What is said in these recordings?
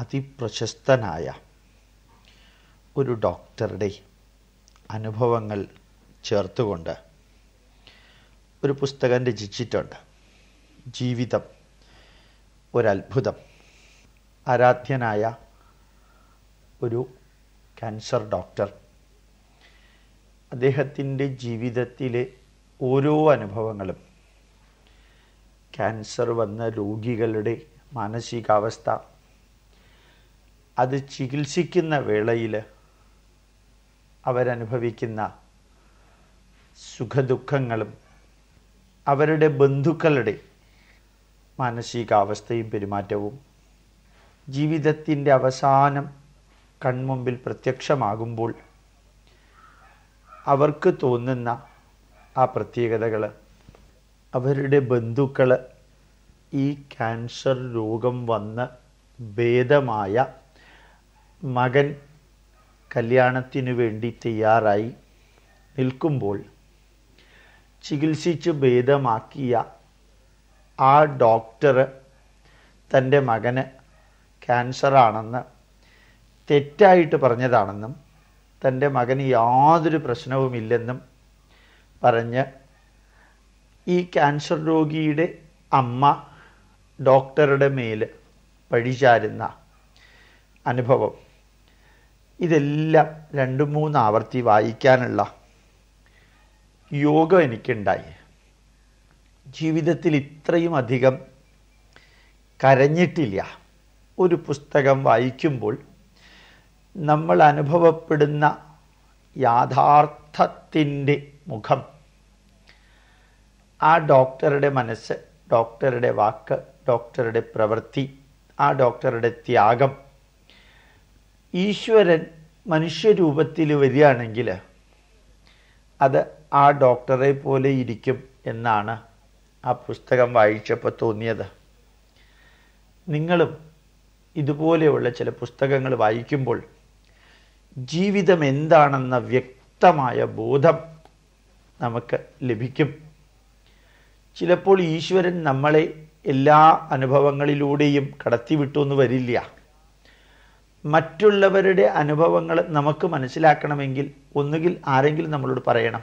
അതിപ്രശസ്തനായ ഒരു ഡോക്ടറുടെ അനുഭവങ്ങൾ ചേർത്തുകൊണ്ട് ഒരു പുസ്തകം രചിച്ചിട്ടുണ്ട്. ജീവിതം ഒരത്ഭുതം. ആരാധ്യനായ ഒരു ക്യാൻസർ ഡോക്ടർ. അദ്ദേഹത്തിന്റെ ജീവിതത്തിലെ ഓരോ അനുഭവങ്ങളും ക്യാൻസർ വന്ന രോഗികളുടെ മാനസികാവസ്ഥ അത് ചികിത്സിക്കുന്ന വേളയിൽ അവരനുഭവിക്കുന്ന സുഖദുഃഖങ്ങളും അവരുടെ ബന്ധുക്കളുടെ മാനസികാവസ്ഥയും പെരുമാറ്റവും ജീവിതത്തിന്റെ അവസാനം കൺമുമ്പിൽ പ്രത്യക്ഷമാകുമ്പോൾ അവർക്ക് തോന്നുന്ന ആ പ്രത്യേകതകൾ അവരുടെ ബന്ധുക്കൾ ഈ ക്യാൻസർ രോഗം വന്ന് ഭേദമായ മകൻ കല്യാണത്തിനു വേണ്ടി തയ്യാറായി നിൽക്കുമ്പോൾ ചികിത്സിച്ച് ഭേദമാക്കിയ ആ ഡോക്ടർ തന്റെ മകന് ക്യാൻസറാണെന്ന് തെറ്റായിട്ട് പറഞ്ഞതാണെന്നും തന്റെ മകന് യാതൊരു പ്രശ്നവുമില്ലെന്നും പറഞ്ഞ് ഈ ക്യാൻസർ രോഗിയുടെ അമ്മ ഡോക്ടറുടെ മേൽ പഴിചാരുന്ന അനുഭവം. ഇതെല്ലാം രണ്ട് മൂന്ന് ആവർത്തി വായിക്കാനുള്ള യോഗം എനിക്കുണ്ടായി. ജീവിതത്തിൽ ഇത്രയും അധികം കരഞ്ഞിട്ടില്ല. ഒരു പുസ്തകം വായിക്കുമ്പോൾ നമ്മൾ അനുഭവപ്പെടുന്ന യാഥാർത്ഥത്തിന്റെ മുഖം ആ ഡോക്ടറുടെ മനസ്സ് ഡോക്ടറുടെ വാക്ക് ഡോക്ടറുടെ പ്രവൃത്തി ആ ഡോക്ടറുടെ ത്യാഗം ഈശ്വരൻ മനുഷ്യരൂപത്തിൽ വരികയാണെങ്കിൽ അത് ആ ഡോക്ടറെ പോലെ ഇരിക്കും എന്നാണ് ആ പുസ്തകം വായിച്ചപ്പോൾ തോന്നിയത്. നിങ്ങളും ഇതുപോലെയുള്ള ചില പുസ്തകങ്ങൾ വായിക്കുമ്പോൾ ജീവിതം എന്താണെന്ന വ്യക്തമായ ബോധം നമുക്ക് ലഭിക്കും. ചിലപ്പോൾ ഈശ്വരൻ നമ്മളെ എല്ലാ അനുഭവങ്ങളിലൂടെയും കടത്തിവിട്ടു എന്ന് വരില്ല. മറ്റുള്ളവരുടെ അനുഭവങ്ങൾ നമുക്ക് മനസ്സിലാക്കണമെങ്കിൽ ഒന്നുകിൽ ആരെങ്കിലും നമ്മളോട് പറയണം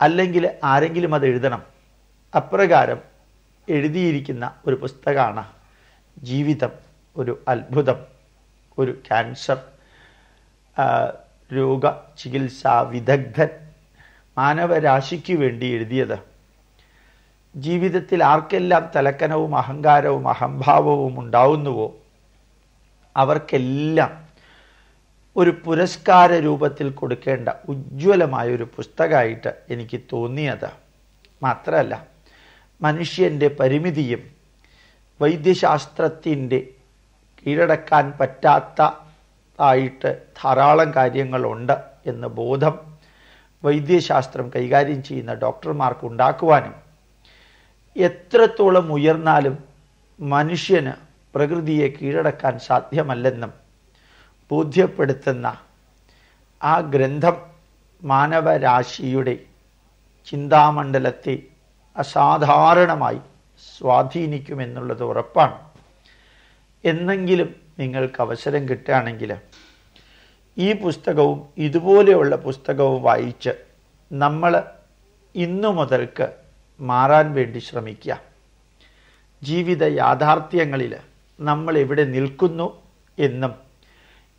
അല്ലെങ്കിൽ ആരെങ്കിലും അത് എഴുതണം. അപ്രകാരം എഴുതിയിരിക്കുന്ന ഒരു പുസ്തകമാണ് ജീവിതം ഒരു അത്ഭുതം ഒരു ക്യാൻസർ രോഗ ചികിത്സാ വിദഗ്ധൻ മാനവരാശിക്ക് വേണ്ടി എഴുതിയത്. ജീവിതത്തിൽ ആർക്കെല്ലാം തലക്കനവും അഹങ്കാരവും അഹംഭാവവും ഉണ്ടാവുന്നുവോ? അവർക്കെല്ലാം ഒരു പുരസ്കാര രൂപത്തിൽ കൊടുക്കേണ്ട ഉജ്ജ്വലമായ ഒരു പുസ്തകമായിട്ട് എനിക്ക് തോന്നിയത്. മാത്രമല്ല മനുഷ്യന്റെ പരിമിതിയും വൈദ്യശാസ്ത്രത്തിന്റെ കീഴടക്കാൻ പറ്റാത്ത ആയിട്ട് ധാരാളം കാര്യങ്ങളുണ്ട് എന്ന ബോധം വൈദ്യശാസ്ത്രം കൈകാര്യം ചെയ്യുന്ന ഡോക്ടർമാർക്ക് ഉണ്ടാക്കുവാനും എത്രത്തോളം ഉയർന്നാലും മനുഷ്യന് പ്രകൃതിയെ കീഴടക്കാൻ സാധ്യമല്ലെന്നും ബോധ്യപ്പെടുത്തുന്ന ആ ഗ്രന്ഥം മാനവരാശിയുടെ ചിന്താമണ്ഡലത്തെ അസാധാരണമായി സ്വാധീനിക്കുമെന്നുള്ളത് ഉറപ്പാണ്. എന്നെങ്കിലും നിങ്ങൾക്ക് അവസരം കിട്ടുകയാണെങ്കിൽ ഈ പുസ്തകവും ഇതുപോലെയുള്ള പുസ്തകവും വായിച്ച് നമ്മൾ ഇന്നു മുതൽക്ക് മാറാൻ വേണ്ടി ശ്രമിക്കുക. ജീവിത യാഥാർത്ഥ്യങ്ങളിൽ നമ്മൾ എവിടെ നിൽക്കുന്നു എന്നും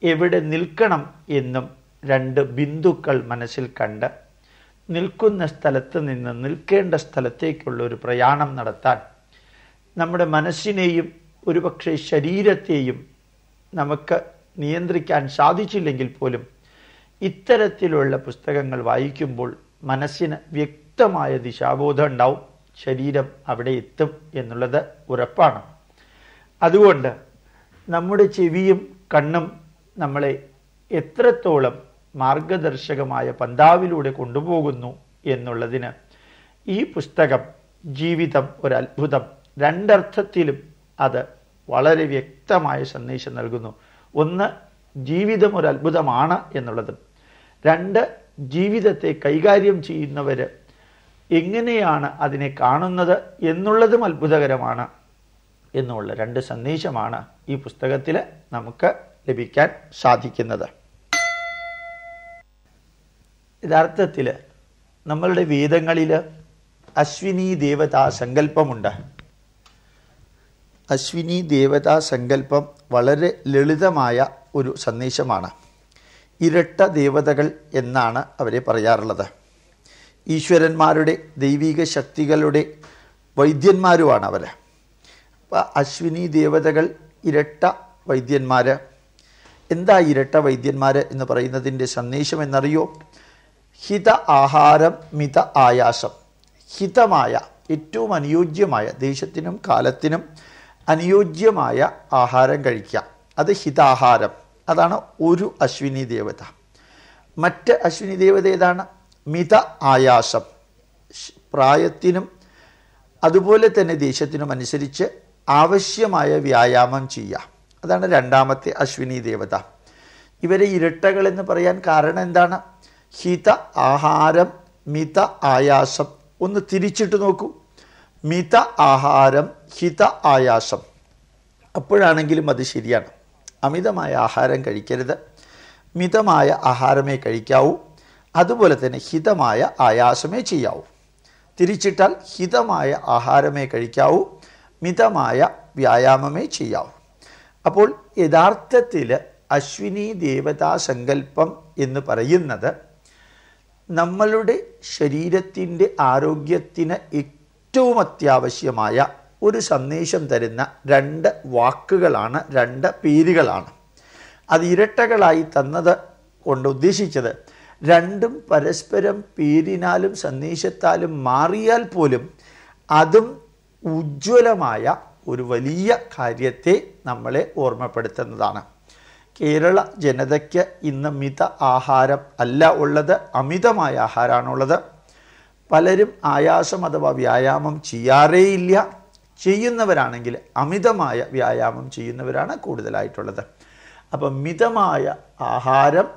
എവിടെ നിൽക്കണം എന്നും രണ്ട് ബിന്ദുക്കൾ മനസ്സിൽ കണ്ട് നിൽക്കുന്ന സ്ഥലത്ത് നിന്ന് നിൽക്കേണ്ട സ്ഥലത്തേക്കുള്ള ഒരു പ്രയാണം നടത്താൻ നമ്മുടെ മനസ്സിനെയും ഒരുപക്ഷെ ശരീരത്തെയും നമുക്ക് നിയന്ത്രിക്കാൻ സാധിച്ചില്ലെങ്കിൽ പോലും ഇത്തരത്തിലുള്ള പുസ്തകങ്ങൾ വായിക്കുമ്പോൾ മനസ്സിന് വ്യക്തമായ ദിശാബോധം ഉണ്ടാവും. ശരീരം അവിടെ എത്തും എന്നുള്ളത് ഉറപ്പാണ്. അതുകൊണ്ട് നമ്മുടെ ചെവിയും കണ്ണും നമ്മളെ എത്രത്തോളം മാർഗദർശകമായ പന്താവിലൂടെ കൊണ്ടുപോകുന്നു എന്നുള്ളതിന് ഈ പുസ്തകം ജീവിതം ഒരത്ഭുതം. രണ്ടർത്ഥത്തിലും അത് വളരെ വ്യക്തമായ സന്ദേശം നൽകുന്നു. ഒന്ന് ജീവിതം ഒരു അത്ഭുതമാണ് എന്നുള്ളത്. രണ്ട് ജീവിതത്തെ കൈകാര്യം ചെയ്യുന്നവർ എങ്ങനെയാണ് അതിനെ കാണുന്നത് എന്നുള്ളതും അത്ഭുതകരമാണ്. എന്നുള്ള രണ്ട് സന്ദേശമാണ് ഈ പുസ്തകത്തിൽ നമുക്ക് ലഭിക്കാൻ സാധിക്കുന്നത്. യഥാർത്ഥത്തിൽ നമ്മളുടെ വേദങ്ങളിൽ അശ്വിനി ദേവതാ സങ്കല്പമുണ്ട്. അശ്വിനി ദേവതാ സങ്കല്പം വളരെ ലളിതമായ ഒരു സന്ദേശമാണ്. ഇരട്ട ദേവതകൾ എന്നാണ് അവരെ പറയാറുള്ളത്. ഈശ്വരന്മാരുടെ ദൈവിക ശക്തികളുടെ വൈദ്യന്മാരുമാണ് അവർ അശ്വിനി ദേവതകൾ ഇരട്ട വൈദ്യന്മാർ എന്താ ഇരട്ട വൈദ്യന്മാർ എന്ന് പറയുന്നതിന്റെ സന്ദേശം എന്നറിയോ? ഹിത ആഹാരം മിത ആയാസം. ഹിതമായ ഏറ്റവും അനുയോജ്യമായ ദേശത്തിനും കാലത്തിനും അനുയോജ്യമായ ആഹാരം കഴിക്കുക. അത് ഹിതാഹാരം. അതാണ് ഒരു അശ്വിനി ദേവത. മറ്റ് അശ്വിനി ദേവത ഏതാണ്? മിത ആയാസം. പ്രായത്തിനും അതുപോലെ തന്നെ ദേശത്തിനും അനുസരിച്ച് ആവശ്യമായ വ്യായാമം ചെയ്യുക അതാണ് രണ്ടാമത്തെ അശ്വിനി ദേവത. ഇവരെ ഇരട്ടകൾ എന്ന് പറയാൻ കാരണം എന്താണ്? ഹിത ആഹാരം മിത ആയാസം. ഒന്ന് തിരിച്ചിട്ട് നോക്കൂ. മിത ആഹാരം ഹിത ആയാസം. അപ്പോഴാണെങ്കിലും അത് ശരിയാണ്. അമിതമായ ആഹാരം കഴിക്കരുത്. മിതമായ ആഹാരമേ കഴിക്കാവൂ. അതുപോലെ തന്നെ ഹിതമായ ആയാസമേ ചെയ്യാവൂ. തിരിച്ചിട്ടാൽ ഹിതമായ ആഹാരമേ കഴിക്കാവൂ. മിതമായ വ്യായാമമേ ചെയ്യാവൂ. അപ്പോൾ യഥാർത്ഥത്തിൽ അശ്വിനി ദേവതാ സങ്കല്പം എന്ന് പറയുന്നത് നമ്മളുടെ ശരീരത്തിന്റെ ആരോഗ്യത്തിന് ഏറ്റവും അത്യാവശ്യമായ ഒരു സന്ദേശം തരുന്ന രണ്ട് വാക്കുകളാണ് രണ്ട് പേരുകളാണ്. അത് ഇരട്ടകളായി തന്നത് കൊണ്ട് ഉദ്ദേശിച്ചത് രണ്ടും പരസ്പരം പേരിനാലും സന്ദേശത്താലും മാറിയാൽ പോലും അതും ഉജ്ജ്വലമായ ഒരു വലിയ കാര്യത്തെ നമ്മളെ ഓർമ്മപ്പെടുത്തുന്നതാണ്. കേരള ജനതയ്ക്ക് ഇന്ന് മിത ആഹാരം അല്ല ഉള്ളത് അമിതമായ ആഹാരമാണുള്ളത്. പലരും ആയാസം അഥവാ വ്യായാമം ചെയ്യാറേയില്ല. ചെയ്യുന്നവരാണെങ്കിൽ അമിതമായ വ്യായാമം ചെയ്യുന്നവരാണ് കൂടുതലായിട്ടുള്ളത്. അപ്പം മിതമായ ആഹാരം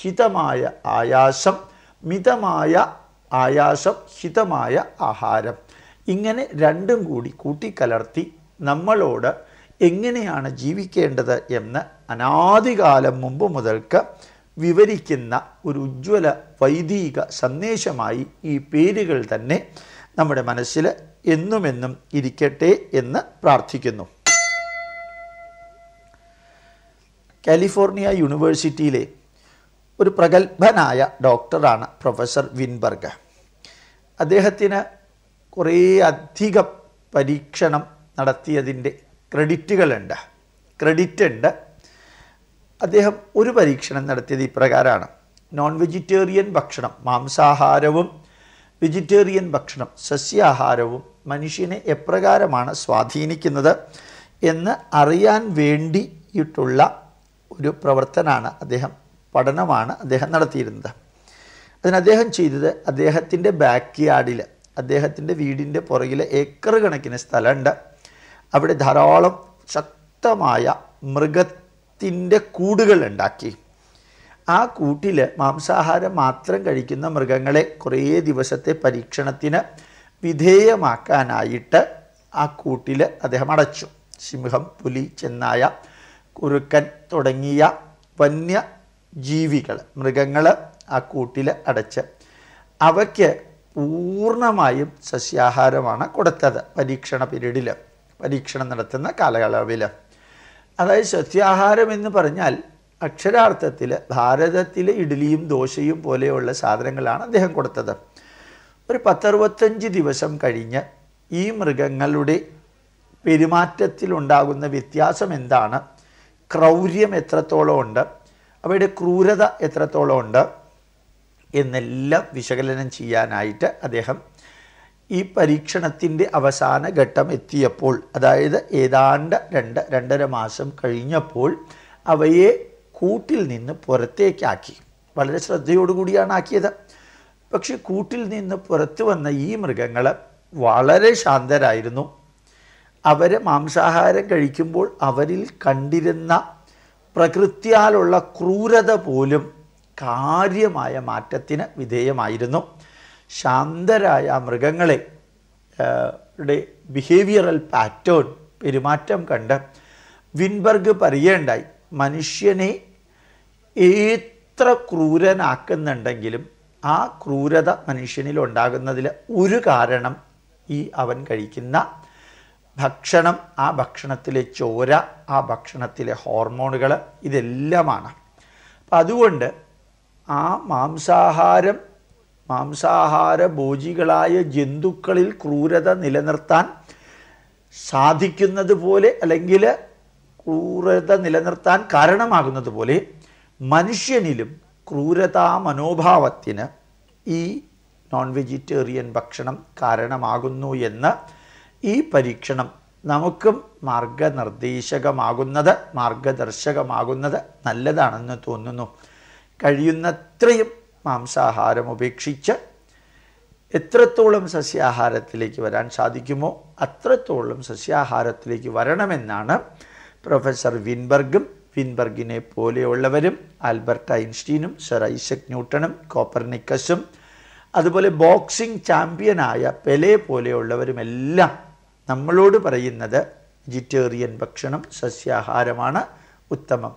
ഹിതമായ ആയാസം മിതമായ ആയാസം ഹിതമായ ആഹാരം. ഇങ്ങനെ രണ്ടും കൂടി കൂട്ടിക്കലർത്തി നമ്മളോട് എങ്ങനെയാണ് ജീവിക്കേണ്ടത് എന്ന് അനാദികാലം മുമ്പ് മുതൽക്ക് വിവരിക്കുന്ന ഒരു ഉജ്ജ്വല വൈദിക സന്ദേശമായി ഈ പേരുകൾ തന്നെ നമ്മുടെ മനസ്സിൽ എന്നുമെന്നും ഇരിക്കട്ടെ എന്ന് പ്രാർത്ഥിക്കുന്നു. കാലിഫോർണിയ യൂണിവേഴ്സിറ്റിയിലെ ഒരു പ്രഗത്ഭനായ ഡോക്ടറാണ് പ്രൊഫസർ വിൻബർഗ്. അദ്ദേഹത്തിന് കുറേ അധികം പരീക്ഷണം നടത്തിയതിന്റെ ക്രെഡിറ്റുകളുണ്ട്. ക്രെഡിറ്റ് ഉണ്ട് അദ്ദേഹം ഒരു പരീക്ഷണം നടത്തിയത് ഇപ്രകാരമാണ്. നോൺ വെജിറ്റേറിയൻ ഭക്ഷണം മാംസാഹാരവും വെജിറ്റേറിയൻ ഭക്ഷണം സസ്യാഹാരവും മനുഷ്യനെ എപ്രകാരമാണ് സ്വാധീനിക്കുന്നത് എന്ന് അറിയാൻ വേണ്ടിയിട്ടുള്ള ഒരു പ്രവർത്തനമാണ് അദ്ദേഹം പഠനമാണ് അദ്ദേഹം നടത്തിയിരുന്നത്. അതിന് അദ്ദേഹം ചെയ്തത് അദ്ദേഹത്തിന്റെ ബാക്ക് യാർഡിൽ അദ്ദേഹത്തിന്റെ വീടിന്റെ പുറകിൽ ഏക്കർ കണക്കിന് സ്ഥലമുണ്ട്. അവിടെ ധാരാളം ശക്തമായ മൃഗത്തിന്റെ കൂടുകൾ ഉണ്ടാക്കി ആ കൂട്ടിൽ മാംസാഹാരം മാത്രം കഴിക്കുന്ന മൃഗങ്ങളെ കുറേ ദിവസത്തെ പരീക്ഷണത്തിന് വിധേയമാക്കാനായിട്ട് ആ കൂട്ടിൽ അദ്ദേഹം അടച്ചു. സിംഹം പുലി ചെന്നായ കുറുക്കൻ തുടങ്ങിയ വന്യജീവികൾ മൃഗങ്ങൾ ആ കൂട്ടിൽ അടച്ച് അവയ്ക്ക് പൂർണമായും സസ്യാഹാരമാണ് കൊടുത്തത് പരീക്ഷണ പീരീഡിൽ പരീക്ഷണം നടത്തുന്ന കാലയളവിൽ. അതായത് സസ്യാഹാരം എന്ന് പറഞ്ഞാൽ അക്ഷരാർത്ഥത്തിൽ ഭാരതത്തിലെ ഇഡ്ഡലിയും ദോശയും പോലെയുള്ള സാധനങ്ങളാണ് അദ്ദേഹം കൊടുത്തത്. ഒരു പത്തറുപത്തഞ്ച് ദിവസം കഴിഞ്ഞ് ഈ മൃഗങ്ങളുടെ പെരുമാറ്റത്തിലുണ്ടാകുന്ന വ്യത്യാസം എന്താണ്? ക്രൗര്യം എത്രത്തോളം ഉണ്ട്? അവയുടെ ക്രൂരത എത്രത്തോളം ഉണ്ട്? എന്നെല്ലാം വിശകലനം ചെയ്യാനായിട്ട് അദ്ദേഹം ഈ പരീക്ഷണത്തിന്റെ അവസാന ഘട്ടം എത്തിയപ്പോൾ അതായത് ഏതാണ്ട് രണ്ട് രണ്ടര മാസം കഴിഞ്ഞപ്പോൾ അവയെ കൂട്ടിൽ നിന്ന് പുറത്തേക്കാക്കി. വളരെ ശ്രദ്ധയോടുകൂടിയാണ് ആക്കിയത്. പക്ഷെ കൂട്ടിൽ നിന്ന് പുറത്തു വന്ന ഈ മൃഗങ്ങൾ വളരെ ശാന്തരായിരുന്നു. അവർ മാംസാഹാരം കഴിക്കുമ്പോൾ അവരിൽ കണ്ടിരുന്ന പ്രകൃത്യാലുള്ള ക്രൂരത പോലും കാര്യമായ മാറ്റത്തിന് വിധേയമായിരുന്നു. ശാന്തരായ മൃഗങ്ങളെ ബിഹേവിയറൽ പാറ്റേൺ പെരുമാറ്റം കണ്ട് വിൻബർഗ് പറയേണ്ടായി മനുഷ്യനെ എത്ര ക്രൂരനാക്കുന്നുണ്ടെങ്കിലും ആ ക്രൂരത മനുഷ്യനിൽ ഉണ്ടാകുന്നതിൽ ഒരു കാരണം ഈ അവൻ കഴിക്കുന്ന ഭക്ഷണം ആ ഭക്ഷണത്തിലെ ചോര ആ ഭക്ഷണത്തിലെ ഹോർമോണുകൾ ഇതെല്ലാമാണ്. അപ്പം അതുകൊണ്ട് ആ മാംസാഹാരം മാംസാഹാര ഭോജികളായ ജന്തുക്കളിൽ ക്രൂരത നിലനിർത്താൻ സാധിക്കുന്നത് പോലെ അല്ലെങ്കിൽ ക്രൂരത നിലനിർത്താൻ കാരണമാകുന്നത് പോലെ മനുഷ്യനിലും ക്രൂരതാ മനോഭാവത്തിന് ഈ നോൺ വെജിറ്റേറിയൻ ഭക്ഷണം കാരണമാകുന്നു എന്ന് ഈ പരീക്ഷണം നമുക്കും മാർഗനിർദ്ദേശകമാകുന്നത് മാർഗദർശകമാകുന്നത് നല്ലതാണെന്ന് തോന്നുന്നു. കഴിയുന്നത്രയും മാംസാഹാരം ഉപേക്ഷിച്ച് എത്രത്തോളം സസ്യാഹാരത്തിലേക്ക് വരാൻ സാധിക്കുമോ അത്രത്തോളം സസ്യാഹാരത്തിലേക്ക് വരണമെന്നാണ് പ്രൊഫസർ വിൻബർഗും വിൻബർഗിനെ പോലെയുള്ളവരും ആൽബർട്ട് ഐൻസ്റ്റീനും സർ ഐസക് ന്യൂട്ടണും കോപ്പർനിക്കസും അതുപോലെ ബോക്സിംഗ് ചാമ്പ്യനായ പെലെ പോലെയുള്ളവരുമെല്ലാം നമ്മളോട് പറയുന്നത് വെജിറ്റേറിയൻ ഭക്ഷണം സസ്യാഹാരമാണ് ഉത്തമം.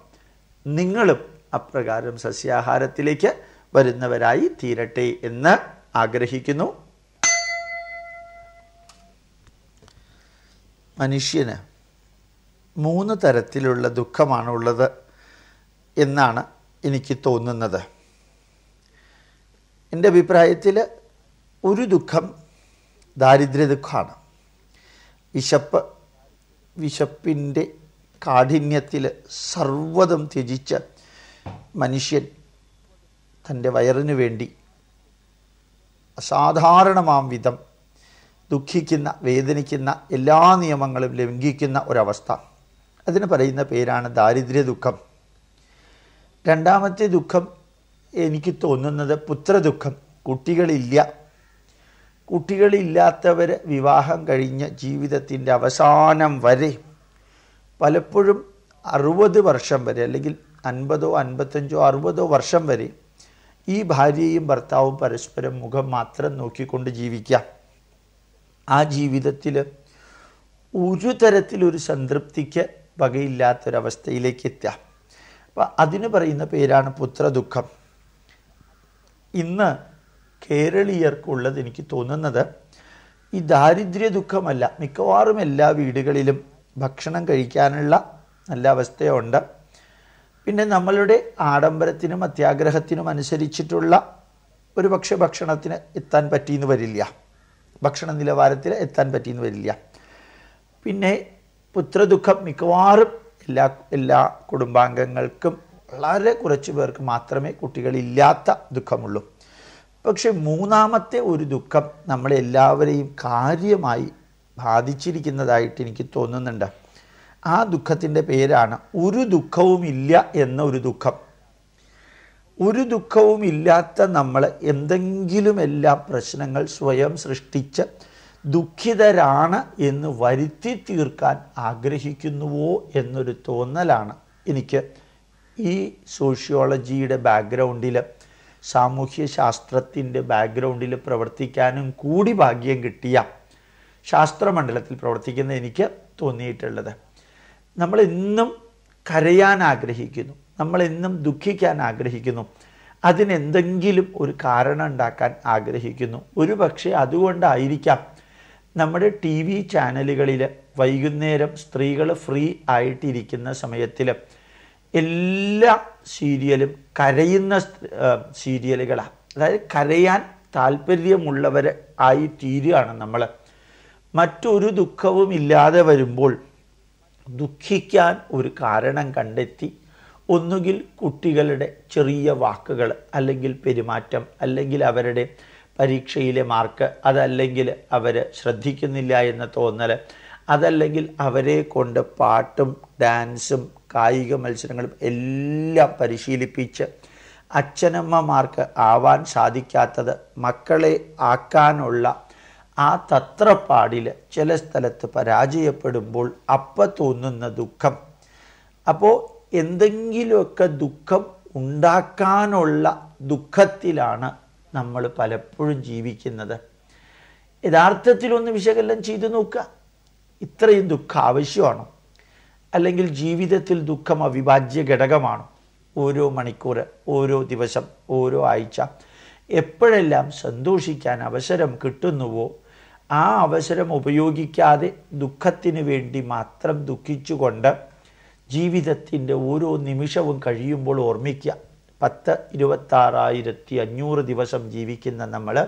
നിങ്ങളും അപ്രകാരം സസ്യാഹാരത്തിലേക്ക് വരുന്നവരായി തീരട്ടെ എന്ന് ആഗ്രഹിക്കുന്നു. മനുഷ്യന് മൂന്ന് തരത്തിലുള്ള ദുഃഖമാണുള്ളത് എന്നാണ് എനിക്ക് തോന്നുന്നത്. എന്റെ അഭിപ്രായത്തിൽ ഒരു ദുഃഖം ദാരിദ്ര്യ ദുഃഖമാണ്. വിശപ്പ് വിശപ്പിന്റെ കാഠിന്യത്തിൽ സർവതും ത്യജിച്ച് മനുഷ്യൻ തന്റെ വയറിനു വേണ്ടി അസാധാരണമാം വിധം ദുഃഖിക്കുന്ന വേദനിക്കുന്ന എല്ലാ നിയമങ്ങളും ലംഘിക്കുന്ന ഒരവസ്ഥ. അതിന് പറയുന്ന പേരാണ് ദാരിദ്ര്യ ദുഃഖം രണ്ടാമത്തെ ദുഃഖം എനിക്ക് തോന്നുന്നത് പുത്രദുഃഖം. കുട്ടികളില്ല. കുട്ടികളില്ലാത്തവർ വിവാഹം കഴിഞ്ഞ ജീവിതത്തിന്റെ അവസാനം വരെ പലപ്പോഴും അറുപത് വർഷം വരെ അല്ലെങ്കിൽ അൻപതോ അൻപത്തഞ്ചോ അറുപതോ വർഷം വരെ ഈ ഭാര്യയും ഭർത്താവും പരസ്പരം മുഖം മാത്രം നോക്കിക്കൊണ്ട് ജീവിക്കാം ആ ജീവിതത്തിൽ ഒരു തരത്തിലൊരു സംതൃപ്തിക്ക് വകയില്ലാത്തൊരവസ്ഥയിലേക്ക് എത്താം അപ്പം അതിന് പറയുന്ന പേരാണ് പുത്രദുഃഖം. ഇന്ന് കേരളീയർക്കുള്ളത് എനിക്ക് തോന്നുന്നത് ഈ ദാരിദ്ര്യ ദുഃഖമല്ല മിക്കവാറും എല്ലാ വീടുകളിലും ഭക്ഷണം കഴിക്കാനുള്ള നല്ല അവസ്ഥയുണ്ട്. പിന്നെ നമ്മളുടെ ആഡംബരത്തിനും അത്യാഗ്രഹത്തിനും അനുസരിച്ചിട്ടുള്ള ഒരു പക്ഷേ ഭക്ഷണത്തിന് എത്താൻ പറ്റിയെന്ന് വരില്ല. ഭക്ഷണ നിലവാരത്തിൽ എത്താൻ പറ്റിയെന്ന് വരില്ല. പിന്നെ പുത്രദുഃഖം മിക്കവാറും എല്ലാ എല്ലാ കുടുംബാംഗങ്ങൾക്കും വളരെ കുറച്ച് പേർക്ക് മാത്രമേ കുട്ടികളില്ലാത്ത ദുഃഖമുള്ളൂ. പക്ഷെ മൂന്നാമത്തെ ഒരു ദുഃഖം നമ്മളെല്ലാവരെയും കാര്യമായി ബാധിച്ചിരിക്കുന്നതായിട്ട് എനിക്ക് തോന്നുന്നുണ്ട്. ആ ദുഃഖത്തിന്റെ പേരാണ് ഒരു ദുഃഖവുമില്ല എന്ന ഒരു ദുഃഖം. ഒരു ദുഃഖവും ഇല്ലാത്ത നമ്മൾ എന്തെങ്കിലും എല്ലാ പ്രശ്നങ്ങൾ സ്വയം സൃഷ്ടിച്ച് ദുഃഖിതരാണ് എന്ന് വരുത്തി തീർക്കാൻ ആഗ്രഹിക്കുന്നുവോ എന്നൊരു തോന്നലാണ് എനിക്ക് ഈ സോഷ്യോളജിയുടെ ബാക്ക്ഗ്രൗണ്ടിൽ സാമൂഹ്യ ശാസ്ത്രത്തിന്റെ ബാക്ക്ഗ്രൗണ്ടിൽ പ്രവർത്തിക്കാനും കൂടി ഭാഗ്യം കിട്ടിയ ശാസ്ത്രമണ്ഡലത്തിൽ പ്രവർത്തിക്കുന്ന എനിക്ക് തോന്നിയിട്ടുള്ളത്. നമ്മൾ എന്നും കരയാൻ ആഗ്രഹിക്കുന്നു നമ്മൾ എന്നും ദുഃഖിക്കാൻ ആഗ്രഹിക്കുന്നു അതിനെന്തെങ്കിലും ഒരു കാരണം ഉണ്ടാക്കാൻ ആഗ്രഹിക്കുന്നു. ഒരു പക്ഷേ അതുകൊണ്ടായിരിക്കാം നമ്മുടെ ടി വി ചാനലുകളിൽ വൈകുന്നേരം സ്ത്രീകൾ ഫ്രീ ആയിട്ടിരിക്കുന്ന സമയത്തിൽ എല്ലാ സീരിയലും കരയുന്ന സീരിയലുകളാണ് അതായത് കരയാൻ താല്പര്യമുള്ളവർ ആയി തീരുകയാണ് നമ്മൾ മറ്റൊരു ദുഃഖവും ഇല്ലാതെ വരുമ്പോൾ ദുഃഖിക്കാൻ ഒരു കാരണം കണ്ടെത്തി. ഒന്നുകിൽ കുട്ടികളുടെ ചെറിയ വാക്കുകൾ അല്ലെങ്കിൽ പെരുമാറ്റം അല്ലെങ്കിൽ അവരുടെ പരീക്ഷയിലെ മാർക്ക് അതല്ലെങ്കിൽ അവർ ശ്രദ്ധിക്കുന്നില്ല എന്ന് തോന്നൽ അതല്ലെങ്കിൽ അവരെ കൊണ്ട് പാട്ടും ഡാൻസും കായിക മത്സരങ്ങളും എല്ലാം പരിശീലിപ്പിച്ച് അച്ഛനമ്മമാർക്ക് ആവാൻ സാധിക്കാത്തത് മക്കളെ ആക്കാനുള്ള ആ തത്രപ്പാടിൽ ചില സ്ഥലത്ത് പരാജയപ്പെടുമ്പോൾ അപ്പ തോന്നുന്ന ദുഃഖം. അപ്പോൾ എന്തെങ്കിലുമൊക്കെ ദുഃഖം ഉണ്ടാക്കാനുള്ള ദുഃഖത്തിലാണ് നമ്മൾ പലപ്പോഴും ജീവിക്കുന്നത്. യഥാർത്ഥത്തിലൊന്ന് വിശകലനം ചെയ്തു നോക്കുക. ഇത്രയും ദുഃഖം ആവശ്യമാണോ? അല്ലെങ്കിൽ ജീവിതത്തിൽ ദുഃഖം അവിഭാജ്യ ഘടകമാണ്? ഓരോ മണിക്കൂർ ഓരോ ദിവസം ഓരോ ആഴ്ച എപ്പോഴെല്ലാം സന്തോഷിക്കാൻ അവസരം കിട്ടുന്നുവോ? ആ അവസരം ഉപയോഗിക്കാതെ ദുഃഖത്തിന് വേണ്ടി മാത്രം ദുഃഖിച്ചുകൊണ്ട് ജീവിതത്തിന്റെ ഓരോ നിമിഷവും കഴിയുമ്പോൾ ഓർമ്മിക്കുക. പത്ത് ഇരുപത്താറായിരത്തി അഞ്ഞൂറ് ദിവസം ജീവിക്കുന്ന നമ്മൾ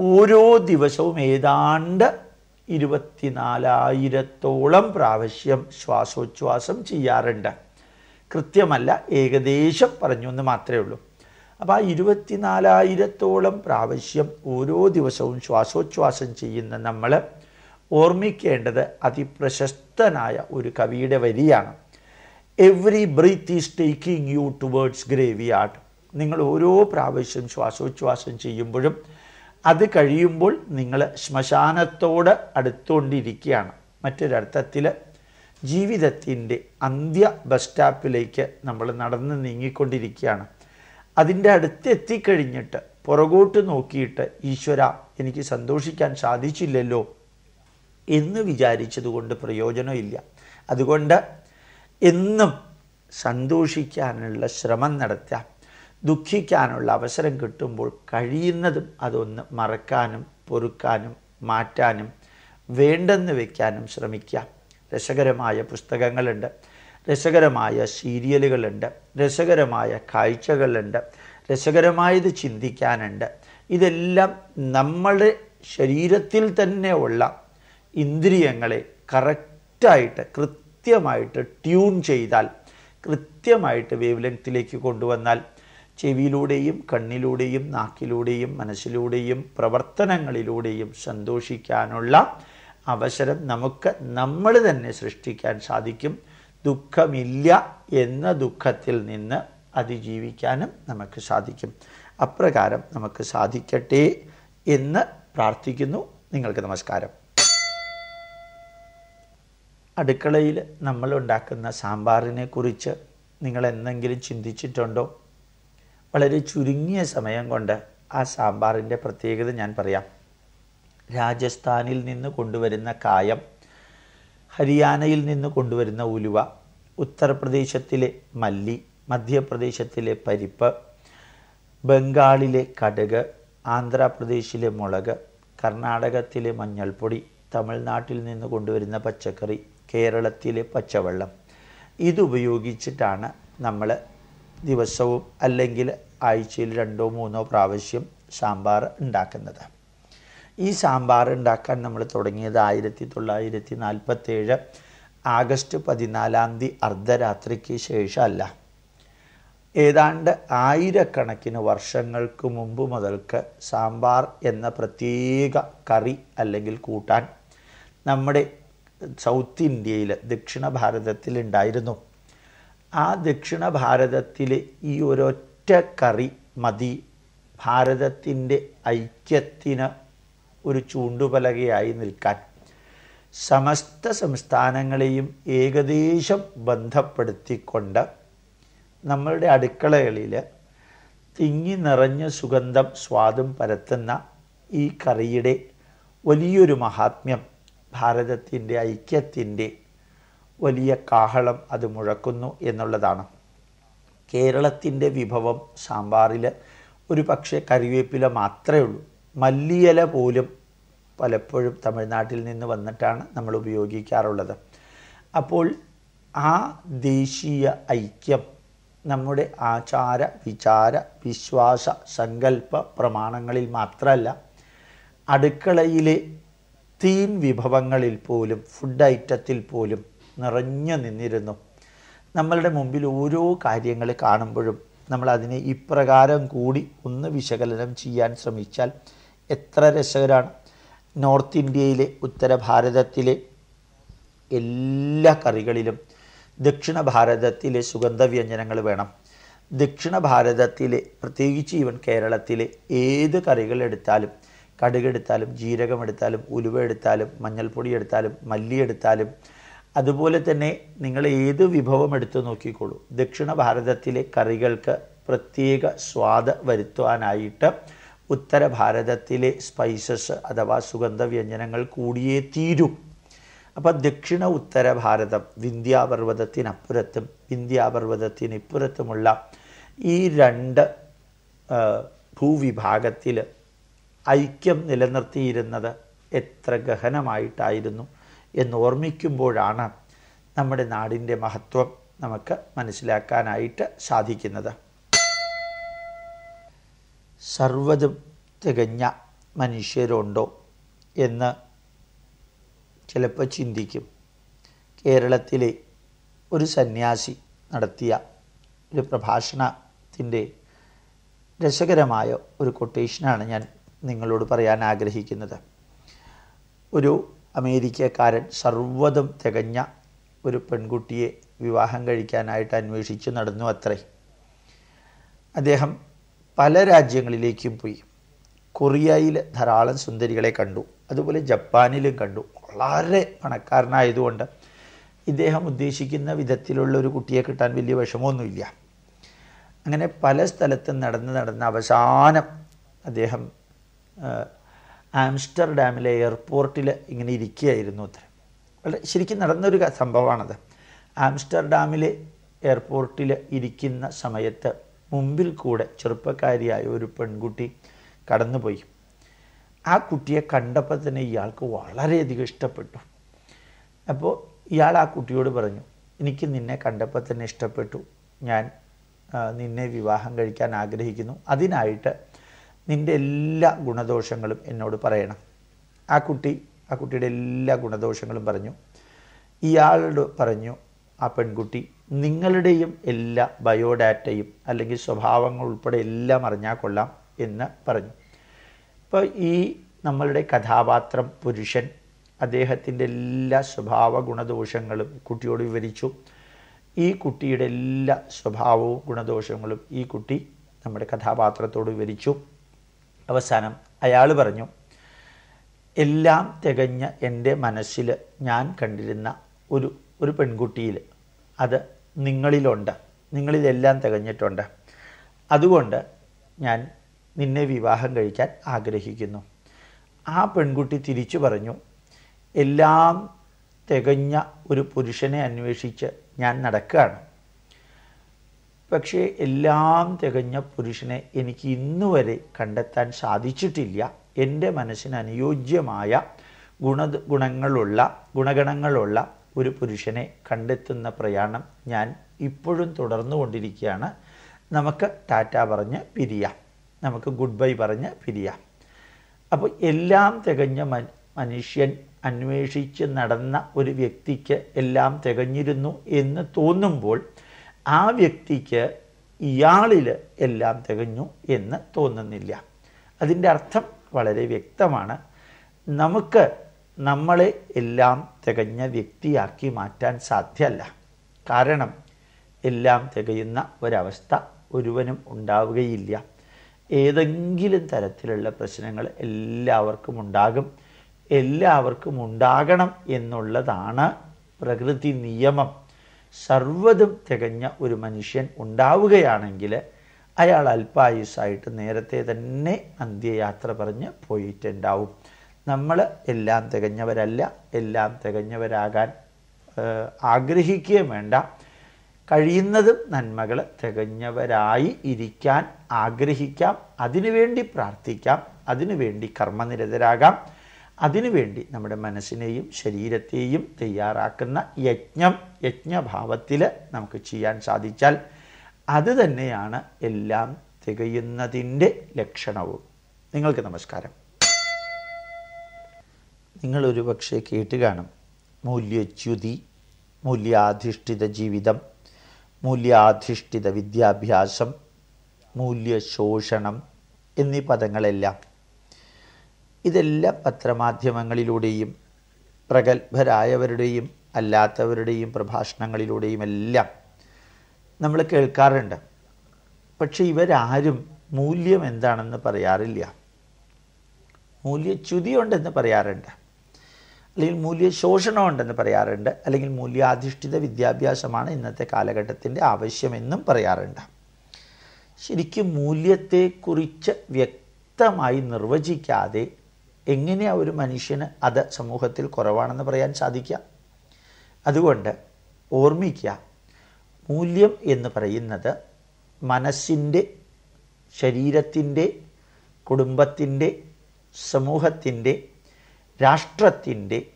ഓരോ ദിവസവും ഏതാണ്ട് ഇരുപത്തിനാലായിരത്തോളം പ്രാവശ്യം ശ്വാസോച്ഛ്വാസം ചെയ്യാറുണ്ട്. കൃത്യമല്ല ഏകദേശം പറഞ്ഞു എന്ന് മാത്രമേ ഉള്ളൂ. അപ്പോൾ ആ ഇരുപത്തിനാലായിരത്തോളം പ്രാവശ്യം ഓരോ ദിവസവും ശ്വാസോച്ഛ്വാസം ചെയ്യുന്ന നമ്മൾ ഓർമ്മിക്കേണ്ടത് അതിപ്രശസ്തനായ ഒരു കവിയുടെ വരിയാണ്. Every breath is taking you towards graveyard നിങ്ങൾ ഓരോ പ്രാവശ്യം ശ്വാസോച്ഛ്വാസം ചെയ്യുമ്പോഴും അത് കഴിയുമ്പോൾ നിങ്ങൾ ശ്മശാനത്തോട് അടുത്തുകൊണ്ടിരിക്കുകയാണ്. മറ്റൊരർത്ഥത്തിൽ ജീവിതത്തിന്റെ അന്ത്യ ബസ് സ്റ്റോപ്പിലേക്ക് നമ്മൾ നടന്ന് നീങ്ങിക്കൊണ്ടിരിക്കുകയാണ്. അതിന്റെ അടുത്ത് എത്തിക്കഴിഞ്ഞിട്ട് പുറകോട്ട് നോക്കിയിട്ട് ഈശ്വര എനിക്ക് സന്തോഷിക്കാൻ സാധിച്ചില്ലല്ലോ എന്ന് വിചാരിച്ചതുകൊണ്ട് പ്രയോജനമില്ല. അതുകൊണ്ട് എന്നും സന്തോഷിക്കാനുള്ള ശ്രമം നടത്താം ദുഃഖിക്കാനുള്ള അവസരം കിട്ടുമ്പോൾ കഴിയുന്നതും അതൊന്ന് മറക്കാനും പൊറുക്കാനും മാറ്റാനും വേണ്ടെന്ന് വയ്ക്കാനും ശ്രമിക്കാം രസകരമായ പുസ്തകങ്ങളുണ്ട്. രസകരമായ സീരിയലുകളുണ്ട് രസകരമായ കാഴ്ചകളുണ്ട് രസകരമായത് ചിന്തിക്കാനുണ്ട്. ഇതെല്ലാം നമ്മുടെ ശരീരത്തിൽ തന്നെ ഉള്ള ഇന്ദ്രിയങ്ങളെ കറക്റ്റായിട്ട് കൃത്യമായിട്ട് ട്യൂൺ ചെയ്താൽ കൃത്യമായിട്ട് വേവ് ലെങ്ത്തിലേക്ക് കൊണ്ടുവന്നാൽ ചെവിയിലൂടെയും കണ്ണിലൂടെയും നാക്കിലൂടെയും മനസ്സിലൂടെയും പ്രവർത്തനങ്ങളിലൂടെയും സന്തോഷിക്കാനുള്ള അവസരം നമുക്ക് നമ്മൾ തന്നെ സൃഷ്ടിക്കാൻ സാധിക്കും. ദുഃഖമില്ല എന്ന ദുഃഖത്തിൽ നിന്ന് അതിജീവിക്കാനും നമുക്ക് സാധിക്കും. അപ്രകാരം നമുക്ക് സാധിക്കട്ടെ എന്ന് പ്രാർത്ഥിക്കുന്നു. നിങ്ങൾക്ക് നമസ്കാരം. അടുക്കളയിൽ നമ്മൾ ഉണ്ടാക്കുന്ന സാമ്പാറിനെ കുറിച്ച് നിങ്ങൾ എന്തെങ്കിലും ചിന്തിച്ചിട്ടുണ്ടോ? വളരെ ചുരുങ്ങിയ സമയം കൊണ്ട് ആ സാമ്പാറിന്റെ പ്രത്യേകത ഞാൻ പറയാം. രാജസ്ഥാനിൽ നിന്ന് കൊണ്ടുവരുന്ന കായം ഹരിയാനയിൽ നിന്ന് കൊണ്ടുവരുന്ന ഉലുവ ഉത്തർപ്രദേശത്തിലെ മല്ലി മധ്യപ്രദേശത്തിലെ പരിപ്പ് ബംഗാളിലെ കടുക് ആന്ധ്രാപ്രദേശിലെ മുളക് കർണാടകത്തിലെ മഞ്ഞൾപ്പൊടി തമിഴ്നാട്ടിൽ നിന്ന് കൊണ്ടുവരുന്ന പച്ചക്കറി കേരളത്തിലെ പച്ചവെള്ളം. ഇതുപയോഗിച്ചിട്ടാണ് നമ്മൾ ദിവസവും അല്ലെങ്കിൽ ആഴ്ചയിൽ രണ്ടോ മൂന്നോ പ്രാവശ്യം സാമ്പാർ ഉണ്ടാക്കുന്നത്. ഈ സാമ്പാർ ഉണ്ടാക്കാൻ നമ്മൾ തുടങ്ങിയത് ആയിരത്തി തൊള്ളായിരത്തി നാൽപ്പത്തേഴ് ആഗസ്റ്റ് പതിനാലാം തീയതി അർദ്ധരാത്രിക്ക് ശേഷമല്ല. ഏതാണ്ട് ആയിരക്കണക്കിന് വർഷങ്ങൾക്ക് മുമ്പ് മുതൽക്ക് സാമ്പാർ എന്ന പ്രത്യേക കറി അല്ലെങ്കിൽ കൂട്ടാൻ നമ്മുടെ സൗത്ത് ഇന്ത്യയിൽ ദക്ഷിണ ഭാരതത്തിൽ ഉണ്ടായിരുന്നു. ആ ദക്ഷിണ ഭാരതത്തിലെ ഈ ഒരൊറ്റ കറി മതി. ഭാരതത്തിന്റെ ഐക്യത്തിന് ഒരു ചൂണ്ടുപലകയായി നിൽക്കാൻ. സമസ്ത സംസ്ഥാനങ്ങളെയും ഏകദേശം ബന്ധപ്പെടുത്തിക്കൊണ്ട് നമ്മളുടെ അടുക്കളകളിൽ തിങ്ങി നിറഞ്ഞ സുഗന്ധം സ്വാദും പരത്തുന്ന ഈ കറിയുടെ വലിയൊരു മഹാത്മ്യം ഭാരതത്തിന്റെ ഐക്യത്തിന്റെ വലിയ കാഹളം അത് മുഴക്കുന്നു എന്നുള്ളതാണ്. കേരളത്തിന്റെ വിഭവം സാമ്പാറിൽ ഒരു പക്ഷേ കറിവേപ്പില മാത്രമേ ഉള്ളൂ. മല്ലിയില പോലും പലപ്പോഴും തമിഴ്നാട്ടിൽ നിന്ന് വന്നിട്ടാണ് നമ്മൾ ഉപയോഗിക്കാറുള്ളത്. അപ്പോൾ ആ ദേശീയ ഐക്യം നമ്മുടെ ആചാര വിചാര വിശ്വാസ സങ്കല്പ പ്രമാണങ്ങളിൽ മാത്രമല്ല അടുക്കളയിലെ തീൻ വിഭവങ്ങളിൽ പോലും ഫുഡ് ഐറ്റത്തിൽ പോലും നിറഞ്ഞു നിന്നിരുന്നു. നമ്മളുടെ മുമ്പിൽ ഓരോ കാര്യങ്ങൾ കാണുമ്പോഴും നമ്മൾ അതിനെ ഇപ്രകാരം കൂടി ഒന്ന് വിശകലനം ചെയ്യാൻ ശ്രമിച്ചാൽ എത്ര രസകരാണ്. നോർത്ത് ഇന്ത്യയിലെ ഉത്തര ഭാരതത്തിലെ എല്ലാ കറികളിലും ദക്ഷിണ ഭാരതത്തിലെ സുഗന്ധവ്യഞ്ജനങ്ങൾ വേണം. ദക്ഷിണ ഭാരതത്തിലെ പ്രത്യേകിച്ച് ഈവൻ കേരളത്തിലെ ഏത് കറികൾ എടുത്താലും കടുകെടുത്താലും ജീരകം എടുത്താലും ഉലുവ എടുത്താലും മഞ്ഞൾപ്പൊടി എടുത്താലും മല്ലി എടുത്താലും അതുപോലെ തന്നെ നിങ്ങൾ ഏത് വിഭവം എടുത്തു നോക്കിക്കോളൂ. ദക്ഷിണ ഭാരതത്തിലെ കറികൾക്ക് പ്രത്യേക സ്വാദ് വരുത്തുവാനായിട്ട് ഉത്തര ഭാരതത്തിലെ സ്പൈസസ് അഥവാ സുഗന്ധവ്യഞ്ജനങ്ങൾ കൂടിയേ തീരും. അപ്പം ദക്ഷിണ ഉത്തര ഭാരതം വിന്ധ്യാപർവതത്തിനപ്പുറത്തും വിന്ധ്യാപർവതത്തിനിപ്പുറത്തുമുള്ള ഈ രണ്ട് ഭൂവിഭാഗത്തിൽ ഐക്യം നിലനിർത്തിയിരുന്നത് എത്ര ഗഹനമായിട്ടായിരുന്നു എന്ന് ഓർമ്മിക്കുമ്പോഴാണ് നമ്മുടെ നാടിന്റെ മഹത്വം നമുക്ക് മനസ്സിലാക്കാനായിട്ട് സാധിക്കുന്നത്. സർവതും തികഞ്ഞ മനുഷ്യരുണ്ടോ എന്ന് ചിലപ്പോൾ ചിന്തിക്കും. കേരളത്തിലെ ഒരു സന്യാസി നടത്തിയ ഒരു പ്രഭാഷണത്തിന്റെ രസകരമായ ഒരു കൊട്ടേഷനാണ് ഞാൻ നിങ്ങളോട് പറയാൻ ആഗ്രഹിക്കുന്നത്. ഒരു അമേരിക്കക്കാരൻ സർവതും തികഞ്ഞ ഒരു പെൺകുട്ടിയെ വിവാഹം കഴിക്കാനായിട്ട് അന്വേഷിച്ച് നടന്നു അത്രേ. അദ്ദേഹം പല രാജ്യങ്ങളിലേക്കും പോയി. കൊറിയയിൽ ധാരാളം സുന്ദരികളെ കണ്ടു. അതുപോലെ ജപ്പാനിലും കണ്ടു. വളരെ പണക്കാരനായതുകൊണ്ട് ഇദ്ദേഹം ഉദ്ദേശിക്കുന്ന വിധത്തിലുള്ള ഒരു കുട്ടിയെ കിട്ടാൻ വലിയ വിഷമമൊന്നുമില്ല. അങ്ങനെ പല സ്ഥലത്തും നടന്ന് നടന്ന് അവസാനം അദ്ദേഹം ആംസ്റ്റർഡാമിലെ എയർപോർട്ടിൽ ഇങ്ങനെ ഇരിക്കുകയായിരുന്നു അത്ര. വളരെ ശരിക്കും നടന്നൊരു സംഭവമാണത്. ആംസ്റ്റർഡാമിലെ എയർപോർട്ടിൽ ഇരിക്കുന്ന സമയത്ത് മുമ്പിൽ കൂടെ ചെറുപ്പക്കാരിയായ ഒരു പെൺകുട്ടി കടന്നുപോയി. ആ കുട്ടിയെ കണ്ടപ്പോൾ തന്നെ ഇയാൾക്ക് വളരെയധികം ഇഷ്ടപ്പെട്ടു. അപ്പോൾ ഇയാൾ ആ കുട്ടിയോട് പറഞ്ഞു എനിക്ക് നിന്നെ കണ്ടപ്പോൾ തന്നെ ഇഷ്ടപ്പെട്ടു. ഞാൻ നിന്നെ വിവാഹം കഴിക്കാൻ ആഗ്രഹിക്കുന്നു. അതിനായിട്ട് നിന്റെ എല്ലാ ഗുണദോഷങ്ങളും എന്നോട് പറയണം. ആ കുട്ടി ആ കുട്ടിയുടെ എല്ലാ ഗുണദോഷങ്ങളും പറഞ്ഞു. ഇയാളോട് പറഞ്ഞു ആ പെൺകുട്ടി നിങ്ങളുടെയും എല്ലാ ബയോഡാറ്റയും അല്ലെങ്കിൽ സ്വഭാവങ്ങൾ ഉൾപ്പെടെ എല്ലാം അറിഞ്ഞാൽ കൊള്ളാം എന്ന് പറഞ്ഞു. ഇപ്പോൾ ഈ നമ്മളുടെ കഥാപാത്രം പുരുഷൻ അദ്ദേഹത്തിന്റെ എല്ലാ സ്വഭാവ ഗുണദോഷങ്ങളും കുട്ടിയോട് വിവരിച്ചു. ഈ കുട്ടിയുടെ എല്ലാ സ്വഭാവവും ഗുണദോഷങ്ങളും ഈ കുട്ടി നമ്മുടെ കഥാപാത്രത്തോട് വിവരിച്ചു. അവസാനം അയാൾ പറഞ്ഞു എല്ലാം തികഞ്ഞ എന്റെ മനസ്സിൽ ഞാൻ കണ്ടിരുന്ന ഒരു ഒരു പെൺകുട്ടിയിൽ അത് നിങ്ങളിലുണ്ട്. നിങ്ങളിലെല്ലാം തികഞ്ഞിട്ടുണ്ട്. അതുകൊണ്ട് ഞാൻ നിന്നെ വിവാഹം കഴിക്കാൻ ആഗ്രഹിക്കുന്നു. ആ പെൺകുട്ടി തിരിച്ചു പറഞ്ഞു എല്ലാം തികഞ്ഞ ഒരു പുരുഷനെ അന്വേഷിച്ച് ഞാൻ നടക്കുകയാണ്. പക്ഷേ എല്ലാം തികഞ്ഞ പുരുഷനെ എനിക്ക് ഇന്നുവരെ കണ്ടെത്താൻ സാധിച്ചിട്ടില്ല. എന്റെ മനസ്സിന് അനുയോജ്യമായ ഗുണ ഗുണങ്ങളുള്ള ഗുണഗണങ്ങളുള്ള ഒരു പുരുഷനെ കണ്ടെത്തുന്ന പ്രയാണം ഞാൻ ഇപ്പോഴും തുടർന്നു കൊണ്ടിരിക്കുകയാണ്. നമുക്ക് ടാറ്റ പറഞ്ഞ് പിരിയാം. നമുക്ക് ഗുഡ് ബൈ പറഞ്ഞ് പിരിയാം. അപ്പോൾ എല്ലാം തികഞ്ഞ മനുഷ്യൻ അന്വേഷിച്ച് നടന്ന ഒരു വ്യക്തിക്ക് എല്ലാം തികഞ്ഞിരുന്നു എന്ന് തോന്നുമ്പോൾ ആ വ്യക്തിക്ക് ഇയാളിൽ എല്ലാം തികഞ്ഞു എന്ന് തോന്നുന്നില്ല. അതിന്റെ അർത്ഥം വളരെ വ്യക്തമാണ്. നമുക്ക് നമ്മളെ എല്ലാം തികഞ്ഞ വ്യക്തിയാക്കി മാറ്റാൻ സാധ്യമല്ല കാരണം എല്ലാം തികയുന്ന ഒരവസ്ഥ ഒരുവനും ഉണ്ടാവുകയില്ല. ഏതെങ്കിലും തരത്തിലുള്ള പ്രശ്നങ്ങൾ എല്ലാവർക്കും ഉണ്ടാകും. എല്ലാവർക്കും ഉണ്ടാകണം എന്നുള്ളതാണ് പ്രകൃതി നിയമം. സർവതും തികഞ്ഞ ഒരു മനുഷ്യൻ ഉണ്ടാവുകയാണെങ്കിൽ അയാൾ അല്പായുസായിട്ട് നേരത്തെ തന്നെ അന്ത്യയാത്ര പറഞ്ഞ് പോയിട്ടുണ്ടാവും. നമ്മൾ എല്ലാം തികഞ്ഞവരല്ല എല്ലാം തികഞ്ഞവരാകാൻ ആഗ്രഹിക്കുകയും വേണ്ട. കഴിയുന്നതും നന്മകൾ തികഞ്ഞവരായി ഇരിക്കാൻ ആഗ്രഹിക്കാം. അതിനുവേണ്ടി പ്രാർത്ഥിക്കാം. അതിനുവേണ്ടി കർമ്മനിരതരാകാം. അതിനുവേണ്ടി നമ്മുടെ മനസ്സിനെയും ശരീരത്തെയും തയ്യാറാക്കുന്ന യജ്ഞം യജ്ഞഭാവത്തിൽ നമുക്ക് ചെയ്യാൻ സാധിച്ചാൽ അത് തന്നെയാണ് എല്ലാം തികയുന്നതിന്റെ ലക്ഷണവും. നിങ്ങൾക്ക് നമസ്കാരം. നിങ്ങളൊരു പക്ഷേ കേട്ട് കാണും. മൂല്യച്യുതി മൂല്യാധിഷ്ഠിത ജീവിതം മൂല്യാധിഷ്ഠിത വിദ്യാഭ്യാസം മൂല്യശോഷണം എന്നീ പദങ്ങളെല്ലാം. ഇതെല്ലാം പത്രമാധ്യമങ്ങളിലൂടെയും പ്രഗത്ഭരായവരുടെയും അല്ലാത്തവരുടെയും പ്രഭാഷണങ്ങളിലൂടെയും എല്ലാം നമ്മൾ കേൾക്കാറുണ്ട്. പക്ഷെ ഇവരാരും മൂല്യം എന്താണെന്ന് പറയാറില്ല. മൂല്യച്യുതി ഉണ്ടെന്ന് പറയാറുണ്ട്. അല്ലെങ്കിൽ മൂല്യ ഉണ്ടെന്ന് പറയാറുണ്ട്. അല്ലെങ്കിൽ മൂല്യാധിഷ്ഠിത വിദ്യാഭ്യാസമാണ് ഇന്നത്തെ കാലഘട്ടത്തിന്റെ ആവശ്യമെന്നും പറയാറുണ്ട്. ശരിക്കും മൂല്യത്തെക്കുറിച്ച് വ്യക്തമായി നിർവചിക്കാതെ എങ്ങനെയാണ് ഒരു മനുഷ്യന് അത് സമൂഹത്തിൽ കുറവാണെന്ന് പറയാൻ സാധിക്കുക? അതുകൊണ്ട് ഓർമ്മിക്കുക മൂല്യം എന്ന് പറയുന്നത് മനസ്സിന്റെ ശരീരത്തിന്റെ കുടുംബത്തിന്റെ സമൂഹത്തിന്റെ രാഷ്ട്രത്തിന്റെ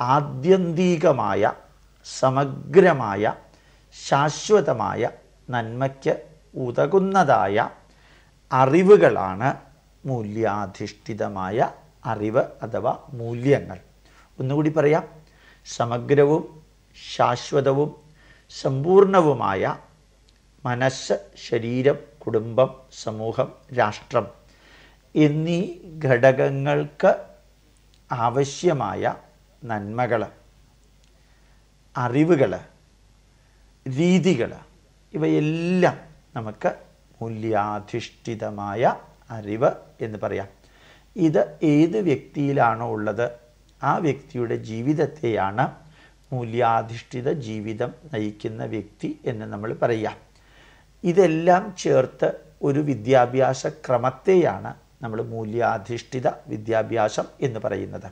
ആത്യന്തികമായ സമഗ്രമായ ശാശ്വതമായ നന്മയ്ക്ക് ഉതകുന്നതായ അറിവുകളാണ് മൂല്യാധിഷ്ഠിതമായ അറിവ് അഥവാ മൂല്യങ്ങൾ. ഒന്നുകൂടി പറയാം. സമഗ്രവും ശാശ്വതവും സമ്പൂർണവുമായ മനസ്സ് ശരീരം കുടുംബം സമൂഹം രാഷ്ട്രം എന്നീ ഘടകങ്ങൾക്ക് ആവശ്യമായ നന്മകൾ അറിവുകൾ രീതികൾ ഇവയെല്ലാം നമുക്ക് മൂല്യാധിഷ്ഠിതമായ അറിവ് എന്ന് പറയാം. ഇത് ഏത് വ്യക്തിയിലാണോ ഉള്ളത് ആ വ്യക്തിയുടെ ജീവിതത്തെയാണ് മൂല്യാധിഷ്ഠിത ജീവിതം നയിക്കുന്ന വ്യക്തി എന്ന് നമ്മൾ പറയാം. ഇതെല്ലാം ചേർത്ത് ഒരു വിദ്യാഭ്യാസ ക്രമത്തെയാണ് നമ്മൾ മൂല്യാധിഷ്ഠിത വിദ്യാഭ്യാസം എന്ന് പറയുന്നത്.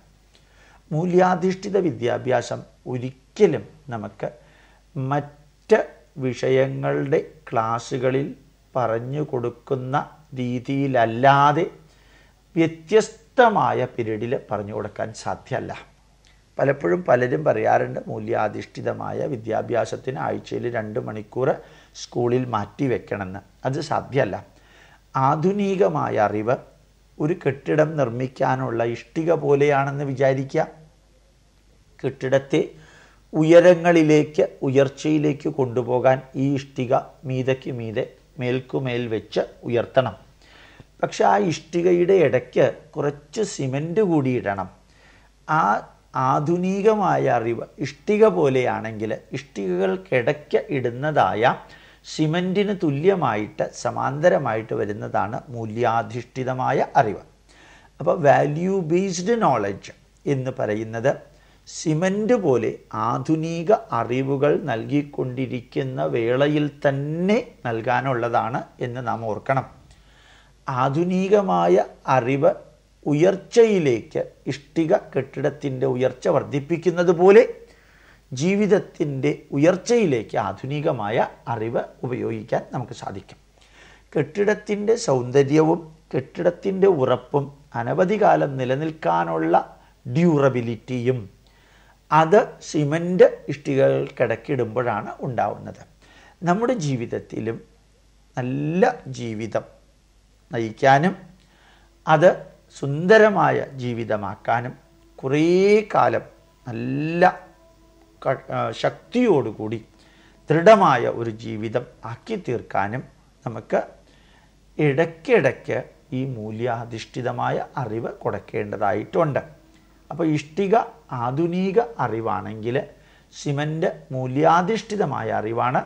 മൂല്യാധിഷ്ഠിത വിദ്യാഭ്യാസം ഒരിക്കലും നമുക്ക് മറ്റ് വിഷയങ്ങളുടെ ക്ലാസ്സുകളിൽ പറഞ്ഞു കൊടുക്കുന്ന രീതിയിലല്ലാതെ വ്യത്യസ്തമായ പിരീഡിൽ പറഞ്ഞു കൊടുക്കാൻ സാധ്യമല്ല. പലപ്പോഴും പലരും പറയാറുണ്ട് മൂല്യാധിഷ്ഠിതമായ വിദ്യാഭ്യാസത്തിന് ആഴ്ചയിൽ രണ്ട് മണിക്കൂർ സ്കൂളിൽ മാറ്റി വെക്കണമെന്ന്. അത് സാധ്യമല്ല. ആധുനികമായ അറിവ് ഒരു കെട്ടിടം നിർമ്മിക്കാനുള്ള ഇഷ്ടിക പോലെയാണെന്ന് വിചാരിക്കുക. കെട്ടിടത്തെ ഉയരങ്ങളിലേക്ക് ഉയർച്ചയിലേക്ക് കൊണ്ടുപോകാൻ ഈ ഇഷ്ടിക മീതയ്ക്ക് മീതെ മേൽക്കുമേൽ വെച്ച് ഉയർത്തണം. പക്ഷെ ആ ഇഷ്ടികയുടെ ഇടയ്ക്ക് കുറച്ച് സിമന്റ് കൂടി ഇടണം. ആ ആധുനികമായ അറിവ് ഇഷ്ടിക പോലെയാണെങ്കിൽ ഇഷ്ടികകൾക്കിടയ്ക്ക് ഇടുന്നതായ സിമന്റിന് തുല്യമായിട്ട് സമാന്തരമായിട്ട് വരുന്നതാണ് മൂല്യാധിഷ്ഠിതമായ അറിവ്. അപ്പോൾ വാല്യൂ ബേസ്ഡ് നോളജ് എന്ന് പറയുന്നത് സിമന്റ് പോലെ ആധുനിക അറിവുകൾ നൽകിക്കൊണ്ടിരിക്കുന്ന വേളയിൽ തന്നെ നൽകാനുള്ളതാണ് എന്ന് നാം ഓർക്കണം. ആധുനികമായ അറിവ് ഉയർച്ചയിലേക്ക് ഇഷ്ടിക കെട്ടിടത്തിന്റെ ഉയർച്ച വർദ്ധിപ്പിക്കുന്നത് പോലെ ജീവിതത്തിന്റെ ഉയർച്ചയിലേക്ക് ആധുനികമായ അറിവ് ഉപയോഗിക്കാൻ നമുക്ക് സാധിക്കും. കെട്ടിടത്തിന്റെ സൗന്ദര്യവും കെട്ടിടത്തിന്റെ ഉറപ്പും അനവധി കാലം നിലനിൽക്കാനുള്ള ഡ്യൂറബിലിറ്റിയും അത് സിമന്റ് ഇഷ്ടികകൾക്കിടക്കിടുമ്പോഴാണ് ഉണ്ടാവുന്നത്. നമ്മുടെ ജീവിതത്തിലും നല്ല ജീവിതം നയിക്കാനും അത് സുന്ദരമായ ജീവിതമാക്കാനും കുറേ കാലം നല്ല ശക്തിയോടുകൂടി ദൃഢമായ ഒരു ജീവിതം ആക്കി തീർക്കാനും നമുക്ക് ഇടയ്ക്കിടയ്ക്ക് ഈ മൂല്യാധിഷ്ഠിതമായ അറിവ് കൊടുക്കേണ്ടതായിട്ടുണ്ട്. അപ്പോൾ ഇഷ്ടിക ആധുനിക അറിവാണെങ്കിൽ സിമന്റ് മൂല്യാധിഷ്ഠിതമായ അറിവാണ്.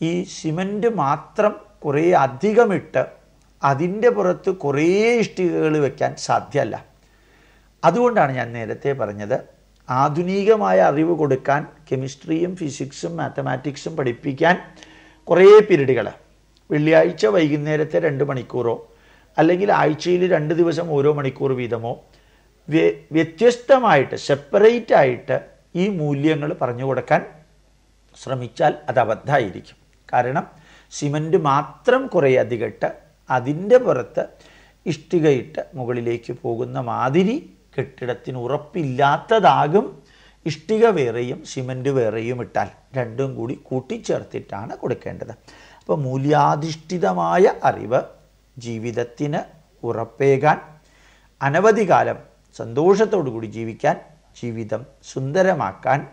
ഈ സിമന്റ് മാത്രം കുറേ അധികമിട്ട് അതിന്റെ പുറത്ത് കുറേ ഇഷ്ടികകൾ വയ്ക്കാൻ സാധ്യമല്ല. അതുകൊണ്ടാണ് ഞാൻ നേരത്തെ പറഞ്ഞത് ആധുനികമായ അറിവ് കൊടുക്കാൻ കെമിസ്ട്രിയും ഫിസിക്സും മാത്തമാറ്റിക്സും പഠിപ്പിക്കാൻ കുറേ പീരീഡുകൾ. വെള്ളിയാഴ്ച വൈകുന്നേരത്തെ രണ്ട് മണിക്കൂറോ അല്ലെങ്കിൽ ആഴ്ചയിൽ രണ്ട് ദിവസം ഓരോ മണിക്കൂർ വീതമോ വ്യത്യസ്തമായിട്ട് സെപ്പറേറ്റ് ആയിട്ട് ഈ മൂല്യങ്ങൾ പറഞ്ഞു കൊടുക്കാൻ ശ്രമിച്ചാൽ അത് അബദ്ധമായിരിക്കും. കാരണം സിമന്റ് മാത്രം കുറേ അധികട്ട് അതിന്റെ പുറത്ത് ഇഷ്ടികയിട്ട് മുകളിലേക്ക് പോകുന്ന മാതിരി കെട്ടിടത്തിന് ഉറപ്പില്ലാത്തതാകും. ഇഷ്ടിക വേറെയും സിമന്റ് വേറെയും ഇട്ടാൽ രണ്ടും കൂടി കൂട്ടിച്ചേർത്തിട്ടാണ് കൊടുക്കേണ്ടത്. അപ്പോൾ മൂല്യാധിഷ്ഠിതമായ അറിവ് ജീവിതത്തിന് ഉറപ്പേകാൻ അനവധി കാലം സന്തോഷത്തോടു കൂടി ജീവിക്കാൻ ജീവിതം സുന്ദരമാക്കാൻ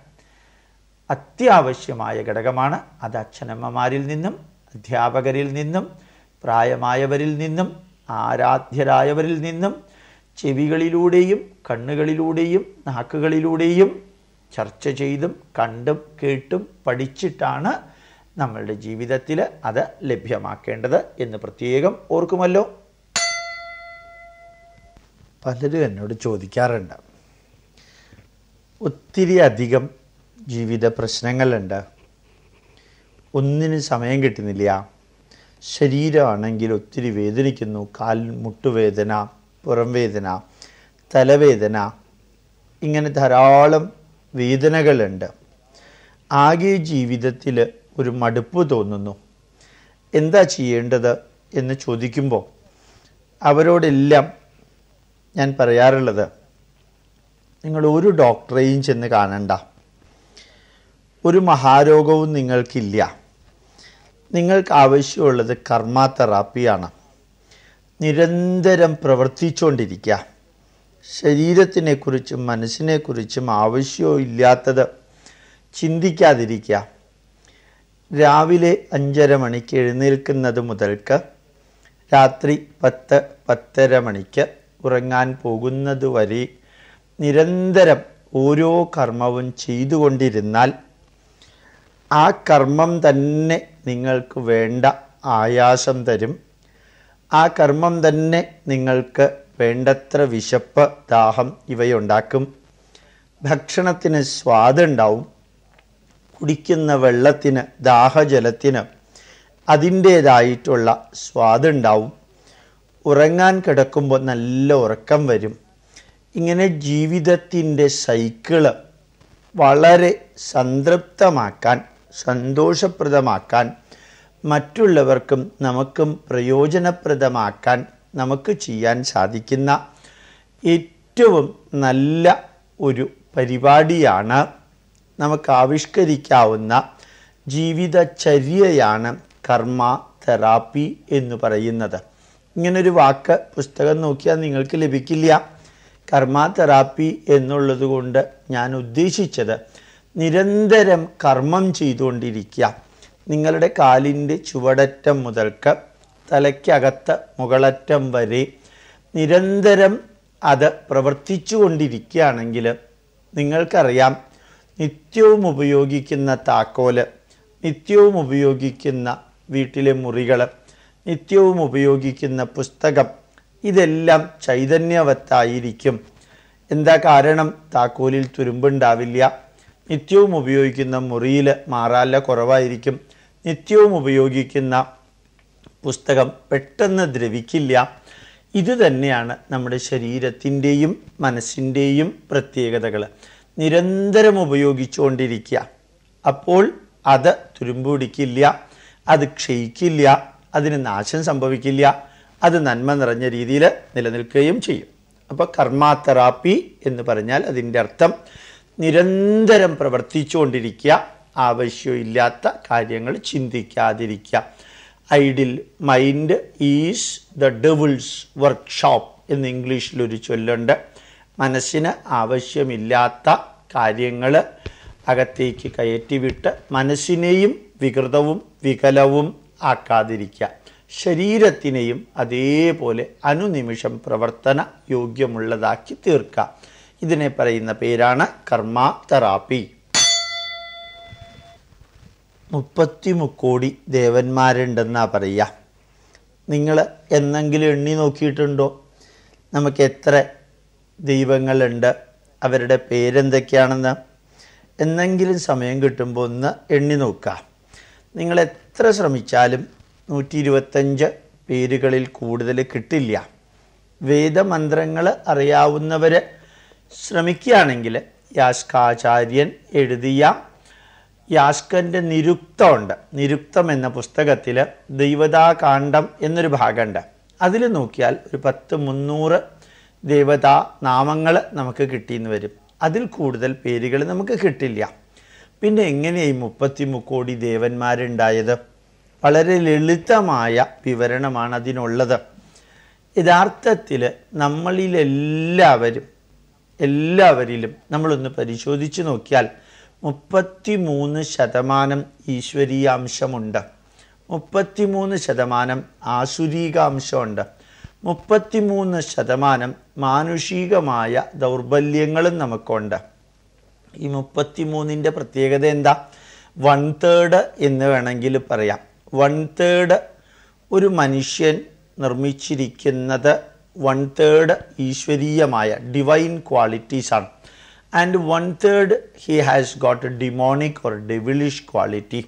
അത്യാവശ്യമായ ഘടകമാണ്. അത് അച്ഛനമ്മമാരിൽ നിന്നും അധ്യാപകരിൽ നിന്നും പ്രായമായവരിൽ നിന്നും ആരാധ്യരായവരിൽ നിന്നും ചെവികളിലൂടെയും കണ്ണുകളിലൂടെയും നാക്കുകളിലൂടെയും ചർച്ച ചെയ്തും കണ്ടും കേട്ടും പഠിച്ചിട്ടാണ് നമ്മളുടെ ജീവിതത്തിൽ അത് ലഭ്യമാക്കേണ്ടത് എന്ന് പ്രത്യേകം ഓർക്കുമല്ലോ. പലരും എന്നോട് ചോദിക്കാറുണ്ട് ഒത്തിരി അധികം ജീവിത പ്രശ്നങ്ങളുണ്ട്. ഒന്നിനും സമയം കിട്ടുന്നില്ല. ശരീരമാണെങ്കിൽ ഒത്തിരി വേദനിക്കുന്നു. കാൽ മുട്ടുവേദന പുറം വേദന തലവേദന ഇങ്ങനെ ധാരാളം വേദനകളുണ്ട്. ആകെ ജീവിതത്തിൽ ഒരു മടുപ്പ് തോന്നുന്നു. എന്താ ചെയ്യേണ്ടത് എന്ന് ചോദിക്കുമ്പോൾ അവരോടെല്ലാം ഞാൻ പറയാറുള്ളത് നിങ്ങൾ ഒരു ഡോക്ടറെയും ചെന്ന് കാണണ്ട. ഒരു മഹാരോഗവും നിങ്ങൾക്കില്ല. നിങ്ങൾക്ക് ആവശ്യമുള്ളത് കർമ്മ തെറാപ്പിയാണ്. നിരന്തരം പ്രവർത്തിച്ചുകൊണ്ടിരിക്കുക. ശരീരത്തിനെക്കുറിച്ചും മനസ്സിനെക്കുറിച്ചും ആവശ്യമില്ലാത്തത് ചിന്തിക്കാതിരിക്കുക. രാവിലെ അഞ്ചര മണിക്ക് എഴുന്നേൽക്കുന്നത് മുതൽക്ക് രാത്രി പത്ത് പത്തര മണിക്ക് ഉറങ്ങാൻ പോകുന്നത് വരെ നിരന്തരം ഓരോ കർമ്മവും ചെയ്തുകൊണ്ടിരുന്നാൽ ആ കർമ്മം തന്നെ നിങ്ങൾക്ക് വേണ്ട ആയാസം തരും. ആ കർമ്മം തന്നെ നിങ്ങൾക്ക് വേണ്ടത്ര വിശപ്പ് ദാഹം ഇവയുണ്ടാക്കും. ഭക്ഷണത്തിന് സ്വാദുണ്ടാവും. കുടിക്കുന്ന വെള്ളത്തിന് ദാഹജലത്തിന് അതിന്റേതായിട്ടുള്ള സ്വാദുണ്ടാവും. ഉറങ്ങാൻ കിടക്കുമ്പോൾ നല്ല ഉറക്കം വരും. ഇങ്ങനെ ജീവിതത്തിന്റെ സൈക്കിൾ വളരെ സംതൃപ്തമാക്കാൻ സന്തോഷപ്രദമാക്കാൻ മറ്റുള്ളവർക്കും നമുക്കും പ്രയോജനപ്രദമാക്കാൻ നമുക്ക് ചെയ്യാൻ സാധിക്കുന്ന ഏറ്റവും നല്ല ഒരു പരിപാടിയാണ് നമുക്ക് ആവിഷ്കരിക്കാവുന്ന ജീവിതചര്യയാണ് കർമ്മ തെറാപ്പി എന്ന് പറയുന്നത്. ഇങ്ങനൊരു വാക്ക് പുസ്തകം നോക്കിയാൽ നിങ്ങൾക്ക് ലഭിക്കില്ല. കർമ്മ തെറാപ്പി എന്നുള്ളത് കൊണ്ട് ഞാൻ ഉദ്ദേശിച്ചത് നിരന്തരം കർമ്മം ചെയ്തുകൊണ്ടിരിക്കുക. നിങ്ങളുടെ കാലിന്റെ ചുവടറ്റം മുതൽക്ക് തലയ്ക്കകത്ത് മുകളറ്റം വരെ നിരന്തരം അത് പ്രവർത്തിച്ചു കൊണ്ടിരിക്കുകയാണെങ്കിൽ നിങ്ങൾക്കറിയാം നിത്യവും ഉപയോഗിക്കുന്ന താക്കോൽ നിത്യവും ഉപയോഗിക്കുന്ന വീട്ടിലെ മുറികൾ നിത്യവും ഉപയോഗിക്കുന്ന പുസ്തകം ഇതെല്ലാം ചൈതന്യവത്തായിരിക്കും. എന്താ കാരണം? താക്കോലിൽ തുരുമ്പുണ്ടാവില്ല. നിത്യവും ഉപയോഗിക്കുന്ന മുറിയിൽ മാറാല കുറവായിരിക്കും. നിത്യവും ഉപയോഗിക്കുന്ന പുസ്തകം പെട്ടെന്ന് ദ്രവിക്കില്ല. ഇതുതന്നെയാണ് നമ്മുടെ ശരീരത്തിന്റെയും മനസ്സിന്റെയും പ്രത്യേകതകൾ നിരന്തരം ഉപയോഗിച്ചുകൊണ്ടിരിക്കുക. അപ്പോൾ അത് തുരുമ്പുടിക്കില്ല അത് ക്ഷയിക്കില്ല അതിന് നാശം സംഭവിക്കില്ല അത് നന്മ നിറഞ്ഞ രീതിയിൽ നിലനിൽക്കുകയും ചെയ്യും. അപ്പോൾ കർമ്മ തെറാപ്പി എന്ന് പറഞ്ഞാൽ അതിന്റെ അർത്ഥം നിരന്തരം പ്രവർത്തിച്ചുകൊണ്ടിരിക്കുക ആവശ്യമില്ലാത്ത കാര്യങ്ങൾ ചിന്തിക്കാതിരിക്കുക. Idle mind is the devil's workshop എന്ന് ഇംഗ്ലീഷിലൊരു ചൊല്ലുണ്ട്. മനസ്സിന് ആവശ്യമില്ലാത്ത കാര്യങ്ങൾ അകത്തേക്ക് കയറ്റിവിട്ട് മനസ്സിനെയും വികൃതവും വികലവും ആക്കാതിരിക്കുക. ശരീരത്തിനെയും അതേപോലെ അനുനിമിഷം പ്രവർത്തന യോഗ്യമുള്ളതാക്കി തീർക്കുക. ഇതിനെ പറയുന്ന പേരാണ് കർമ്മ തെറാപ്പി. മുപ്പത്തി മുക്കോടി ദേവന്മാരുണ്ടെന്നാ പറയുക. നിങ്ങൾ എന്നെങ്കിലും എണ്ണി നോക്കിയിട്ടുണ്ടോ? നമുക്ക് എത്ര ദൈവങ്ങളുണ്ട്? അവരുടെ പേരെന്തൊക്കെയാണെന്ന് എന്നെങ്കിലും സമയം കിട്ടുമ്പോൾ ഒന്ന് എണ്ണി നോക്കുക. നിങ്ങൾ എത്ര ശ്രമിച്ചാലും നൂറ്റി ഇരുപത്തഞ്ച് പേരുകളിൽ കൂടുതൽ കിട്ടില്ല. വേദമന്ത്രങ്ങൾ അറിയാവുന്നവർ ശ്രമിക്കുകയാണെങ്കിൽ യാസ്കാചാര്യൻ എഴുതിയ യാസ്കന്റെ നിരുക്തമുണ്ട്. നിരുക്തം എന്ന പുസ്തകത്തിൽ ദൈവതാകാന്ഡം എന്നൊരു ഭാഗമുണ്ട്. അതിൽ നോക്കിയാൽ ഒരു പത്ത് മുന്നൂറ് ദേവതാ നാമങ്ങൾ നമുക്ക് കിട്ടിയെന്ന് വരും. അതിൽ കൂടുതൽ പേരുകൾ നമുക്ക് കിട്ടില്ല. പിന്നെ എങ്ങനെയായി മുപ്പത്തി മുക്കോടി ദേവന്മാരുണ്ടായത്? വളരെ ലളിതമായ വിവരണമാണ് അതിനുള്ളത്. യഥാർത്ഥത്തിൽ നമ്മളിലെല്ലാവരും എല്ലാവരിലും നമ്മളൊന്ന് പരിശോധിച്ച് നോക്കിയാൽ മുപ്പത്തി മൂന്ന് ശതമാനം ഈശ്വരീയാംശമുണ്ട്. മുപ്പത്തിമൂന്ന് ശതമാനം ആസുരീകാംശമുണ്ട്. മുപ്പത്തിമൂന്ന് ശതമാനം മാനുഷികമായ ദൗർബല്യങ്ങളും നമുക്കുണ്ട്. ഈ മുപ്പത്തിമൂന്നിന്റെ പ്രത്യേകത എന്താ? വൺ തേർഡ് എന്ന് വേണമെങ്കിൽ പറയാം. വൺ തേർഡ് ഒരു മനുഷ്യൻ നിർമ്മിച്ചിരിക്കുന്നത് വൺ തേർഡ് ഈശ്വരീയമായ ഡിവൈൻ ക്വാളിറ്റീസാണ്. And one third he has got a demonic or devilish quality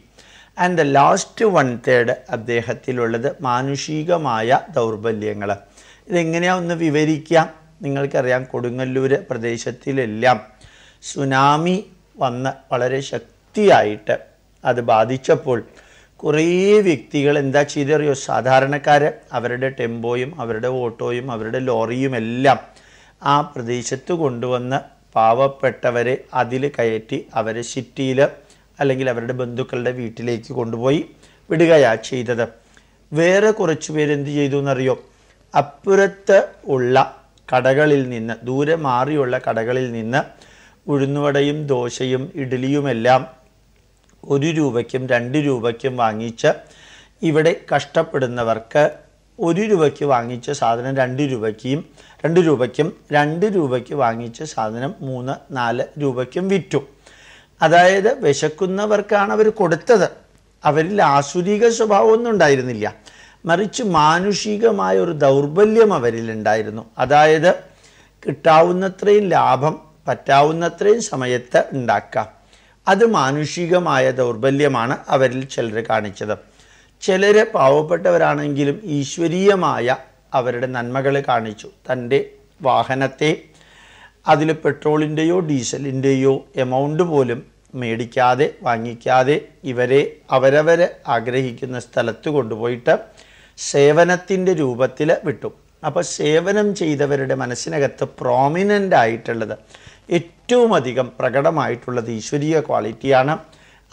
and the last one third അദ്ദേഹത്തിലുള്ളത് മാനുഷികമായ ദൗർബല്യങ്ങൾ ഇതെങ്ങനെയാ ഒന്ന് വിവരിക്കാം നിങ്ങൾക്കറിയാം കൊടുങ്ങല്ലൂർ പ്രദേശത്തിലെല്ലാം സുനാമി വന്ന് വളരെ ശക്തിയായിട്ട് അത് ബാധിച്ചപ്പോൾ കുറേ വ്യക്തികൾ എന്താ ചെയ്തറിയോ? സാധാരണക്കാർ അവരുടെ ടെമ്പോയും അവരുടെ ഓട്ടോയും അവരുടെ ലോറിയും എല്ലാം ആ പ്രദേശത്ത് കൊണ്ടുവന്ന് പാവപ്പെട്ടവരെ അതിൽ കയറ്റി അവരെ സിറ്റിയിൽ അല്ലെങ്കിൽ അവരുടെ ബന്ധുക്കളുടെ വീട്ടിലേക്ക് കൊണ്ടുപോയി വിടുകയാ ചെയ്തത്. വേറെ കുറച്ച് പേരെന്ത് ചെയ്തു എന്നറിയോ? അപ്പുറത്ത് ഉള്ള കടകളിൽ നിന്ന് ദൂരെ മാറിയുള്ള കടകളിൽ നിന്ന് ഉഴുന്നുവടയും ദോശയും ഇഡ്ഡലിയുമെല്ലാം ഒരു രൂപയ്ക്കും രണ്ട് രൂപയ്ക്കും വാങ്ങിച്ച് ഇവിടെ കഷ്ടപ്പെടുന്നവർക്ക് ഒരു രൂപയ്ക്ക് വാങ്ങിച്ച സാധനം രണ്ട് രൂപയ്ക്കും രണ്ട് രൂപയ്ക്കും രണ്ട് രൂപയ്ക്ക് വാങ്ങിച്ച സാധനം മൂന്ന് നാല് രൂപയ്ക്കും വിറ്റു. അതായത് വിശക്കുന്നവർക്കാണ് അവർ കൊടുത്തത്. അവരിൽ ആസുരിക സ്വഭാവമൊന്നും ഉണ്ടായിരുന്നില്ല. മറിച്ച് മാനുഷികമായ ഒരു ദൗർബല്യം അവരിലുണ്ടായിരുന്നു അതായത് കിട്ടാവുന്നത്രയും ലാഭം പറ്റാവുന്നത്രയും സമയത്ത് ഉണ്ടാക്കാം. അത് മാനുഷികമായ ദൗർബല്യമാണ് അവരിൽ ചിലർ കാണിച്ചത്. ചിലർ പാവപ്പെട്ടവരാണെങ്കിലും ഈശ്വരീയമായ അവരുടെ നന്മകൾ കാണിച്ചു. തന്റെ വാഹനത്തെ അതിൽ പെട്രോളിന്റെയോ ഡീസലിന്റെയോ എമൗണ്ട് പോലും മേടിക്കാതെ വാങ്ങിക്കാതെ ഇവരെ അവരവരെ ആഗ്രഹിക്കുന്ന സ്ഥലത്ത് കൊണ്ടുപോയിട്ട് സേവനത്തിന്റെ രൂപത്തിൽ വിട്ടു. അപ്പോൾ സേവനം ചെയ്തവരുടെ മനസ്സിനകത്ത് പ്രോമിനന്റ് ആയിട്ടുള്ളത് ഏറ്റവും അധികം പ്രകടമായിട്ടുള്ളത് ഈശ്വരീയ ക്വാളിറ്റിയാണ്.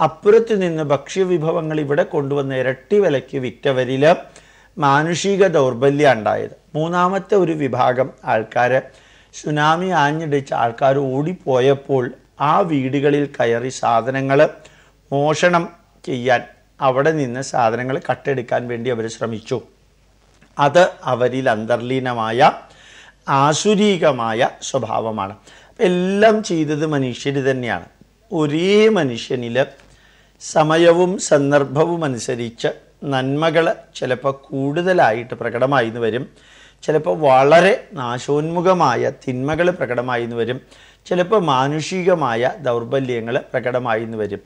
അപ്പുറത്ത് നിന്ന് ഭക്ഷ്യവിഭവങ്ങൾ ഇവിടെ കൊണ്ടുവന്ന് ഇരട്ടി വിലയ്ക്ക് വിറ്റവരിൽ മാനുഷിക ദൗർബല്യം ഉണ്ടായത്. മൂന്നാമത്തെ ഒരു വിഭാഗം ആൾക്കാർ സുനാമി ആഞ്ഞടിച്ച ആൾക്കാർ ഓടിപ്പോയപ്പോൾ ആ വീടുകളിൽ കയറി സാധനങ്ങൾ മോഷണം ചെയ്യാൻ അവിടെ നിന്ന് സാധനങ്ങൾ കട്ടെടുക്കാൻ വേണ്ടി അവർ ശ്രമിച്ചു. അത് അവരിൽ അന്തർലീനമായ ആസുരീകമായ സ്വഭാവമാണ്. എല്ലാം ചെയ്തത് മനുഷ്യർ തന്നെയാണ്. ഒരേ മനുഷ്യനിൽ സമയവും സന്ദർഭവും അനുസരിച്ച് നന്മകൾ ചിലപ്പോൾ കൂടുതലായിട്ട് പ്രകടമായി എന്ന് വരും. ചിലപ്പോൾ വളരെ നാശോന്മുഖമായ തിന്മകൾ പ്രകടമായി എന്ന് വരും. ചിലപ്പോൾ മാനുഷികമായ ദൗർബല്യങ്ങൾ പ്രകടമായി എന്ന് വരും.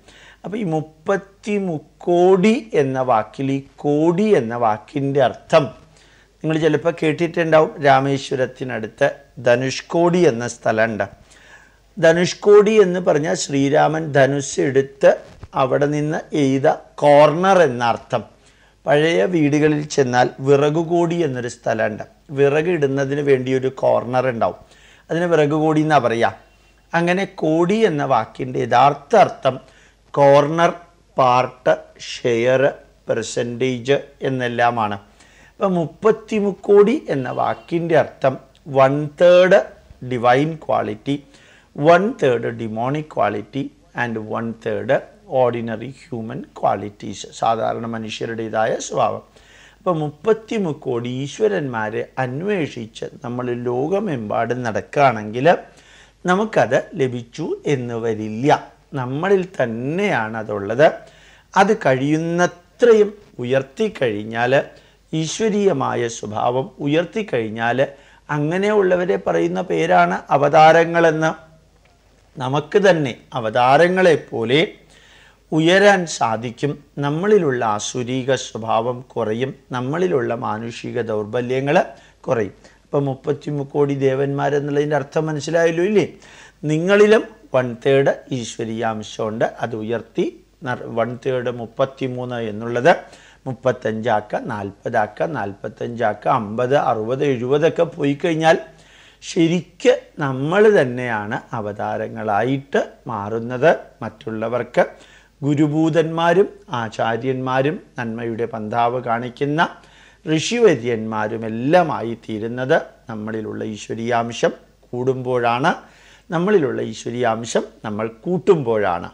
അപ്പോൾ ഈ മുപ്പത്തി മുക്കോടി എന്ന വാക്കിൽ ഈ കോടി എന്ന വാക്കിന്റെ അർത്ഥം നിങ്ങൾ ചിലപ്പോൾ കേട്ടിട്ടുണ്ടാവും. രാമേശ്വരത്തിനടുത്ത് ധനുഷ്കോടി എന്ന സ്ഥലമുണ്ട്. ധനുഷ്കോടി എന്ന് പറഞ്ഞാൽ ശ്രീരാമൻ ധനുസ് എടുത്ത് അവിടെ നിന്ന് എയ്ത കോർണർ എന്ന അർത്ഥം. പഴയ വീടുകളിൽ ചെന്നാൽ വിറകുകോടി എന്നൊരു സ്ഥലമുണ്ട്. വിറക് ഇടുന്നതിന് വേണ്ടി ഒരു കോർണർ ഉണ്ടാവും. അതിന് വിറകുകോടി എന്നാ പറയുക അങ്ങനെ കോടി എന്ന വാക്കിന്റെ യഥാർത്ഥ അർത്ഥം കോർണർ പാർട്ട് ഷെയർ പെർസെന്റേജ് എന്നെല്ലാമാണ്. അപ്പം മുപ്പത്തി മുക്കോടി എന്ന വാക്കിന്റെ അർത്ഥം one third divine quality one third demonic quality and one third ordinary human qualities സാധാരണ മനുഷ്യരുടേതായ സ്വഭാവം. അപ്പോൾ മുപ്പത്തി മുക്കോടി ഈശ്വരന്മാരെ അന്വേഷിച്ച് നമ്മൾ ലോകമെമ്പാടും നടക്കുകയാണെങ്കിൽ നമുക്കത് ലഭിച്ചു എന്ന് വരില്ല. നമ്മളിൽ തന്നെയാണ് അതുള്ളത്. അത് കഴിയുന്നത്രയും ഉയർത്തിക്കഴിഞ്ഞാൽ ഈശ്വരീയമായ സ്വഭാവം ഉയർത്തിക്കഴിഞ്ഞാൽ അങ്ങനെയുള്ളവരെ പറയുന്ന പേരാണ് അവതാരങ്ങളെന്ന്. നമുക്ക് തന്നെ അവതാരങ്ങളെപ്പോലെ ഉയരാൻ സാധിക്കും. നമ്മളിലുള്ള ആസുരീക സ്വഭാവം കുറയും. നമ്മളിലുള്ള മാനുഷിക ദൗർബല്യങ്ങൾ കുറയും. അപ്പം മുപ്പത്തി കോടി ദേവന്മാരെന്നുള്ളതിന്റെ അർത്ഥം മനസ്സിലായല്ലോ ഇല്ലേ? നിങ്ങളിലും വൺ തേർഡ് ഈശ്വരീയാംശമുണ്ട്. അത് ഉയർത്തി വൺ തേർഡ് മുപ്പത്തി മൂന്ന് എന്നുള്ളത് മുപ്പത്തഞ്ചാക്ക നാൽപ്പതാക്ക നാൽപ്പത്തഞ്ചാക്ക അമ്പത് അറുപത് എഴുപതൊക്കെ പോയി കഴിഞ്ഞാൽ ശരിക്ക് നമ്മൾ തന്നെയാണ് അവതാരങ്ങളായിട്ട് മാറുന്നത് മറ്റുള്ളവർക്ക്. ഗുരുഭൂതന്മാരും ആചാര്യന്മാരും നന്മയുടെ പന്താവ് കാണിക്കുന്ന ഋഷിവര്യന്മാരുമെല്ലാമായി തീരുന്നത് നമ്മളിലുള്ള ഈശ്വരീയാംശം കൂടുമ്പോഴാണ്. നമ്മളിലുള്ള ഈശ്വരീയാംശം നമ്മൾ കൂട്ടുമ്പോഴാണ്.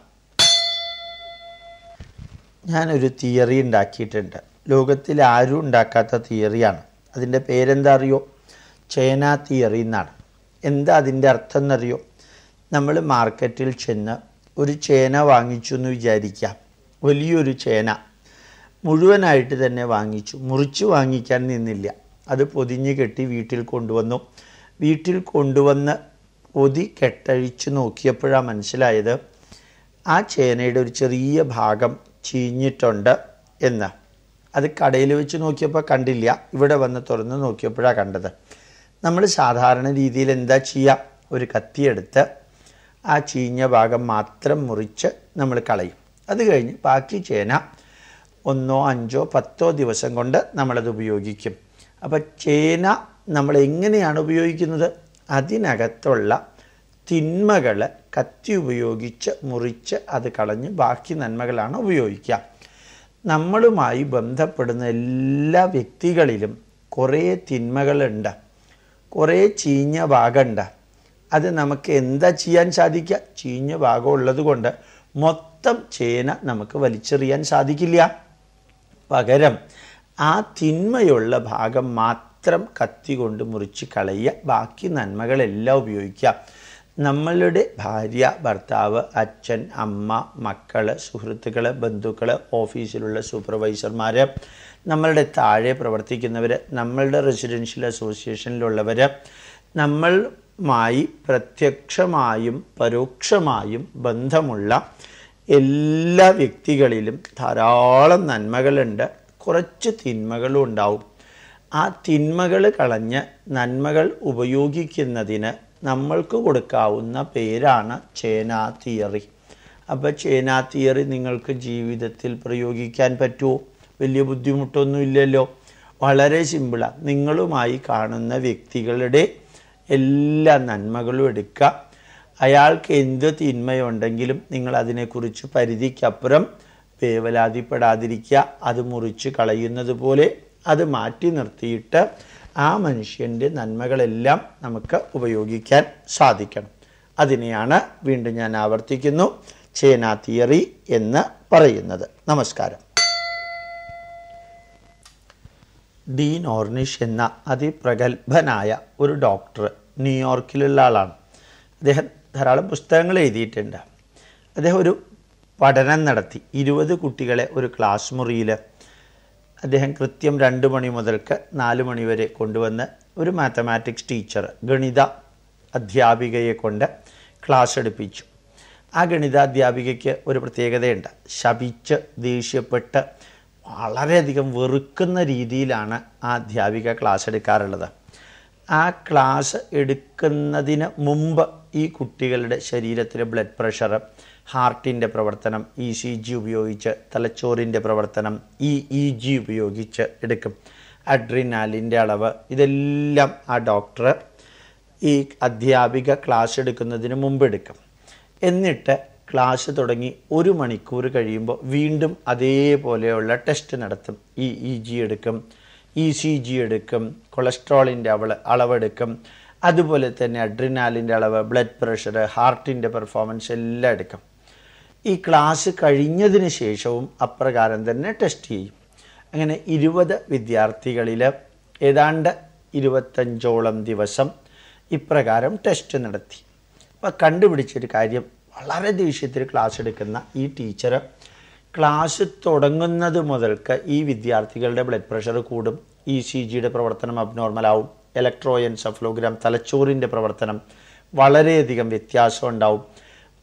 ഞാനൊരു തിയറി ഉണ്ടാക്കിയിട്ടുണ്ട്. ലോകത്തിൽ ആരും ഉണ്ടാക്കാത്ത തിയറിയാണ്. അതിന്റെ പേരെന്താ അറിയോ ചേന തിയറി എന്നാണ്. എന്താ അതിന്റെ അർത്ഥം എന്നറിയോ? നമ്മൾ മാർക്കറ്റിൽ ചെന്ന് ഒരു ചേന വാങ്ങിച്ചു എന്ന് വിചാരിക്കാം. വലിയൊരു ചേന. മുഴുവനായിട്ട് തന്നെ വാങ്ങിച്ചു. മുറിച്ച് വാങ്ങിക്കാൻ നിന്നില്ല. അത് പൊതിഞ്ഞ് കെട്ടി വീട്ടിൽ കൊണ്ടുവന്നു. വീട്ടിൽ കൊണ്ടുവന്ന് പൊതി കെട്ടഴിച്ചു നോക്കിയപ്പോഴാണ് മനസ്സിലായത് ആ ചേനയുടെ ഒരു ചെറിയ ഭാഗം ചീഞ്ഞിട്ടുണ്ട് എന്ന്. അത് കടയിൽ വെച്ച് നോക്കിയപ്പോൾ കണ്ടില്ല. ഇവിടെ വന്ന് തുറന്ന് നോക്കിയപ്പോഴാണ് കണ്ടത്. നമ്മൾ സാധാരണ രീതിയിൽ എന്താ ചെയ്യുക? ഒരു കത്തിയെടുത്ത് ആ ചീഞ്ഞ ഭാഗം മാത്രം മുറിച്ച് നമ്മൾ കളയും. അത് കഴിഞ്ഞ് ബാക്കി ചേന ഒന്നോ അഞ്ചോ പത്തോ ദിവസം കൊണ്ട് നമ്മളത് ഉപയോഗിക്കും. അപ്പോൾ ചേന നമ്മൾ എങ്ങനെയാണ് ഉപയോഗിക്കുന്നത്? അതിനകത്തുള്ള തിന്മകൾ കത്തി ഉപയോഗിച്ച് മുറിച്ച് അത് കളഞ്ഞ് ബാക്കി നന്മകളാണ് ഉപയോഗിക്കുക. നമ്മളുമായി ബന്ധപ്പെടുന്ന എല്ലാ വ്യക്തികളിലും കുറേ തിന്മകളുണ്ട്. കുറേ ചീഞ്ഞ ഭാഗമുണ്ട്. അത് നമുക്ക് എന്താ ചെയ്യാൻ സാധിക്കുക? ചീഞ്ഞ ഭാഗം ഉള്ളത് കൊണ്ട് മൊത്തം ചേന നമുക്ക് വലിച്ചെറിയാൻ സാധിക്കില്ല. പകരം ആ തിന്മയുള്ള ഭാഗം മാത്രം കത്തി കൊണ്ട് മുറിച്ച് കളയുക. ബാക്കി നന്മകളെല്ലാം ഉപയോഗിക്കുക. നമ്മളുടെ ഭാര്യ ഭർത്താവ് അച്ഛൻ അമ്മ മക്കൾ സുഹൃത്തുക്കൾ ബന്ധുക്കൾ ഓഫീസിലുള്ള സൂപ്പർവൈസർമാർ നമ്മളുടെ താഴെ പ്രവർത്തിക്കുന്നവർ നമ്മളുടെ റെസിഡൻഷ്യൽ അസോസിയേഷനിലുള്ളവർ നമ്മളുമായി പ്രത്യക്ഷമായും പരോക്ഷമായും ബന്ധമുള്ള എല്ലാ വ്യക്തികളിലും ധാരാളം നന്മകളുണ്ട്. കുറച്ച് തിന്മകളും ഉണ്ടാവും. ആ തിന്മകൾ കളഞ്ഞ് നന്മകൾ ഉപയോഗിക്കുന്നതിന് നമ്മൾക്ക് കൊടുക്കാവുന്ന പേരാണ് ചേനാ തിയറി അപ്പോൾ ചേനാ തിയറി നിങ്ങൾക്ക് ജീവിതത്തിൽ പ്രയോഗിക്കാൻ പറ്റുമോ? വലിയ ബുദ്ധിമുട്ടൊന്നുമില്ലല്ലോ. വളരെ സിമ്പിളാണ് നിങ്ങളുമായി കാണുന്ന വ്യക്തികളുടെ എല്ലാ നന്മകളും എടുക്കുക. അയാൾക്ക് എന്ത് തിന്മയുണ്ടെങ്കിലും നിങ്ങൾ അതിനെക്കുറിച്ച് പരിധിക്കപ്പുറം വേവലാതിപ്പെടാതിരിക്കുക. അത് മുറിച്ച് കളയുന്നത് പോലെ അത് മാറ്റി നിർത്തിയിട്ട് ആ മനുഷ്യന്റെ നന്മകളെല്ലാം നമുക്ക് ഉപയോഗിക്കാൻ സാധിക്കണം. അതിനെയാണ് വീണ്ടും ഞാൻ ആവർത്തിക്കുന്നു. ചേന തിയറി എന്ന് പറയുന്നത്. നമസ്കാരം. ഡീൻ ഓർണിഷ് എന്ന അതിപ്രഗത്ഭനായ ഒരു ഡോക്ടർ ന്യൂയോർക്കിലുള്ള ആളാണ്. അദ്ദേഹം ധാരാളം പുസ്തകങ്ങൾ എഴുതിയിട്ടുണ്ട്. അദ്ദേഹം ഒരു പഠനം നടത്തി. ഇരുപത് കുട്ടികളെ ഒരു ക്ലാസ് മുറിയിൽ അദ്ദേഹം കൃത്യം രണ്ട് മണി മുതൽക്ക് നാല് മണി വരെ കൊണ്ടുവന്ന് ഒരു മാത്തമാറ്റിക്സ് ടീച്ചർ ഗണിത അധ്യാപികയെ കൊണ്ട് ക്ലാസ് എടുപ്പിച്ചു. ആ ഗണിത അധ്യാപികയ്ക്ക് ഒരു പ്രത്യേകതയുണ്ട്. ശപിച്ച് ദേഷ്യപ്പെട്ട് വളരെയധികം വെറുക്കുന്ന രീതിയിലാണ് ആ അധ്യാപിക ക്ലാസ് എടുക്കാറുള്ളത്. ആ ക്ലാസ് എടുക്കുന്നതിന് മുമ്പ് ഈ കുട്ടികളുടെ ശരീരത്തിലെ ബ്ലഡ് പ്രഷർ ഹാർട്ടിന്റെ പ്രവർത്തനം ഇ സി ജി ഉപയോഗിച്ച് തലച്ചോറിന്റെ പ്രവർത്തനം ഇ ഇ ജി ഉപയോഗിച്ച് എടുക്കും. അഡ്രിനാലിന്റെ അളവ് ഇതെല്ലാം ആ ഡോക്ടർ ഈ അധ്യാപിക ക്ലാസ് എടുക്കുന്നതിന് മുമ്പ് എടുക്കും. എന്നിട്ട് ക്ലാസ് തുടങ്ങി ഒരു മണിക്കൂർ കഴിയുമ്പോൾ വീണ്ടും അതേപോലെയുള്ള ടെസ്റ്റ് നടത്തും. ഇ ഇ ജി എടുക്കും. ഇ സി ജി എടുക്കും കൊളസ്ട്രോളിന്റെ അവൾ അളവെടുക്കും. അതുപോലെ തന്നെ അഡ്രിനാലിന്റെ അളവ് ബ്ലഡ് പ്രഷർ ഹാർട്ടിന്റെ പെർഫോമൻസ് എല്ലാം എടുക്കും. ഈ ക്ലാസ് കഴിഞ്ഞതിന് ശേഷവും അപ്രകാരം തന്നെ ടെസ്റ്റ് ചെയ്യും. അങ്ങനെ ഇരുപത് വിദ്യാർത്ഥികളിൽ ഏതാണ്ട് ഇരുപത്തഞ്ചോളം ദിവസം ഇപ്രകാരം ടെസ്റ്റ് നടത്തി. അപ്പോൾ കണ്ടുപിടിച്ചൊരു കാര്യം വളരെ ദേഷ്യത്തിൽ ക്ലാസ് എടുക്കുന്ന ഈ ടീച്ചർ ക്ലാസ് തുടങ്ങുന്നത് മുതൽക്ക് ഈ വിദ്യാർത്ഥികളുടെ ബ്ലഡ് പ്രഷർ കൂടും. ഇ സി ജിയുടെ പ്രവർത്തനം അബ്നോർമലാവും ഇലക്ട്രോ സഫ്ലോഗ്രാം തലച്ചോറിന്റെ പ്രവർത്തനം വളരെയധികം വ്യത്യാസം ഉണ്ടാവും.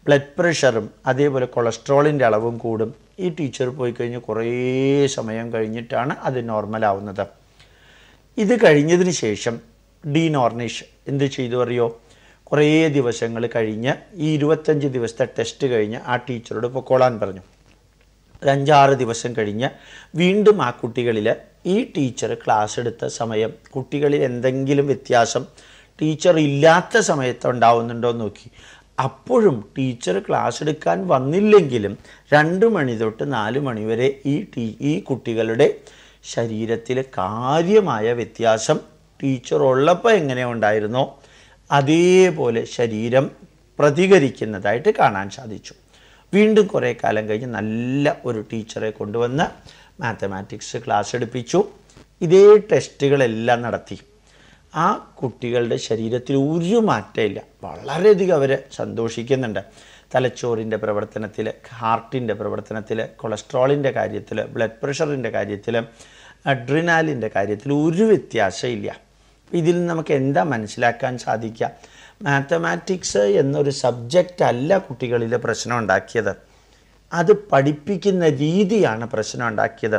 ബ്ലഡ് പ്രഷറും അതേപോലെ കൊളസ്ട്രോളിന്റെ അളവും കൂടും. ഈ ടീച്ചർ പോയി കഴിഞ്ഞ് കുറേ സമയം കഴിഞ്ഞിട്ടാണ് അത് നോർമലാവുന്നത് ഇത് കഴിഞ്ഞതിന് ശേഷം ഡി നോർണിഷ് എന്ത് ചെയ്തു അറിയോ? കുറേ ദിവസങ്ങൾ കഴിഞ്ഞ് ഈ ഇരുപത്തഞ്ച് ദിവസത്തെ ടെസ്റ്റ് കഴിഞ്ഞ് ആ ടീച്ചറോട് പൊക്കോളാൻ പറഞ്ഞു. ഒരു അഞ്ചാറ് ദിവസം കഴിഞ്ഞ് വീണ്ടും ആ കുട്ടികളിൽ ഈ ടീച്ചർ ക്ലാസ് എടുത്ത സമയം കുട്ടികളിൽ എന്തെങ്കിലും വ്യത്യാസം ടീച്ചർ ഇല്ലാത്ത സമയത്ത് ഉണ്ടാവുന്നുണ്ടോ എന്ന് നോക്കി. അപ്പോഴും ടീച്ചർ ക്ലാസ് എടുക്കാൻ വന്നില്ലെങ്കിലും രണ്ട് മണി തൊട്ട് നാല് മണി വരെ ഈ ടീ ഈ കുട്ടികളുടെ ശരീരത്തിലെ കാര്യമായ വ്യത്യാസം ടീച്ചർ ഉള്ളപ്പോൾ എങ്ങനെ ഉണ്ടായിരുന്നോ അതേപോലെ ശരീരം പ്രതികരിക്കുന്നതായിട്ട് കാണാൻ സാധിച്ചു. വീണ്ടും കുറേ കാലം കഴിഞ്ഞ് നല്ല ഒരു ടീച്ചറെ കൊണ്ടുവന്ന് മാത്തമാറ്റിക്സ് ക്ലാസ് എടുപ്പിച്ചു. ഇതേ ടെസ്റ്റുകളെല്ലാം നടത്തി. ആ കുട്ടികളുടെ ശരീരത്തിൽ ഒരു മാറ്റമില്ല. വളരെയധികം അവർ സന്തോഷിക്കുന്നുണ്ട്. തലച്ചോറിന്റെ പ്രവർത്തനത്തിൽ ഹാർട്ടിന്റെ പ്രവർത്തനത്തിൽ കൊളസ്ട്രോളിന്റെ കാര്യത്തിൽ ബ്ലഡ് പ്രഷറിന്റെ കാര്യത്തിൽ അഡ്രിനാലിന്റെ കാര്യത്തിൽ ഒരു വ്യത്യാസമില്ല. ഇതിൽ നമുക്ക് എന്താ മനസ്സിലാക്കാൻ സാധിക്കുക? മാത്തമാറ്റിക്സ് എന്നൊരു സബ്ജക്റ്റ് അല്ല കുട്ടികളിൽ പ്രശ്നം ഉണ്ടാക്കിയത്. അത് പഠിപ്പിക്കുന്ന രീതിയാണ് പ്രശ്നം ഉണ്ടാക്കിയത്.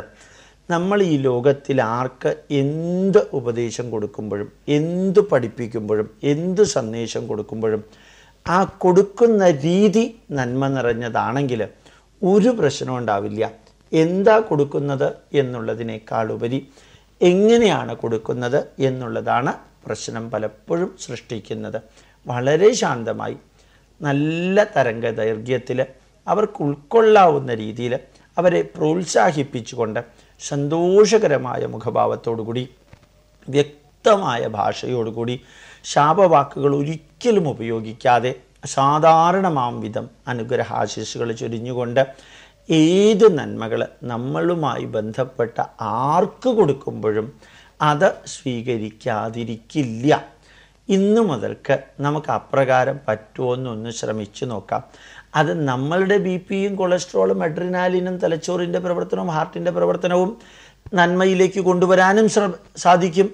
നമ്മൾ ഈ ലോകത്തിൽ ആർക്ക് എന്ത് ഉപദേശം കൊടുക്കുമ്പോഴും എന്ത് പഠിപ്പിക്കുമ്പോഴും എന്ത് സന്ദേശം കൊടുക്കുമ്പോഴും ആ കൊടുക്കുന്ന രീതി നന്മ നിറഞ്ഞതാണെങ്കിൽ ഒരു പ്രശ്നവും ഉണ്ടാവില്ല. എന്താ കൊടുക്കുന്നത് എന്നുള്ളതിനേക്കാൾ ഉപരി എങ്ങനെയാണ് കൊടുക്കുന്നത് എന്നുള്ളതാണ് പ്രശ്നം പലപ്പോഴും സൃഷ്ടിക്കുന്നത്. വളരെ ശാന്തമായി നല്ല തരംഗ ദൈർഘ്യത്തിൽ അവർക്ക് ഉൾക്കൊള്ളാവുന്ന രീതിയിൽ അവരെ പ്രോത്സാഹിപ്പിച്ചുകൊണ്ട് സന്തോഷകരമായ മുഖഭാവത്തോടുകൂടി വ്യക്തമായ ഭാഷയോടുകൂടി ശാപവാക്കുകൾ ഒരിക്കലും ഉപയോഗിക്കാതെ സാധാരണമാം വിധം അനുഗ്രഹാശിസുകൾ ചൊരിഞ്ഞുകൊണ്ട് ഏത് നന്മകൾ നമ്മളുമായി ബന്ധപ്പെട്ട ആർക്ക് കൊടുക്കുമ്പോഴും അത് സ്വീകരിക്കാതിരിക്കില്ല. ഇന്നു മുതൽക്ക് നമുക്ക് അപ്രകാരം പറ്റുമോ എന്നൊന്ന് ശ്രമിച്ചു നോക്കാം. അത് നമ്മളുടെ ബി പിയും കൊളസ്ട്രോളും അഡ്രിനാലിനും തലച്ചോറിന്റെ പ്രവർത്തനവും ഹാർട്ടിന്റെ പ്രവർത്തനവും നന്മയിലേക്ക് കൊണ്ടുവരാനും സാധിക്കും.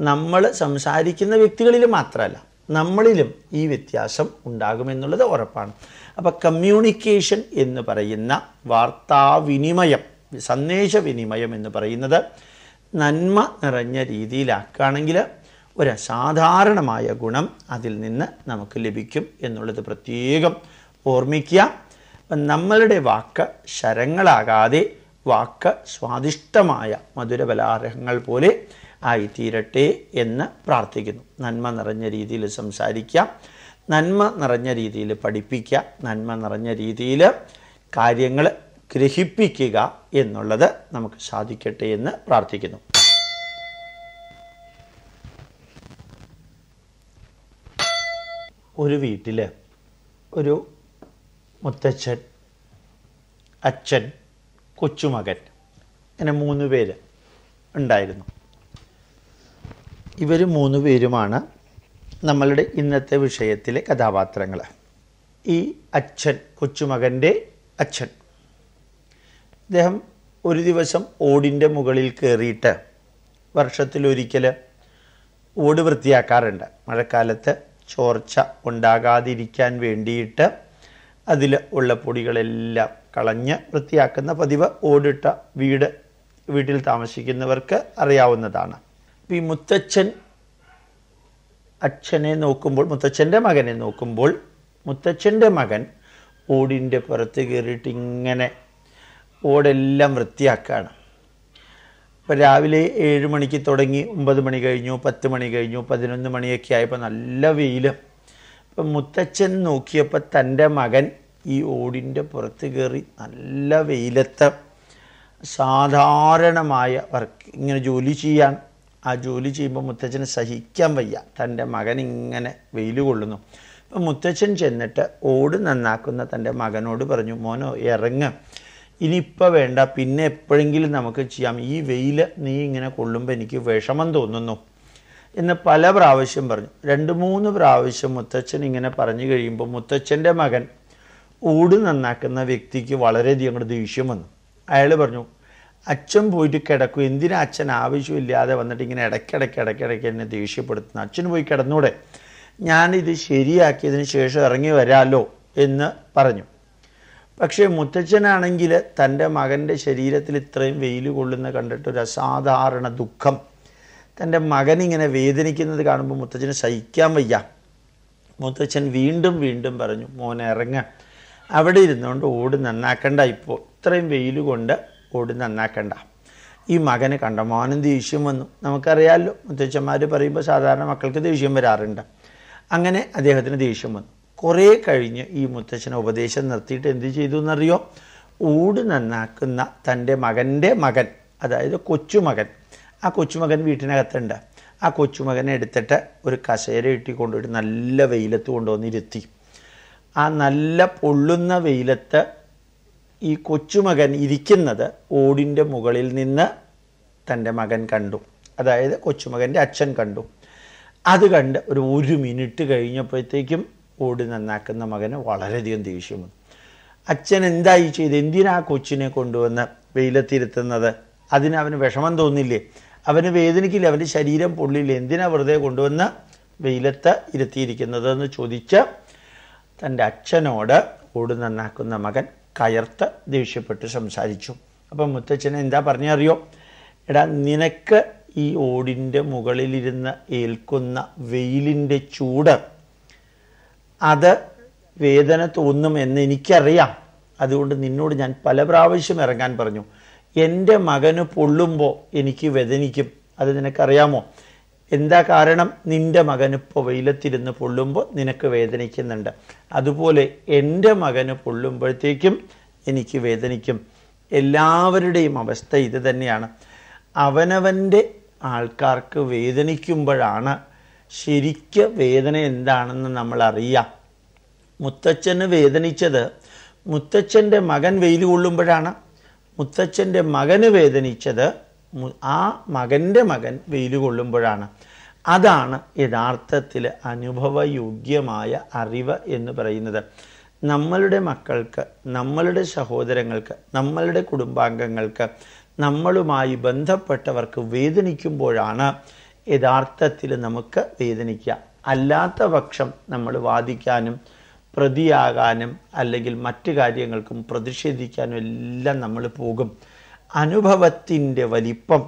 നമ്മൾ സംസാരിക്കുന്ന വ്യക്തികളിൽ മാത്രമല്ല നമ്മളിലും ഈ വ്യത്യാസം ഉണ്ടാകുമെന്നുള്ളത് ഉറപ്പാണ്. അപ്പോൾ കമ്മ്യൂണിക്കേഷൻ എന്ന് പറയുന്ന വാർത്താവിനിമയം സന്ദേശവിനിമയം എന്ന് പറയുന്നത് നന്മ നിറഞ്ഞ രീതിയിലാക്കുകയാണെങ്കിൽ ഒരു അസാധാരണമായ ഗുണം അതിൽ നിന്ന് നമുക്ക് ലഭിക്കും എന്നുള്ളത് പ്രത്യേകം ഓർമ്മിക്കുക. നമ്മളുടെ വാക്ക് ശരങ്ങളാകാതെ വാക്ക് സ്വാദിഷ്ടമായ മധുരബലാർഹങ്ങൾ പോലെ ആയിത്തീരട്ടെ എന്ന് പ്രാർത്ഥിക്കുന്നു. നന്മ നിറഞ്ഞ രീതിയിൽ സംസാരിക്കാം നന്മ നിറഞ്ഞ രീതിയിൽ പഠിപ്പിക്കുക നന്മ നിറഞ്ഞ രീതിയിൽ കാര്യങ്ങൾ ഗ്രഹിപ്പിക്കുക എന്നുള്ളത് നമുക്ക് സാധിക്കട്ടെ എന്ന് പ്രാർത്ഥിക്കുന്നു. ഒരു വീട്ടിൽ ഒരു മുത്തച്ഛൻ അച്ഛൻ കൊച്ചുമകൻ ഇങ്ങനെ മൂന്ന് പേര് ഉണ്ടായിരുന്നു. ഇവർ മൂന്ന് പേരുമാണ് നമ്മളുടെ ഇന്നത്തെ വിഷയത്തിലെ കഥാപാത്രങ്ങൾ ഈ അച്ഛൻ കൊച്ചുമകന്റെ അച്ഛൻ. അദ്ദേഹം ഒരു ദിവസം ഓടിന്റെ മുകളിൽ കയറിയിട്ട് വർഷത്തിലൊരിക്കൽ ഓട് വൃത്തിയാക്കാറുണ്ട്. മഴക്കാലത്ത് ചോർച്ച ഉണ്ടാകാതിരിക്കാൻ വേണ്ടിയിട്ട് അതിൽ ഉള്ള പൊടികളെല്ലാം കളഞ്ഞ് വൃത്തിയാക്കുന്ന പതിവ് ഓടിട്ട വീട് വീട്ടിൽ താമസിക്കുന്നവർക്ക് അറിയാവുന്നതാണ്. ഈ മുത്തച്ഛൻ അച്ഛനെ നോക്കുമ്പോൾ മുത്തച്ഛന്റെ മകനെ നോക്കുമ്പോൾ മുത്തച്ഛന്റെ മകൻ ഓടിന്റെ പുറത്ത് കയറിയിട്ട് ഇങ്ങനെ ഓടെല്ലാം വൃത്തിയാക്കുകയാണ് ഇപ്പോൾ രാവിലെ ഏഴ് മണിക്ക് തുടങ്ങി ഒമ്പത് മണി കഴിഞ്ഞു പത്ത് മണി കഴിഞ്ഞു പതിനൊന്ന് മണിയൊക്കെ ആയപ്പോൾ നല്ല വെയിൽ ഇപ്പം മുത്തച്ഛൻ നോക്കിയപ്പോൾ തന്റെ മകൻ ഈ ഓടിന്റെ പുറത്ത് കയറി നല്ല വെയിലത്ത് സാധാരണമായ വർക്ക് ഇങ്ങനെ ജോലി ചെയ്യാൻ. ആ ജോലി ചെയ്യുമ്പോൾ മുത്തച്ഛന് സഹിക്കാൻ വയ്യ. തന്റെ മകൻ ഇങ്ങനെ വെയിൽ കൊള്ളുന്നു. അപ്പം മുത്തച്ഛൻ ചെന്നിട്ട് ഓട് നന്നാക്കുന്ന തന്റെ മകനോട് പറഞ്ഞു മോനോ ഇറങ്ങ്. ഇനിയിപ്പോൾ വേണ്ട. പിന്നെ എപ്പോഴെങ്കിലും നമുക്ക് ചെയ്യാം. ഈ വെയിൽ നീ ഇങ്ങനെ കൊള്ളുമ്പോൾ എനിക്ക് വിഷമം തോന്നുന്നു. എന്ന് പല പ്രാവശ്യം പറഞ്ഞു. രണ്ട് മൂന്ന് പ്രാവശ്യം മുത്തച്ഛൻ ഇങ്ങനെ പറഞ്ഞു കഴിയുമ്പോൾ മുത്തച്ഛന്റെ മകൻ ഓട് നന്നാക്കുന്ന വ്യക്തിക്ക് വളരെയധികം അങ്ങോട്ട് ദേഷ്യം വന്നു. അയാൾ പറഞ്ഞു അച്ഛൻ പോയിട്ട് കിടക്കും. എന്തിനാ അച്ഛൻ ആവശ്യമില്ലാതെ വന്നിട്ട് ഇങ്ങനെ ഇടയ്ക്കിടയ്ക്ക് ഇടയ്ക്കിടയ്ക്ക് എന്നെ ദേഷ്യപ്പെടുത്തുന്നു? അച്ഛൻ പോയി കിടന്നൂടെ. ഞാനിത് ശരിയാക്കിയതിന് ശേഷം ഇറങ്ങി വരാമല്ലോ എന്ന് പറഞ്ഞു. പക്ഷേ മുത്തച്ഛനാണെങ്കിൽ തന്റെ മകന്റെ ശരീരത്തിൽ ഇത്രയും വെയിൽ കൊള്ളുന്ന കണ്ടിട്ട് ഒരു അസാധാരണ ദുഃഖം. തന്റെ മകൻ ഇങ്ങനെ വേദനിക്കുന്നത് കാണുമ്പോൾ മുത്തച്ഛന് സഹിക്കാൻ വയ്യ. മുത്തച്ഛൻ വീണ്ടും വീണ്ടും പറഞ്ഞു മോനെ ഇറങ്ങ. അവിടെ ഇരുന്നുകൊണ്ട് ഓട് നന്നാക്കണ്ട ഇപ്പോൾ ഇത്രയും വെയിൽ കൊണ്ട് ഓട് നന്നാക്കണ്ട. ഈ മകന് കണ്ടമാനം ദേഷ്യം വന്നു. നമുക്കറിയാമല്ലോ മുത്തച്ഛന്മാർ പറയുമ്പോൾ സാധാരണ മക്കൾക്ക് ദേഷ്യം വരാറുണ്ട്. അങ്ങനെ അദ്ദേഹത്തിന് ദേഷ്യം വന്നു. കുറേ കഴിഞ്ഞ് ഈ മുത്തച്ഛനെ ഉപദേശം നിർത്തിയിട്ട് എന്ത് ചെയ്തു എന്നറിയോ? ഊട് നന്നാക്കുന്ന തന്റെ മകന്റെ മകൻ അതായത് കൊച്ചുമകൻ. ആ കൊച്ചുമകൻ വീട്ടിനകത്തുണ്ട്. ആ കൊച്ചുമകനെ എടുത്തിട്ട് ഒരു കസേര ഇട്ടി കൊണ്ടുപോയിട്ട് നല്ല വെയിലത്ത് കൊണ്ടുവന്നിരുത്തി. ആ നല്ല പൊള്ളുന്ന വെയിലത്ത് ഈ കൊച്ചുമകൻ ഇരിക്കുന്നത് ഓടിന്റെ മുകളിൽ നിന്ന് തന്റെ മകൻ കണ്ടു. അതായത് കൊച്ചുമകന്റെ അച്ഛൻ കണ്ടു. അത് കണ്ട് ഒരു ഒരു മിനിറ്റ് കഴിഞ്ഞപ്പോഴത്തേക്കും ഓടി നന്നാക്കുന്ന മകന് വളരെയധികം ദേഷ്യം വന്നു അച്ഛൻ എന്തായി ചെയ്ത്? എന്തിനാ കൊച്ചിനെ കൊണ്ടുവന്ന് വെയിലത്തിരുത്തുന്നത്? അതിന് അവന് വിഷമം തോന്നില്ലേ? അവന് വേദനിക്കില്ല? അവന്റെ ശരീരം പൊള്ളില്ല? എന്തിനാ വെറുതെ കൊണ്ടുവന്ന് വെയിലത്ത് ഇരുത്തിയിരിക്കുന്നത് എന്ന് ചോദിച്ച് തന്റെ അച്ഛനോട് ഓട് നന്നാക്കുന്ന മകൻ കയർത്ത് ദേഷ്യപ്പെട്ട് സംസാരിച്ചു. അപ്പം മുത്തച്ഛൻ എന്താ പറഞ്ഞറിയോ? എടാ നിനക്ക് ഈ ഓടിന്റെ മുകളിലിരുന്ന് ഏൽക്കുന്ന വെയിലിന്റെ ചൂട് അത് വേദന തോന്നും എന്ന് എനിക്കറിയാം. അതുകൊണ്ട് നിന്നോട് ഞാൻ പല പ്രാവശ്യം ഇറങ്ങാൻ പറഞ്ഞു. എന്റെ മകന് പൊള്ളുമ്പോൾ എനിക്ക് വേദനിക്കും. അത് നിനക്കറിയാമോ? എന്താ കാരണം? നിന്റെ മകന് ഇപ്പോൾ വെയിലത്തിരുന്ന് പൊള്ളുമ്പോൾ നിനക്ക് വേദനിക്കുന്നുണ്ട്. അതുപോലെ എന്റെ മകന് പൊള്ളുമ്പോഴത്തേക്കും എനിക്ക് വേദനിക്കും. എല്ലാവരുടെയും അവസ്ഥ ഇത് തന്നെയാണ്. അവനവന്റെ ആൾക്കാർക്ക് വേദനിക്കുമ്പോഴാണ് ശരിക്ക് വേദന എന്താണെന്ന് നമ്മൾ അറിയാം മുത്തച്ഛന് വേദനിച്ചത് മുത്തച്ഛന്റെ മകൻ വെയിൽ കൊള്ളുമ്പോഴാണ്. മുത്തച്ഛന്റെ മകന് വേദനിച്ചത് ആ മകന്റെ മകൻ വെയിൽ കൊള്ളുമ്പോഴാണ്. അതാണ് യഥാർത്ഥത്തിൽ അനുഭവയോഗ്യമായ അറിവ് എന്ന് പറയുന്നത്. നമ്മളുടെ മക്കൾക്ക് നമ്മളുടെ സഹോദരങ്ങൾക്ക് നമ്മളുടെ കുടുംബാംഗങ്ങൾക്ക് നമ്മളുമായി ബന്ധപ്പെട്ടവർക്ക് വേദനിക്കുമ്പോഴാണ് യഥാർത്ഥത്തിൽ നമുക്ക് വേദനിക്കുക അല്ലാത്ത പക്ഷം നമ്മൾ വാദിക്കാനും പ്രതിയാകാനും അല്ലെങ്കിൽ മറ്റു കാര്യങ്ങൾക്കും പ്രതിഷേധിക്കാനും എല്ലാം നമ്മൾ പോകും. അനുഭവത്തിന്റെ വലിപ്പം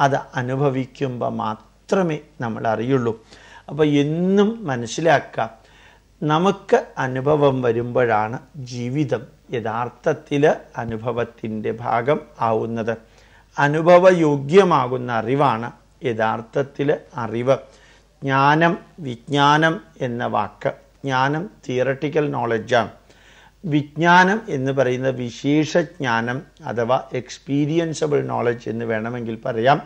അത് അനുഭവിക്കുമ്പോൾ മാത്രമേ നമ്മൾ അറിയുള്ളൂ. അപ്പോൾ എന്നും മനസ്സിലാക്കാം നമുക്ക് അനുഭവം വരുമ്പോഴാണ് ജീവിതം യഥാർത്ഥത്തിൽ അനുഭവത്തിന്റെ ഭാഗം ആവുന്നത്. അനുഭവയോഗ്യമാകുന്ന അറിവാണ് യഥാർത്ഥത്തിൽ അറിവ്. ജ്ഞാനം വിജ്ഞാനം എന്ന വാക്ക്. ജ്ഞാനം തിയറട്ടിക്കൽ നോളജാണ് വിജ്ഞാനം എന്ന് പറയുന്ന വിശേഷ ജ്ഞാനം അഥവാ എക്സ്പീരിയൻസബിൾ നോളജ് എന്ന് വേണമെങ്കിൽ പറയാം.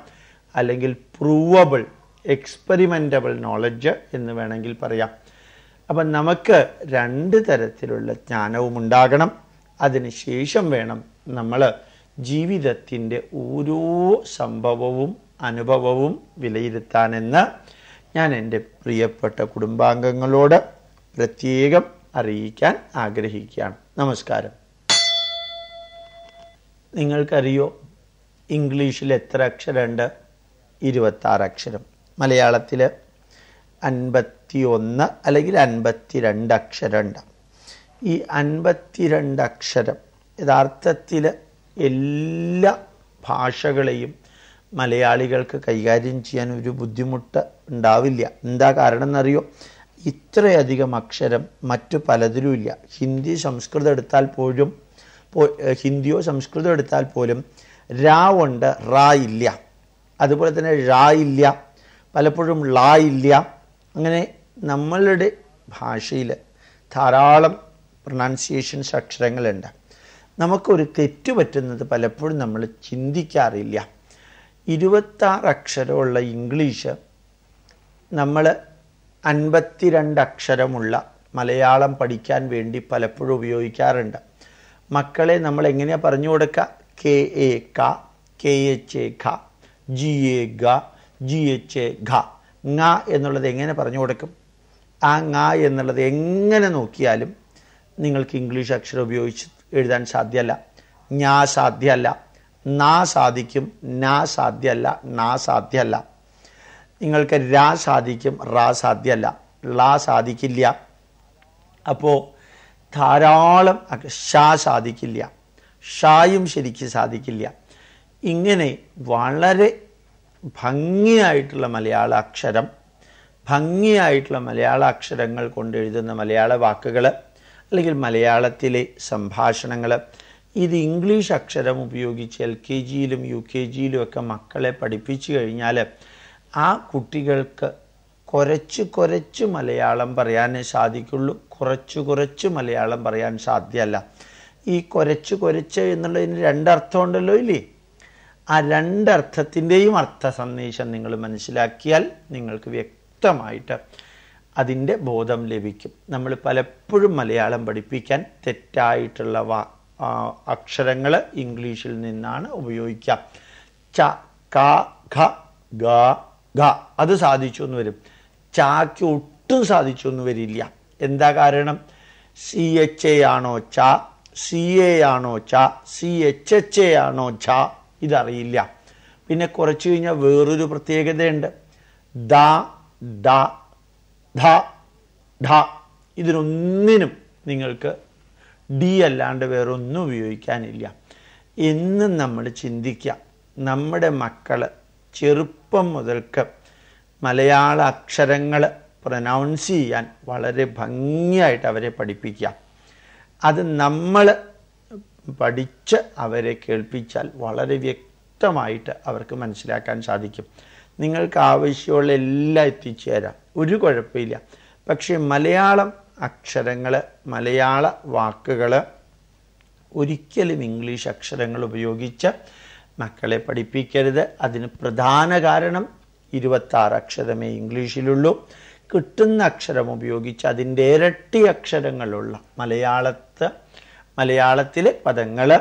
അല്ലെങ്കിൽ പ്രൂവബിൾ എക്സ്പെരിമെന്റബിൾ നോളജ് എന്ന് വേണമെങ്കിൽ പറയാം. അപ്പം നമുക്ക് രണ്ട് തരത്തിലുള്ള ജ്ഞാനവും ഉണ്ടാകണം. അതിനുശേഷം വേണം നമ്മൾ ജീവിതത്തിന്റെ ഓരോ സംഭവവും അനുഭവവും വിലയിരുത്താനെന്ന് ഞാൻ എന്റെ പ്രിയപ്പെട്ട കുടുംബാംഗങ്ങളോട് പ്രത്യേകം അറിയിക്കാൻ ആഗ്രഹിക്കുകയാണ്. നമസ്കാരം. നിങ്ങൾക്കറിയോ ഇംഗ്ലീഷിൽ എത്ര അക്ഷരമുണ്ട്? ഇരുപത്താറ് അക്ഷരം. മലയാളത്തിൽ അൻപത്തി ഒന്ന് അല്ലെങ്കിൽ അൻപത്തിരണ്ട് അക്ഷരമുണ്ട്. ഈ അൻപത്തിരണ്ട് അക്ഷരം യഥാർത്ഥത്തിൽ എല്ലാ ഭാഷകളെയും മലയാളികൾക്ക് കൈകാര്യം ചെയ്യാൻ ഒരു ബുദ്ധിമുട്ട് ഉണ്ടാവില്ല. എന്താ കാരണം എന്നറിയോ ഇത്രയധികം അക്ഷരം മറ്റു പലതിലും ഇല്ല. ഹിന്ദി സംസ്കൃതം എടുത്താൽ പോലും ഹിന്ദിയോ സംസ്കൃതം എടുത്താൽ പോലും രാ ഉണ്ട് റാ ഇല്ല. അതുപോലെ തന്നെ ഴാ ഇല്ല പലപ്പോഴും ളാ ഇല്ല. അങ്ങനെ നമ്മളുടെ ഭാഷയിൽ ധാരാളം പ്രൊണൗൺസിയേഷൻസ് അക്ഷരങ്ങളുണ്ട്. നമുക്കൊരു തെറ്റ് പറ്റുന്നത് പലപ്പോഴും നമ്മൾ ചിന്തിക്കാറില്ല. ഇരുപത്താറ് അക്ഷരമുള്ള ഇംഗ്ലീഷ് നമ്മൾ അൻപത്തിരണ്ട് അക്ഷരമുള്ള മലയാളം പഠിക്കാൻ വേണ്ടി പലപ്പോഴും ഉപയോഗിക്കാറുണ്ട്. മക്കളെ നമ്മൾ എങ്ങനെയാണ് പറഞ്ഞു കൊടുക്കുക കെ എ ക കെ എച്ച് എ ഖ ജി എ ഗ ജി എച്ച് എ ഘ ങ എന്നുള്ളത് എങ്ങനെ പറഞ്ഞു കൊടുക്കും? ആ ങ എന്നുള്ളത് എങ്ങനെ നോക്കിയാലും നിങ്ങൾക്ക് ഇംഗ്ലീഷ് അക്ഷരം ഉപയോഗിച്ച് എഴുതാൻ സാധ്യമല്ല. ഞാ സാധ്യമല്ല. നാ സാധിക്കും നാ സാധ്യല്ല നാ സാധ്യല്ല. നിങ്ങൾക്ക് രാ സാധിക്കും റാ സാധ്യല്ല. ളാ സാധിക്കില്ല. അപ്പോൾ ധാരാളം ഷാ സാധിക്കില്ല. ഷായും ശരിക്ക് സാധിക്കില്ല. ഇങ്ങനെ വളരെ ഭംഗിയായിട്ടുള്ള മലയാള അക്ഷരം ഭംഗിയായിട്ടുള്ള മലയാള അക്ഷരങ്ങൾ കൊണ്ട് എഴുതുന്ന മലയാള വാക്കുകൾ അല്ലെങ്കിൽ മലയാളത്തിലെ സംഭാഷണങ്ങൾ ഇത് ഇംഗ്ലീഷ് അക്ഷരം ഉപയോഗിച്ച് എൽ കെ ജിയിലും യു കെ ജിയിലും ഒക്കെ മക്കളെ പഠിപ്പിച്ചു കഴിഞ്ഞാൽ ആ കുട്ടികൾക്ക് കുറച്ച് കുറച്ച് മലയാളം പറയാനേ സാധിക്കുള്ളൂ. കുറച്ച് കുറച്ച് മലയാളം പറയാൻ സാധ്യമല്ല. ഈ കുറച്ച് കുറച്ച് എന്നുള്ളതിന് രണ്ടർത്ഥമുണ്ടല്ലോ ഇല്ലേ? ആ രണ്ടർത്ഥത്തിന്റെയും അർത്ഥ സന്ദേശം നിങ്ങൾ മനസ്സിലാക്കിയാൽ നിങ്ങൾക്ക് വ്യക്തമായിട്ട് അതിന്റെ ബോധം ലഭിക്കും. നമ്മൾ പലപ്പോഴും മലയാളം പഠിപ്പിക്കാൻ തെറ്റായിട്ടുള്ള അക്ഷരങ്ങൾ ഇംഗ്ലീഷിൽ നിന്നാണ് ഉപയോഗിക്കുക ച ക ഖ ഗ ഘ അത് സാധിച്ചു എന്ന് വരും. ചാക്ക് ഒട്ടും സാധിച്ചു എന്ന് വരില്ല. എന്താ കാരണം? സി എച്ച് എ ആണോ ച? സി എ ആണോ ച? സി എച്ച് എച്ച് എ ആണോ ച? ഇതറിയില്ല. പിന്നെ കുറച്ച് കഴിഞ്ഞാൽ വേറൊരു പ്രത്യേകതയുണ്ട്. ദ ദ ധ ധ. ഇതിനൊന്നിനും നിങ്ങൾക്ക് ഡി അല്ലാണ്ട് വേറെ ഒന്നും ഉപയോഗിക്കാനില്ല. എന്നും നമ്മൾ ചിന്തിക്കുക നമ്മുടെ മക്കൾ ചെറുപ്പം മുതൽക്ക് മലയാള അക്ഷരങ്ങൾ പ്രൊനൗൺസ് ചെയ്യാൻ വളരെ ഭംഗിയായിട്ട് അവരെ പഠിപ്പിക്കുക. അത് നമ്മൾ പഠിച്ച് അവരെ കേൾപ്പിച്ചാൽ വളരെ വ്യക്തമായിട്ട് അവർക്ക് മനസ്സിലാക്കാൻ സാധിക്കും. നിങ്ങൾക്ക് ആവശ്യമുള്ള എല്ലാം എത്തിച്ചേരാം. ഒരു കുഴപ്പമില്ല. പക്ഷേ മലയാളം അക്ഷരങ്ങൾ മലയാള വാക്കുകൾ ഒരിക്കലും ഇംഗ്ലീഷ് അക്ഷരങ്ങൾ ഉപയോഗിച്ച് മക്കളെ പഠിപ്പിക്കരുത്. അതിന് പ്രധാന കാരണം ഇരുപത്താറ് അക്ഷരമേ ഇംഗ്ലീഷിലുള്ളൂ. കിട്ടുന്ന അക്ഷരം ഉപയോഗിച്ച് അതിന്റെ ഇരട്ടി അക്ഷരങ്ങളുള്ള മലയാളത്ത് മലയാളത്തിലെ പദങ്ങൾ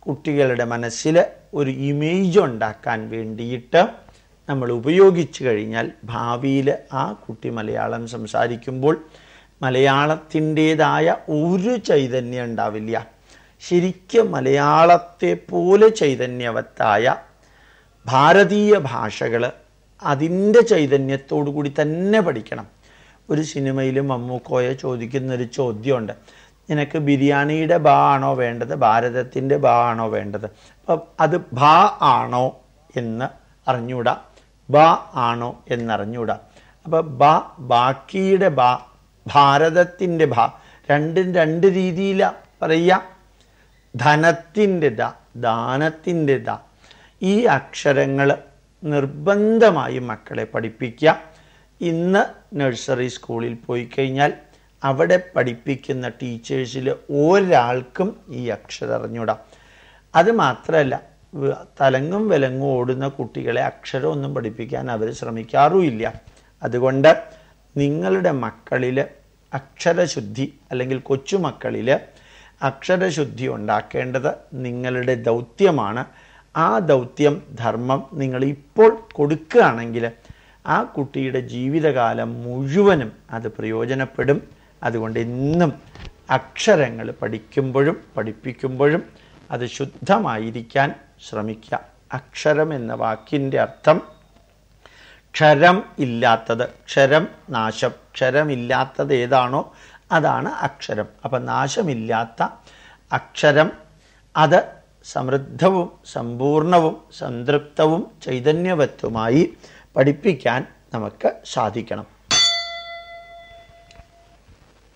കുട്ടികളുടെ മനസ്സിൽ ഒരു ഇമേജ് ഉണ്ടാക്കാൻ വേണ്ടിയിട്ട് നമ്മൾ ഉപയോഗിച്ചു കഴിഞ്ഞാൽ ഭാവിയിൽ ആ കുട്ടി മലയാളം സംസാരിക്കുമ്പോൾ മലയാളത്തിന്റെതായ ഒരു ചൈതന്യം ഉണ്ടാവില്ല ശരിക്കും മലയാളത്തെ പോലെ ചൈതന്യവത്തായ ഭാരതീയ ഭാഷകൾ അതിന്റെ ചൈതന്യത്തോടു കൂടി തന്നെ പഠിക്കണം. ഒരു സിനിമയിൽ മമ്മൂക്കോയെ ചോദിക്കുന്നൊരു ചോദ്യമുണ്ട്. നിനക്ക് ബിരിയാണിയുടെ ബാ ആണോ വേണ്ടത്? ഭാരതത്തിന്റെ ബാ ആണോ വേണ്ടത്? അപ്പം അത് ബാ ആണോ എന്ന് അറിഞ്ഞൂടാ ബ ആണോ എന്നറിഞ്ഞൂടാ അപ്പം ബ ബാക്കിയുടെ ബ ഭാരതത്തിന്റെ ഭാ രണ്ടും രണ്ട് രീതിയിലാണ് പറയുക. ധനത്തിന്റെ ദ ദാനത്തിന്റെ ദ. ഈ അക്ഷരങ്ങൾ നിർബന്ധമായും മക്കളെ പഠിപ്പിക്കുക. ഇന്ന് നഴ്സറി സ്കൂളിൽ പോയി കഴിഞ്ഞാൽ അവിടെ പഠിപ്പിക്കുന്ന ടീച്ചേഴ്സിൽ ഒരാൾക്കും ഈ അക്ഷരം അറിഞ്ഞൂടാം അത് മാത്രമല്ല തലങ്ങും വിലങ്ങും ഓടുന്ന കുട്ടികളെ അക്ഷരമൊന്നും പഠിപ്പിക്കാൻ അവർ ശ്രമിക്കാറുമില്ല. അതുകൊണ്ട് നിങ്ങളുടെ മക്കളിൽ അക്ഷരശുദ്ധി അല്ലെങ്കിൽ കൊച്ചുമക്കളിൽ അക്ഷരശുദ്ധി ഉണ്ടാക്കേണ്ടത് നിങ്ങളുടെ ദൗത്യമാണ്. ആ ദൗത്യം ധർമ്മം നിങ്ങൾ ഇപ്പോൾ കൊടുക്കുകയാണെങ്കിൽ ആ കുട്ടിയുടെ ജീവിതകാലം മുഴുവനും അത് പ്രയോജനപ്പെടും. അതുകൊണ്ട് ഇന്നും അക്ഷരങ്ങൾ പഠിക്കുമ്പോഴും പഠിപ്പിക്കുമ്പോഴും അത് ശുദ്ധമായിരിക്കാൻ ശ്രമിക്കുക. അക്ഷരം എന്ന വാക്കിന്റെ അർത്ഥം ക്ഷരം ഇല്ലാത്തത് ക്ഷരം നാശം. ക്ഷരമില്ലാത്തത് ഏതാണോ അതാണ് അക്ഷരം. അപ്പം നാശമില്ലാത്ത അക്ഷരം അത് സമൃദ്ധവും സമ്പൂർണവും സംതൃപ്തവും ചൈതന്യവത്വമായി പഠിപ്പിക്കാൻ നമുക്ക് സാധിക്കണം.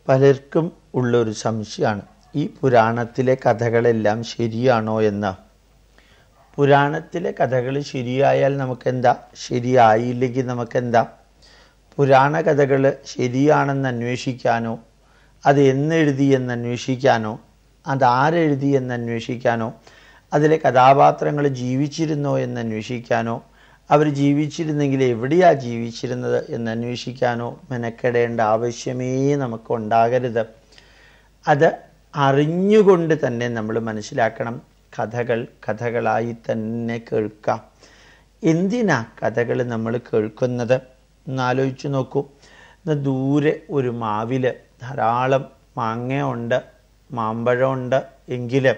പലർക്കും ഉള്ളൊരു സംശയമാണ്. ഈ പുരാണത്തിലെ കഥകളെല്ലാം ശരിയാണോ എന്ന്. പുരാണത്തിലെ കഥകൾ ശരിയായാൽ നമുക്കെന്താ? ശരിയായില്ലെങ്കിൽ നമുക്കെന്താ? പുരാണ കഥകൾ ശരിയാണെന്ന് അന്വേഷിക്കാനോ അത് എന്നെഴുതി എന്ന് അന്വേഷിക്കാനോ അതാരെഴുതി എന്ന് അന്വേഷിക്കാനോ അതിലെ കഥാപാത്രങ്ങൾ ജീവിച്ചിരുന്നോ എന്ന് അന്വേഷിക്കാനോ അവർ ജീവിച്ചിരുന്നെങ്കിൽ എവിടെയാ ജീവിച്ചിരുന്നത് എന്ന് അന്വേഷിക്കാനോ മെനക്കെടേണ്ട ആവശ്യമേ നമുക്ക് ഉണ്ടാകരുത്. അത് അറിഞ്ഞുകൊണ്ട് തന്നെ നമ്മൾ മനസ്സിലാക്കണം. കഥകൾ കഥകളായി തന്നെ കേൾക്കാം. എന്തിനാ കഥകൾ നമ്മൾ കേൾക്കുന്നത്? എന്നാലോചിച്ച് നോക്കൂ. ഇന്ന് ദൂരെ ഒരു മാവിൽ ധാരാളം മാങ്ങയുണ്ട് മാമ്പഴമുണ്ട് എങ്കിൽ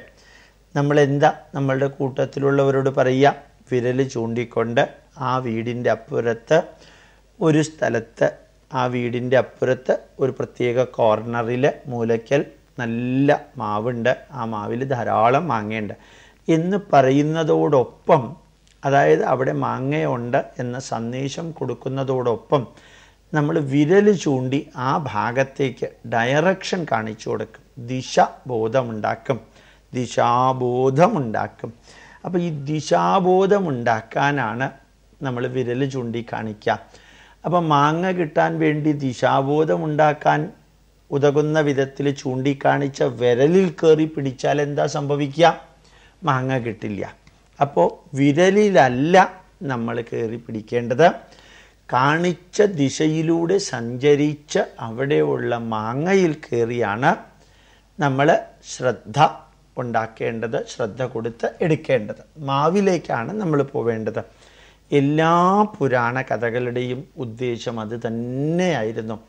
നമ്മളെന്താ നമ്മളുടെ കൂട്ടത്തിലുള്ളവരോട് പറയുക? വിരൽ ചൂണ്ടിക്കൊണ്ട് ആ വീടിന്റെ അപ്പുറത്ത് ഒരു സ്ഥലത്ത് ആ വീടിന്റെ അപ്പുറത്ത് ഒരു പ്രത്യേക കോർണറിൽ മൂലയ്ക്കൽ നല്ല മാവുണ്ട്. ആ മാവിൽ ധാരാളം മാങ്ങയുണ്ട്. എന്ന് പറയുന്നതോടൊപ്പം അതായത് അവിടെ മാങ്ങയുണ്ട് എന്ന സന്ദേശം കൊടുക്കുന്നതോടൊപ്പം നമ്മൾ വിരൽ ചൂണ്ടി ആ ഭാഗത്തേക്ക് ഡയറക്ഷൻ കാണിച്ചു കൊടുക്കും. ദിശ ബോധമുണ്ടാക്കും ദിശാബോധമുണ്ടാക്കും. അപ്പോൾ ഈ ദിശാബോധമുണ്ടാക്കാനാണ് നമ്മൾ വിരൽ ചൂണ്ടി കാണിക്കുക. അപ്പം മാങ്ങ കിട്ടാൻ വേണ്ടി ദിശാബോധമുണ്ടാക്കാൻ ഉതകുന്ന വിധത്തിൽ ചൂണ്ടിക്കാണിച്ച വിരലിൽ കയറി പിടിച്ചാൽ എന്താ സംഭവിക്കുക? മാങ്ങ കിട്ടില്ല. അപ്പോൾ വിരലിലല്ല നമ്മൾ കയറി പിടിക്കേണ്ടത്. കാണിച്ച ദിശയിലൂടെ സഞ്ചരിച്ച് അവിടെയുള്ള മാങ്ങയിൽ കയറിയാണ് നമ്മൾ ശ്രദ്ധ ഉണ്ടാക്കേണ്ടത് ശ്രദ്ധ കൊടുത്ത് എടുക്കേണ്ടത്. മാവിലേക്കാണ് നമ്മൾ പോവേണ്ടത്. എല്ലാ പുരാണ കഥകളുടെയും ഉദ്ദേശം അത് തന്നെയായിരുന്നു.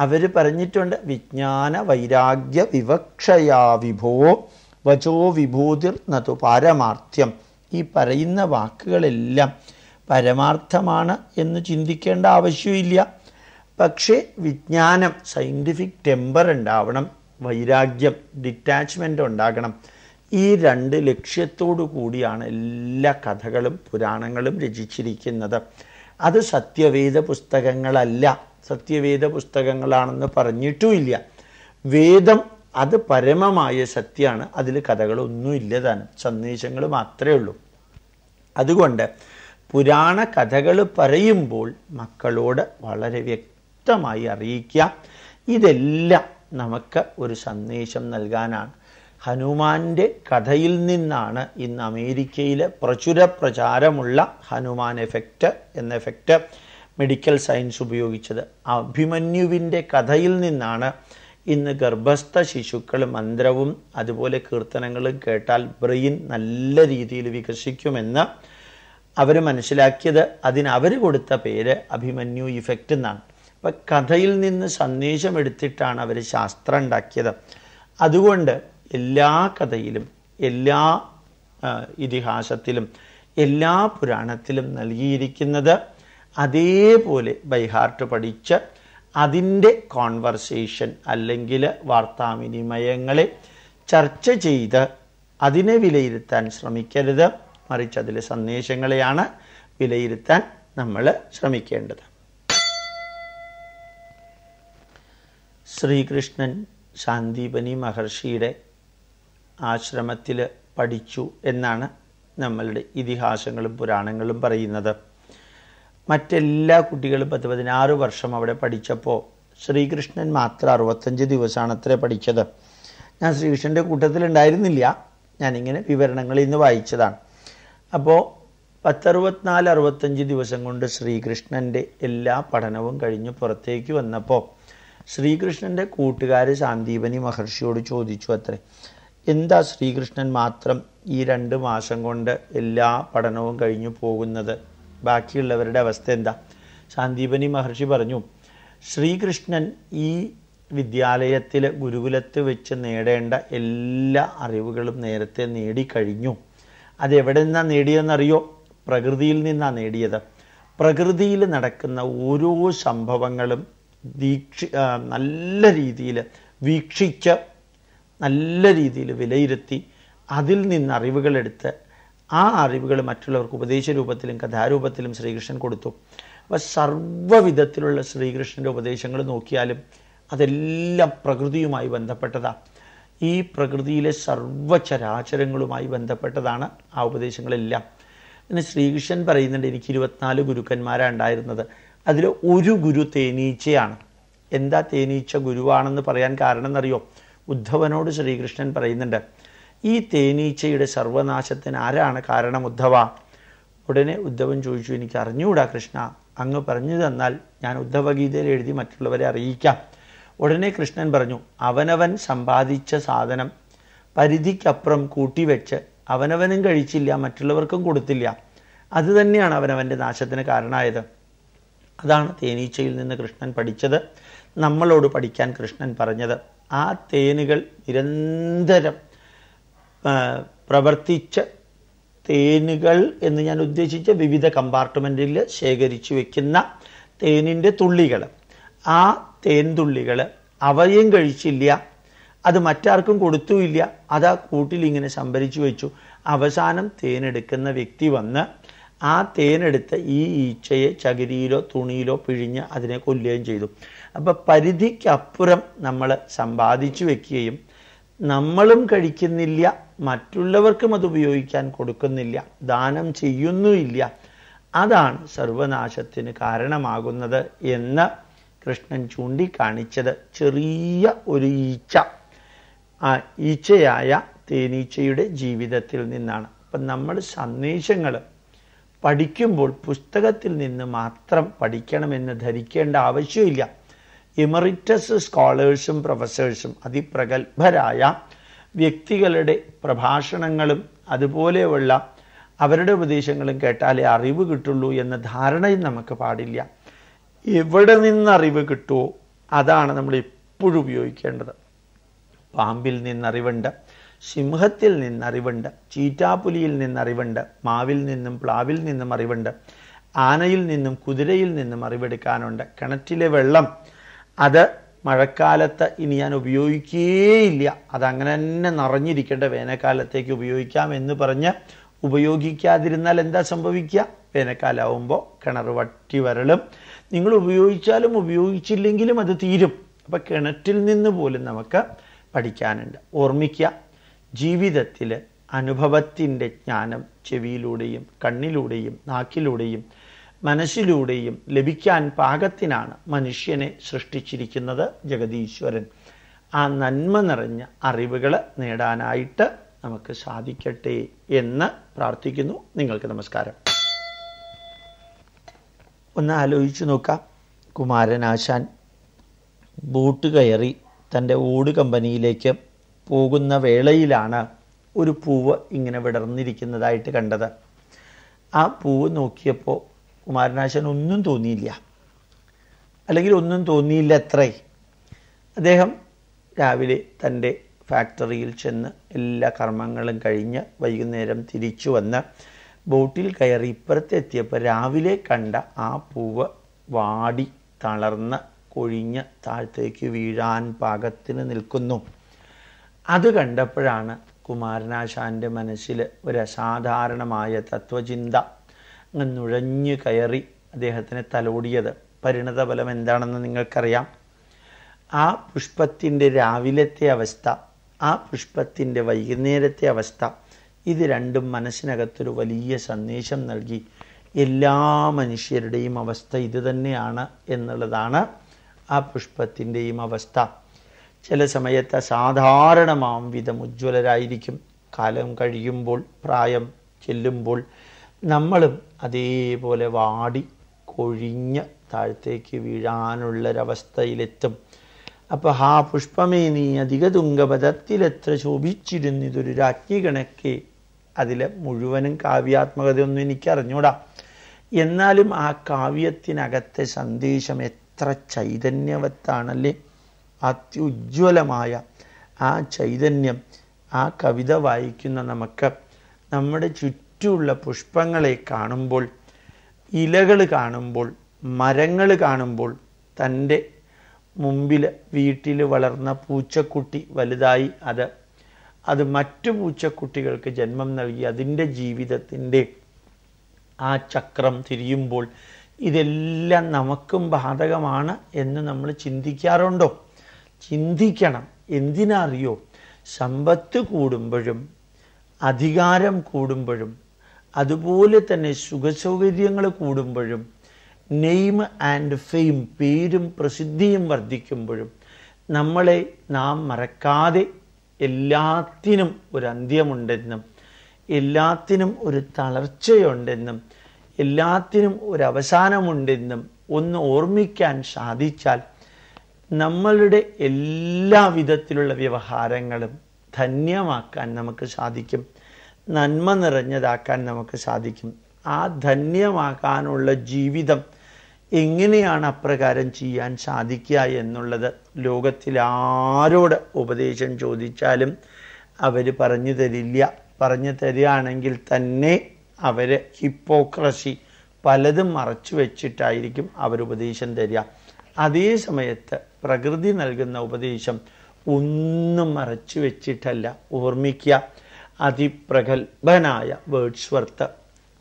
അവർ പറഞ്ഞിട്ടുണ്ട് വിജ്ഞാന വൈരാഗ്യ വിവക്ഷയാ വിഭോ വചോ വിഭൂതിർ നതു പാരമാർത്ഥ്യം. ഈ പറയുന്ന വാക്കുകളെല്ലാം പരമാർത്ഥമാണ് എന്ന് ചിന്തിക്കേണ്ട ആവശ്യമില്ല. പക്ഷേ വിജ്ഞാനം സയന്റിഫിക് ടെമ്പർ ഉണ്ടാവണം വൈരാഗ്യം ഡിറ്റാച്ച്മെന്റ് ഉണ്ടാകണം. ഈ രണ്ട് ലക്ഷ്യത്തോടു കൂടിയാണ് എല്ലാ കഥകളും പുരാണങ്ങളും രചിച്ചിരിക്കുന്നത്. അത് സത്യവേദ പുസ്തകങ്ങളല്ല. സത്യവേദ പുസ്തകങ്ങളാണെന്ന് പറഞ്ഞിട്ടുമില്ല. വേദം അത് പരമമായ സത്യമാണ്. അതിൽ കഥകളൊന്നുമില്ല താനും. സന്ദേശങ്ങൾ മാത്രമേ ഉള്ളൂ. അതുകൊണ്ട് പുരാണ കഥകൾ പറയുമ്പോൾ മക്കളോട് വളരെ വ്യക്തമായി അറിയിക്കുക. ഇതെല്ലാം നമുക്ക് ഒരു സന്ദേശം നൽകാനാണ്. ഹനുമാന്റെ കഥയിൽ നിന്നാണ് ഇന്ന് അമേരിക്കയിലെ പ്രചുര പ്രചാരമുള്ള ഹനുമാൻ എഫക്റ്റ് എന്ന എഫക്റ്റ് മെഡിക്കൽ സയൻസ് ഉപയോഗിച്ചത്. അഭിമന്യുവിന്റെ കഥയിൽ നിന്നാണ് ഇന്ന് ഗർഭസ്ഥ ശിശുക്കൾ മന്ത്രവും അതുപോലെ കീർത്തനങ്ങളും കേട്ടാൽ ബ്രെയിൻ നല്ല രീതിയിൽ വികസിക്കുമെന്ന് അവർ മനസ്സിലാക്കിയത്. അതിന് അവർ കൊടുത്ത പേര് അഭിമന്യു ഇഫക്റ്റ് എന്നാണ്. അപ്പം കഥയിൽ നിന്ന് സന്ദേശം എടുത്തിട്ടാണ് അവർ ശാസ്ത്രം ഉണ്ടാക്കിയത്. അതുകൊണ്ട് എല്ലാ കഥയിലും എല്ലാ ഇതിഹാസത്തിലും എല്ലാ പുരാണത്തിലും നൽകിയിരിക്കുന്നത് അതേപോലെ ബൈ ഹാർട്ട് പഠിച്ച് അതിന്റെ കോൺവെർസേഷൻ അല്ലെങ്കിൽ വാർത്താവിനിമയങ്ങളെ ചർച്ച ചെയ്ത് അതിനെ വിലയിരുത്താൻ ശ്രമിക്കരുത്. മറിച്ച് അതിലെ സന്ദേശങ്ങളെയാണ് വിലയിരുത്താൻ നമ്മൾ ശ്രമിക്കേണ്ടത്. ശ്രീകൃഷ്ണൻ ശാന്തിപനി മഹർഷിയുടെ ആശ്രമത്തിൽ പഠിച്ചു എന്നാണ് നമ്മളുടെ ഇതിഹാസങ്ങളും പുരാണങ്ങളും പറയുന്നത്. മറ്റെല്ലാ കുട്ടികളും പത്ത് പതിനാറ് വർഷം അവിടെ പഠിച്ചപ്പോൾ ശ്രീകൃഷ്ണൻ മാത്രം അറുപത്തഞ്ച് ദിവസമാണ് അത്ര പഠിച്ചത്. ഞാൻ ശ്രീകൃഷ്ണന്റെ കൂട്ടത്തിലുണ്ടായിരുന്നില്ല. ഞാനിങ്ങനെ വിവരണങ്ങളിൽ നിന്ന് വായിച്ചതാണ്. അപ്പോൾ പത്തറുപത്തിനാല് അറുപത്തഞ്ച് ദിവസം കൊണ്ട് ശ്രീകൃഷ്ണന്റെ എല്ലാ പഠനവും കഴിഞ്ഞ് പുറത്തേക്ക് വന്നപ്പോൾ ശ്രീകൃഷ്ണന്റെ കൂട്ടുകാർ ശാന്ദീപനി മഹർഷിയോട് ചോദിച്ചു അത്രേ എന്താ ശ്രീകൃഷ്ണൻ മാത്രം ഈ രണ്ട് മാസം കൊണ്ട് എല്ലാ പഠനവും കഴിഞ്ഞു പോകുന്നത്? ബാക്കിയുള്ളവരുടെ അവസ്ഥ എന്താ? ശാന്തിപനി മഹർഷി പറഞ്ഞു ശ്രീകൃഷ്ണൻ ഈ വിദ്യാലയത്തിൽ ഗുരുകുലത്ത് വെച്ച് നേടേണ്ട എല്ലാ അറിവുകളും നേരത്തെ നേടിക്കഴിഞ്ഞു. അതെവിടെ നിന്നാണ് നേടിയതെന്നറിയോ പ്രകൃതിയിൽ നിന്നാണ് നേടിയത്. പ്രകൃതിയിൽ നടക്കുന്ന ഓരോ സംഭവങ്ങളും ദീക്ഷി നല്ല രീതിയിൽ വീക്ഷിച്ച് നല്ല രീതിയിൽ വിലയിരുത്തി അതിൽ നിന്ന് അറിവുകളെടുത്ത് ആ അറിവുകൾ മറ്റുള്ളവർക്ക് ഉപദേശ രൂപത്തിലും കഥാരൂപത്തിലും ശ്രീകൃഷ്ണൻ കൊടുത്തു. അപ്പോൾ സർവവിധത്തിലുള്ള ശ്രീകൃഷ്ണന്റെ ഉപദേശങ്ങൾ നോക്കിയാലും അതെല്ലാം പ്രകൃതിയുമായി ബന്ധപ്പെട്ടതാണ് ഈ പ്രകൃതിയിലെ സർവചരാചരങ്ങളുമായി ബന്ധപ്പെട്ടതാണ് ആ ഉപദേശങ്ങളെല്ലാം. പിന്നെ ശ്രീകൃഷ്ണൻ പറയുന്നുണ്ട് എനിക്ക് ഇരുപത്തിനാല് ഗുരുക്കന്മാരാണ് ഉണ്ടായിരുന്നത്. അതിൽ ഒരു ഗുരു തേനീച്ചയാണ്. എന്താ തേനീച്ച ഗുരുവാണെന്ന് പറയാൻ കാരണം എന്നറിയോ ഉദ്ധവനോട് ശ്രീകൃഷ്ണൻ പറയുന്നുണ്ട് ഈ തേനീച്ചയുടെ സർവനാശത്തിന് ആരാണ് കാരണം ഉദ്ധവ? ഉടനെ ഉദ്ധവൻ ചോദിച്ചു എനിക്ക് അറിഞ്ഞുകൂടാ കൃഷ്ണ. അങ്ങ് പറഞ്ഞു തന്നാൽ ഞാൻ ഉദ്ധവഗീതയിൽ എഴുതി മറ്റുള്ളവരെ അറിയിക്കാം. ഉടനെ കൃഷ്ണൻ പറഞ്ഞു അവനവൻ സമ്പാദിച്ച സാധനം പരിധിക്കപ്പുറം കൂട്ടിവെച്ച് അവനവനും കഴിച്ചില്ല മറ്റുള്ളവർക്കും കൊടുത്തില്ല. അത് തന്നെയാണ് അവനവന്റെ നാശത്തിന് കാരണമായത്. അതാണ് തേനീച്ചയിൽ നിന്ന് കൃഷ്ണൻ പഠിച്ചത്. നമ്മളോട് പഠിക്കാൻ കൃഷ്ണൻ പറഞ്ഞത് ആ തേനുകൾ നിരന്തരം പ്രവർത്തിച്ച് തേനുകൾ എന്ന് ഞാൻ ഉദ്ദേശിച്ച വിവിധ കമ്പാർട്ട്മെന്റിൽ ശേഖരിച്ചു വെക്കുന്ന തേനിന്റെ തുള്ളികൾ ആ തേൻ തുള്ളികൾ അവയും കഴിച്ചില്ല. അത് മറ്റാർക്കും കൊടുത്തുമില്ല. അത് ആ കൂട്ടിൽ ഇങ്ങനെ സംഭരിച്ചു വെച്ചു. അവസാനം തേനെടുക്കുന്ന വ്യക്തി വന്ന് ആ തേനെടുത്ത് ഈ ഈച്ചയെ ചകിരിയിലോ തുണിയിലോ പിഴിഞ്ഞ് അതിനെ കൊല്ലുകയും ചെയ്തു. അപ്പം പരിധിക്കപ്പുറം നമ്മൾ സമ്പാദിച്ചു വെക്കുകയും നമ്മളും കഴിക്കുന്നില്ല. മറ്റുള്ളവർക്കും അത് ഉപയോഗിക്കാൻ കൊടുക്കുന്നില്ല ദാനം ചെയ്യുന്നുമില്ല. അതാണ് സർവനാശത്തിന് കാരണമാകുന്നത് എന്ന് കൃഷ്ണൻ ചൂണ്ടിക്കാണിച്ചത്. ചെറിയ ഒരു ഈച്ച. ആ ഈച്ചയായ തേനീച്ചയുടെ ജീവിതത്തിൽ നിന്നാണ്. അപ്പം നമ്മൾ സന്ദേശങ്ങൾ പഠിക്കുമ്പോൾ പുസ്തകത്തിൽ നിന്ന് മാത്രം പഠിക്കണമെന്ന് ധരിക്കേണ്ട ആവശ്യമില്ല. എമറിറ്റസ് സ്കോളേഴ്സും പ്രൊഫസേഴ്സും അതിപ്രഗത്ഭരായ വ്യക്തികളുടെ പ്രഭാഷണങ്ങളും അതുപോലെയുള്ള അവരുടെ ഉപദേശങ്ങളും കേട്ടാലേ അറിവ് കിട്ടുള്ളൂ എന്ന ധാരണയും നമുക്ക് പാടില്ല. എവിടെ നിന്ന് അറിവ് കിട്ടുമോ അതാണ് നമ്മൾ എപ്പോഴും ഉപയോഗിക്കേണ്ടത്. പാമ്പിൽ നിന്നറിവുണ്ട് സിംഹത്തിൽ നിന്നറിവുണ്ട് ചീറ്റാപ്പുലിയിൽ നിന്നറിവുണ്ട് മാവിൽ നിന്നും പ്ലാവിൽ നിന്നും അറിവുണ്ട് ആനയിൽ നിന്നും കുതിരയിൽ നിന്നും അറിവെടുക്കാനുണ്ട്. കിണറ്റിലെ വെള്ളം അത് മഴക്കാലത്ത് ഇനി ഞാൻ ഉപയോഗിക്കേയില്ല. അതങ്ങനെ തന്നെ നിറഞ്ഞിരിക്കേണ്ട വേനൽക്കാലത്തേക്ക് ഉപയോഗിക്കാം എന്ന് പറഞ്ഞ് ഉപയോഗിക്കാതിരുന്നാൽ എന്താ സംഭവിക്കുക? വേനൽക്കാലാവുമ്പോൾ കിണർ വട്ടി വരളും. നിങ്ങൾ ഉപയോഗിച്ചാലും ഉപയോഗിച്ചില്ലെങ്കിലും അത് തീരും. അപ്പം കിണറ്റിൽ നിന്ന് പോലും നമുക്ക് പഠിക്കാനുണ്ട്. ഓർമ്മിക്കുക ജീവിതത്തിൽ അനുഭവത്തിന്റെ ജ്ഞാനം ചെവിയിലൂടെയും കണ്ണിലൂടെയും നാക്കിലൂടെയും മനസ്സിലൂടെയും ലഭിക്കാൻ പാകത്തിനാണ് മനുഷ്യനെ സൃഷ്ടിച്ചിരിക്കുന്നത് ജഗതീശ്വരൻ. ആ നന്മ നിറഞ്ഞ അറിവുകൾ നേടാനായിട്ട് നമുക്ക് സാധിക്കട്ടെ എന്ന് പ്രാർത്ഥിക്കുന്നു. നിങ്ങൾക്ക് നമസ്കാരം. ഒന്ന് ആലോചിച്ചു നോക്കാം. കുമാരനാശാൻ ബോട്ട് കയറി തന്റെ ഓട് കമ്പനിയിലേക്ക് പോകുന്ന വേളയിലാണ് ഒരു പൂവ് ഇങ്ങനെ വിടർന്നിരിക്കുന്നതായിട്ട് കണ്ടത്. ആ പൂവ് നോക്കിയപ്പോൾ കുമാരനാശൻ ഒന്നും തോന്നിയില്ല. അല്ലെങ്കിൽ ഒന്നും തോന്നിയില്ല അത്രേ അദ്ദേഹം രാവിലെ തന്റെ ഫാക്ടറിയിൽ ചെന്ന് എല്ലാ കർമ്മങ്ങളും കഴിഞ്ഞ് വൈകുന്നേരം തിരിച്ചു വന്ന് ബോട്ടിൽ കയറി ഇപ്പുറത്തെത്തിയപ്പോൾ രാവിലെ കണ്ട ആ പൂവ് വാടി തളർന്ന് കൊഴിഞ്ഞ് താഴത്തേക്ക് വീഴാൻ പാകത്തിന് നിൽക്കുന്നു. അത് കണ്ടപ്പോഴാണ് കുമാരനാശാന്റെ മനസ്സിൽ ഒരു അസാധാരണമായ തത്വചിന്ത നുഴഞ്ഞു കയറി അദ്ദേഹത്തിന് തലോടിയത്. പരിണതഫലം എന്താണെന്ന് നിങ്ങൾക്കറിയാം. ആ പുഷ്പത്തിന്റെ രാവിലത്തെ അവസ്ഥ ആ പുഷ്പത്തിന്റെ വൈകുന്നേരത്തെ അവസ്ഥ ഇത് രണ്ടും മനസ്സിനകത്തൊരു വലിയ സന്ദേശം നൽകി. എല്ലാ മനുഷ്യരുടെയും അവസ്ഥ ഇതുതന്നെയാണ് എന്നുള്ളതാണ് ആ പുഷ്പത്തിന്റെയും അവസ്ഥ. ചില സമയത്ത് അസാധാരണമാം വിധം ഉജ്ജ്വലരായിരിക്കും. കാലം കഴിയുമ്പോൾ പ്രായം ചെല്ലുമ്പോൾ നമ്മളും അതേപോലെ വാടി കൊഴിഞ്ഞ് താഴത്തേക്ക് വീഴാനുള്ളൊരവസ്ഥയിലെത്തും. അപ്പോൾ ഹാ പുഷ്പമേ നീ അധിക തുങ്കപദത്തിലെത്ര ശോഭിച്ചിരുന്നിതൊരു രാജ്ഞി കണക്കെ. അതിൽ മുഴുവനും കാവ്യാത്മകതയൊന്നും എനിക്കറിഞ്ഞൂടാ. എന്നാലും ആ കാവ്യത്തിനകത്തെ സന്ദേശം എത്ര ചൈതന്യവത്താണല്ലേ. അത്യുജ്വലമായ ആ ചൈതന്യം ആ കവിത വായിക്കുന്ന നമുക്ക് നമ്മുടെ ചുറ്റുമുള്ള പുഷ്പങ്ങളെ കാണുമ്പോൾ ഇലകൾ കാണുമ്പോൾ മരങ്ങൾ കാണുമ്പോൾ തന്റെ മുമ്പിൽ വീട്ടിൽ വളർന്ന പൂച്ചക്കുട്ടി വലുതായി അത് അത് മറ്റു പൂച്ചക്കുട്ടികൾക്ക് ജന്മം നൽകി അതിന്റെ ജീവിതത്തിന്റെ ആ ചക്രം തിരിയുമ്പോൾ ഇതെല്ലാം നമുക്കും ബാധകമാണ് എന്ന് നമ്മൾ ചിന്തിക്കാറുണ്ടോ? ചിന്തിക്കണം. എന്തിനാ അറിയോ? സമ്പത്ത് കൂടുമ്പോഴും അധികാരം കൂടുമ്പോഴും അതുപോലെ തന്നെ സുഖസൗകര്യങ്ങൾ കൂടുമ്പോഴും നെയിം ആൻഡ് ഫെയിം പേരും പ്രസിദ്ധിയും വർദ്ധിക്കുമ്പോഴും നമ്മളെ നാം മറക്കാതെ എല്ലാത്തിനും ഒരു അന്ത്യമുണ്ടെന്നും എല്ലാത്തിനും ഒരു തളർച്ചയുണ്ടെന്നും എല്ലാത്തിനും ഒരു അവസാനമുണ്ടെന്നും ഒന്ന് ഓർമ്മിക്കാൻ സാധിച്ചാൽ നമ്മളുടെ എല്ലാ വിധത്തിലുള്ള വ്യവഹാരങ്ങളും ധന്യമാക്കാൻ നമുക്ക് സാധിക്കും. നന്മ നിറഞ്ഞതാക്കാൻ നമുക്ക് സാധിക്കും. ആ ധന്യമാക്കാനുള്ള ജീവിതം എങ്ങനെയാണ് അപ്രകാരം ചെയ്യാൻ സാധിക്കുക എന്നുള്ളത് ലോകത്തിലാരോട് ഉപദേശം ചോദിച്ചാലും അവർ പറഞ്ഞു തരില്ല. പറഞ്ഞു തരികയാണെങ്കിൽ തന്നെ അവർ ഹിപ്പോക്രസി പലതും മറച്ചു വെച്ചിട്ടായിരിക്കും അവർ ഉപദേശം തരിക. അതേ സമയത്ത് പ്രകൃതി നൽകുന്ന ഉപദേശം ഒന്നും മറച്ചു വെച്ചിട്ടല്ല. ഓർമ്മിക്കുക അതിപ്രഗത്ഭനായ വേഡ്സ്വർത്ത്.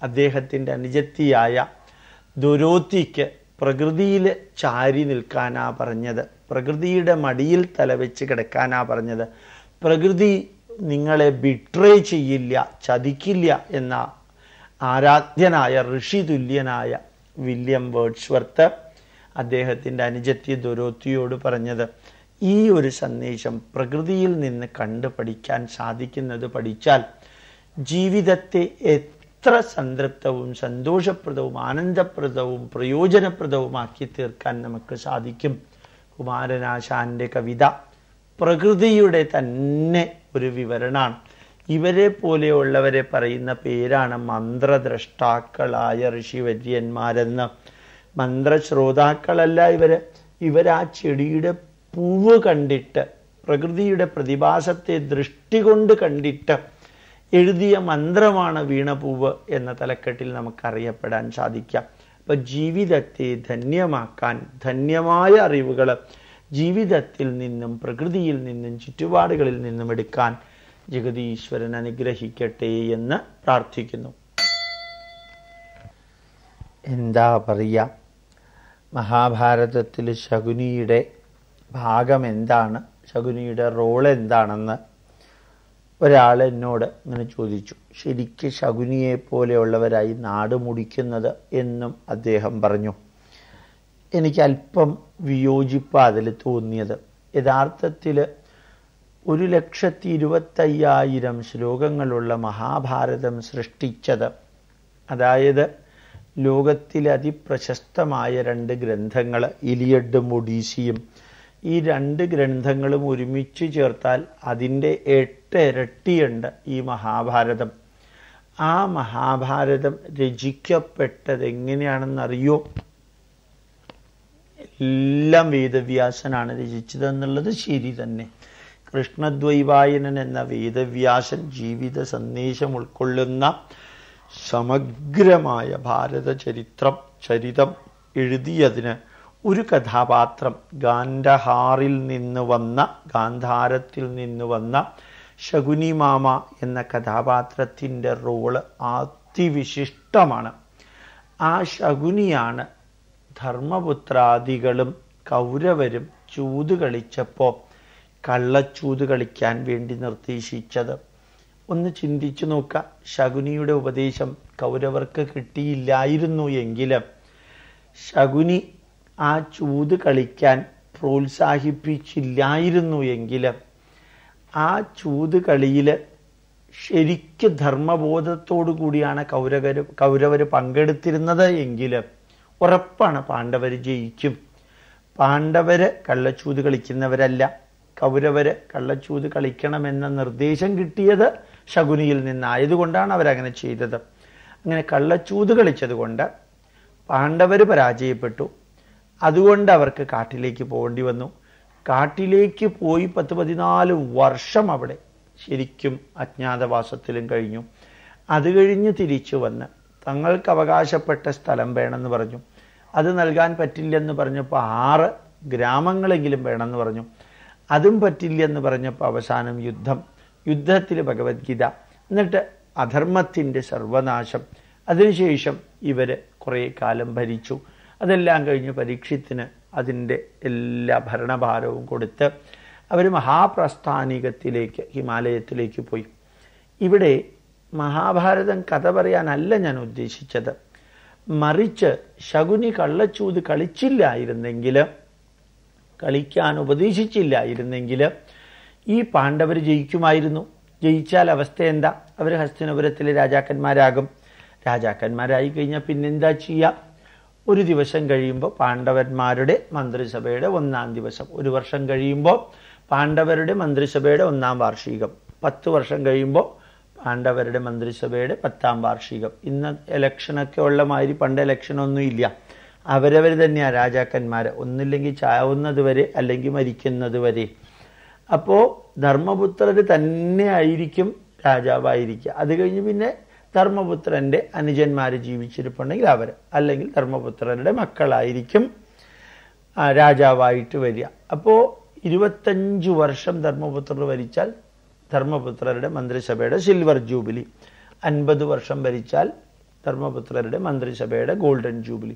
അദ്ദേഹത്തിന്റെ അനുജത്തിയായ ദുരോത്തിക്ക് പ്രകൃതിയിൽ ചാരി നിൽക്കാനാ പറഞ്ഞത്. പ്രകൃതിയുടെ മടിയിൽ തലവെച്ച് കിടക്കാനാ പറഞ്ഞത്. പ്രകൃതി നിങ്ങളെ ബിട്രേ ചെയ്യില്ല ചതിക്കില്ല എന്ന ആരാധ്യനായ ഋഷി തുല്യനായ വില്യം വേഡ്സ്വർത്ത് അദ്ദേഹത്തിന്റെ അനുജത്തി ദുരോത്തിയോട് പറഞ്ഞത്. ഈ ഒരു സന്ദേശം പ്രകൃതിയിൽ നിന്ന് കണ്ട് പഠിക്കാൻ സാധിക്കുന്നത് പഠിച്ചാൽ ജീവിതത്തെ എത്ര സംതൃപ്തവും സന്തോഷപ്രദവും ആനന്ദപ്രദവും പ്രയോജനപ്രദവുമാക്കി തീർക്കാൻ നമുക്ക് സാധിക്കും. കുമാരനാശാന്റെ കവിത പ്രകൃതിയുടെ തന്നെ ഒരു വിവരണമാണ് ഇവരെ പോലെയുള്ളവരെ പറയുന്ന പേരാണ് മന്ത്രദ്രഷ്ടാക്കളായ ഋഷിവര്യന്മാരെന്ന്. മന്ത്രശ്രോതാക്കളല്ല ഇവർ. ഇവരാ ചെടിയുടെ പൂവ് കണ്ടിട്ട് പ്രകൃതിയുടെ പ്രതിഭാസത്തെ ദൃഷ്ടി കൊണ്ട് കണ്ടിട്ട് എഴുതിയ മന്ത്രമാണ് വീണപൂവ് എന്ന തലക്കെട്ടിൽ നമുക്കറിയപ്പെടാൻ സാധിക്കാം. അപ്പൊ ജീവിതത്തെ ധന്യമാക്കാൻ ധന്യമായ അറിവുകൾ ജീവിതത്തിൽ നിന്നും പ്രകൃതിയിൽ നിന്നും ചുറ്റുപാടുകളിൽ നിന്നും എടുക്കാൻ ജഗതീശ്വരൻ അനുഗ്രഹിക്കട്ടെ എന്ന് പ്രാർത്ഥിക്കുന്നു. എന്താ പറയുക? മഹാഭാരതത്തിൽ ശകുനിയുടെ ഭാഗം എന്താണ് ശകുനിയുടെ റോൾ എന്താണെന്ന് ഒരാൾ എന്നോട് ഇങ്ങനെ ചോദിച്ചു. ശരിക്ക് ശകുനിയെ പോലെയുള്ളവരായി നാട് മുടിക്കുന്നത് എന്നും അദ്ദേഹം പറഞ്ഞു. എനിക്ക് അല്പം വിയോജിപ്പ് അതിൽ തോന്നിയത്. യഥാർത്ഥത്തിൽ ഒരു ലക്ഷത്തി ഇരുപത്തയ്യായിരം ശ്ലോകങ്ങളുള്ള മഹാഭാരതം സൃഷ്ടിച്ചത് അതായത് ലോകത്തിലെ അതിപ്രശസ്തമായ രണ്ട് ഗ്രന്ഥങ്ങൾ ഇലിയഡും ഒഡീസിയും ഈ രണ്ട് ഗ്രന്ഥങ്ങളും ഒരുമിച്ച് ചേർത്താൽ അതിന്റെ എട്ട് ഇരട്ടിയുണ്ട് ഈ മഹാഭാരതം. ആ മഹാഭാരതം രചിക്കപ്പെട്ടത് എങ്ങനെയാണെന്നറിയോ എല്ലാം വേദവ്യാസനാണ് രചിച്ചതെന്നുള്ളത് ശരി തന്നെ. കൃഷ്ണദ്വൈവായനൻ എന്ന വേദവ്യാസൻ ജീവിത സന്ദേശം ഉൾക്കൊള്ളുന്ന സമഗ്രമായ ഭാരത ചരിത്രം ചരിതം എഴുതിയതിന് ഒരു കഥാപാത്രം ഗാന്ധഹാറിൽ നിന്ന് വന്ന ഗാന്ധാരത്തിൽ നിന്ന് വന്ന ശകുനി മാമ എന്ന കഥാപാത്രത്തിന്റെ റോൾ അതിവിശിഷ്ടമാണ്. ആ ശകുനിയാണ് ധർമ്മപുത്രാദികളും കൗരവരും ചൂത് കളിച്ചപ്പോൾ കള്ളച്ചൂത് കളിക്കാൻ വേണ്ടി നിർദ്ദേശിച്ചത്. ഒന്ന് ചിന്തിച്ചു നോക്കുക. ശകുനിയുടെ ഉപദേശം കൗരവർക്ക് കിട്ടിയില്ലായിരുന്നു എങ്കിലും ശകുനി ആ ചൂത് കളിക്കാൻ പ്രോത്സാഹിപ്പിച്ചില്ലായിരുന്നു എങ്കിലും ആ ചൂത് കളിയിൽ ശരിക്ക് ധർമ്മബോധത്തോടു കൂടിയാണ് കൗരവര് കൗരവർ പങ്കെടുത്തിരുന്നത് എങ്കിൽ ഉറപ്പാണ് പാണ്ഡവർ ജയിക്കും. പാണ്ഡവര് കള്ളച്ചൂത് കളിക്കുന്നവരല്ല. കൗരവര് കള്ളച്ചൂത് കളിക്കണമെന്ന നിർദ്ദേശം കിട്ടിയത് ശകുനിയിൽ നിന്നായതുകൊണ്ടാണ് അവരങ്ങനെ ചെയ്തത്. അങ്ങനെ കള്ളച്ചൂത് കളിച്ചത് കൊണ്ട് പാണ്ഡവർ പരാജയപ്പെട്ടു. അതുകൊണ്ട് അവർക്ക് കാട്ടിലേക്ക് പോകേണ്ടി വന്നു. കാട്ടിലേക്ക് പോയി പത്ത് പതിനാല് വർഷം അവിടെ ശരിക്കും അജ്ഞാതവാസത്തിലും കഴിഞ്ഞു. അത് കഴിഞ്ഞ് തിരിച്ചു വന്ന് തങ്ങൾക്ക് അവകാശപ്പെട്ട സ്ഥലം വേണമെന്ന് പറഞ്ഞു. അത് നൽകാൻ പറ്റില്ലെന്ന് പറഞ്ഞപ്പോൾ ആറ് ഗ്രാമങ്ങളെങ്കിലും വേണമെന്ന് പറഞ്ഞു. അതും പറ്റില്ലെന്ന് പറഞ്ഞപ്പോൾ അവസാനം യുദ്ധം. യുദ്ധത്തിൽ ഭഗവത്ഗീത. എന്നിട്ട് അധർമ്മത്തിന്റെ സർവനാശം. അതിനുശേഷം ഇവർ കുറേ കാലം ഭരിച്ചു. അതെല്ലാം കഴിഞ്ഞ് പരീക്ഷത്തിന് അതിന്റെ എല്ലാ ഭരണഭാരവും കൊടുത്ത് അവർ മഹാപ്രസ്ഥാനികത്തിലേക്ക് ഹിമാലയത്തിലേക്ക് പോയി. ഇവിടെ മഹാഭാരതം കഥ പറയാനല്ല ഞാൻ ഉദ്ദേശിച്ചത്. മറിച്ച് ശകുനി കള്ളച്ചൂത് കളിച്ചില്ലായിരുന്നെങ്കിൽ കളിക്കാൻ ഉപദേശിച്ചില്ലായിരുന്നെങ്കിൽ ഈ പാണ്ഡവർ ജയിക്കുമായിരുന്നു. ജയിച്ചാൽ അവസ്ഥ എന്താ? അവർ ഹസ്തിനപുരത്തിലെ രാജാക്കന്മാരാകും. രാജാക്കന്മാരായി കഴിഞ്ഞാൽ പിന്നെന്താ ചെയ്യുക ഒരു ദിവസം കഴിയുമ്പോൾ പാണ്ഡവന്മാരുടെ മന്ത്രിസഭയുടെ ഒന്നാം ദിവസം. ഒരു വർഷം കഴിയുമ്പോൾ പാണ്ഡവരുടെ മന്ത്രിസഭയുടെ ഒന്നാം വാർഷികം. പത്ത് വർഷം കഴിയുമ്പോൾ പാണ്ഡവരുടെ മന്ത്രിസഭയുടെ പത്താം വാർഷികം. ഇന്ന് ഇലക്ഷനൊക്കെ ഉള്ള മാതിരി പണ്ട് ഇലക്ഷനൊന്നും ഇല്ല. അവരവർ തന്നെയാണ് രാജാക്കന്മാർ ഒന്നില്ലെങ്കിൽ ചാവുന്നത് വരെ അല്ലെങ്കിൽ മരിക്കുന്നത് വരെ. അപ്പോൾ ധർമ്മപുത്രർ തന്നെ ആയിരിക്കും രാജാവായിരിക്കുക. അത് കഴിഞ്ഞ് പിന്നെ ധർമ്മപുത്രന്റെ അനുജന്മാർ ജീവിച്ചിരിപ്പുണ്ടെങ്കിൽ അവർ അല്ലെങ്കിൽ ധർമ്മപുത്രരുടെ മക്കളായിരിക്കും രാജാവായിട്ട് വരിക. അപ്പോൾ ഇരുപത്തഞ്ച് വർഷം ധർമ്മപുത്രർ ഭരിച്ചാൽ ധർമ്മപുത്രരുടെ മന്ത്രിസഭയുടെ സിൽവർ ജൂബിലി അൻപത് വർഷം ഭരിച്ചാൽ ധർമ്മപുത്രരുടെ മന്ത്രിസഭയുടെ ഗോൾഡൻ ജൂബിലി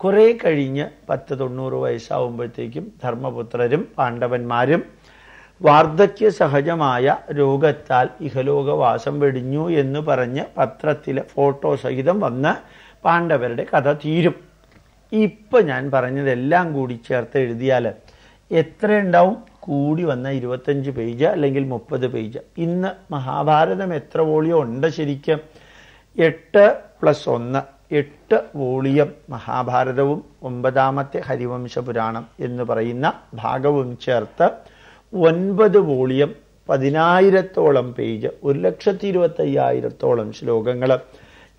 കുറെ കഴിഞ്ഞ് പത്ത് തൊണ്ണൂറ് വയസ്സാവുമ്പോഴത്തേക്കും ധർമ്മപുത്രരും പാണ്ഡവന്മാരും വാർദ്ധക്യ സഹജമായ രോഗത്താൽ ഇഹലോകവാസം വെടിഞ്ഞു എന്ന് പറഞ്ഞ് പത്രത്തിലെ ഫോട്ടോ സഹിതം വന്ന് പാണ്ഡവരുടെ കഥ തീരും. ഇപ്പം ഞാൻ പറഞ്ഞതെല്ലാം കൂടി ചേർത്ത് എഴുതിയാൽ എത്ര ഉണ്ടാവും? കൂടി വന്ന ഇരുപത്തഞ്ച് പേജ് അല്ലെങ്കിൽ മുപ്പത് പേജ്. ഇന്ന് മഹാഭാരതം എത്ര വോളിയം ഉണ്ട് ശരിക്കും? എട്ട് പ്ലസ് ഒന്ന്. എട്ട് വോളിയം മഹാഭാരതവും ഒമ്പതാമത്തെ ഹരിവംശ പുരാണം എന്ന് പറയുന്ന ഭാഗവും ചേർത്ത് ഒൻപത് വോളിയം പതിനായിരത്തോളം പേജ് ഒരു ലക്ഷത്തി ഇരുപത്തയ്യായിരത്തോളം ശ്ലോകങ്ങൾ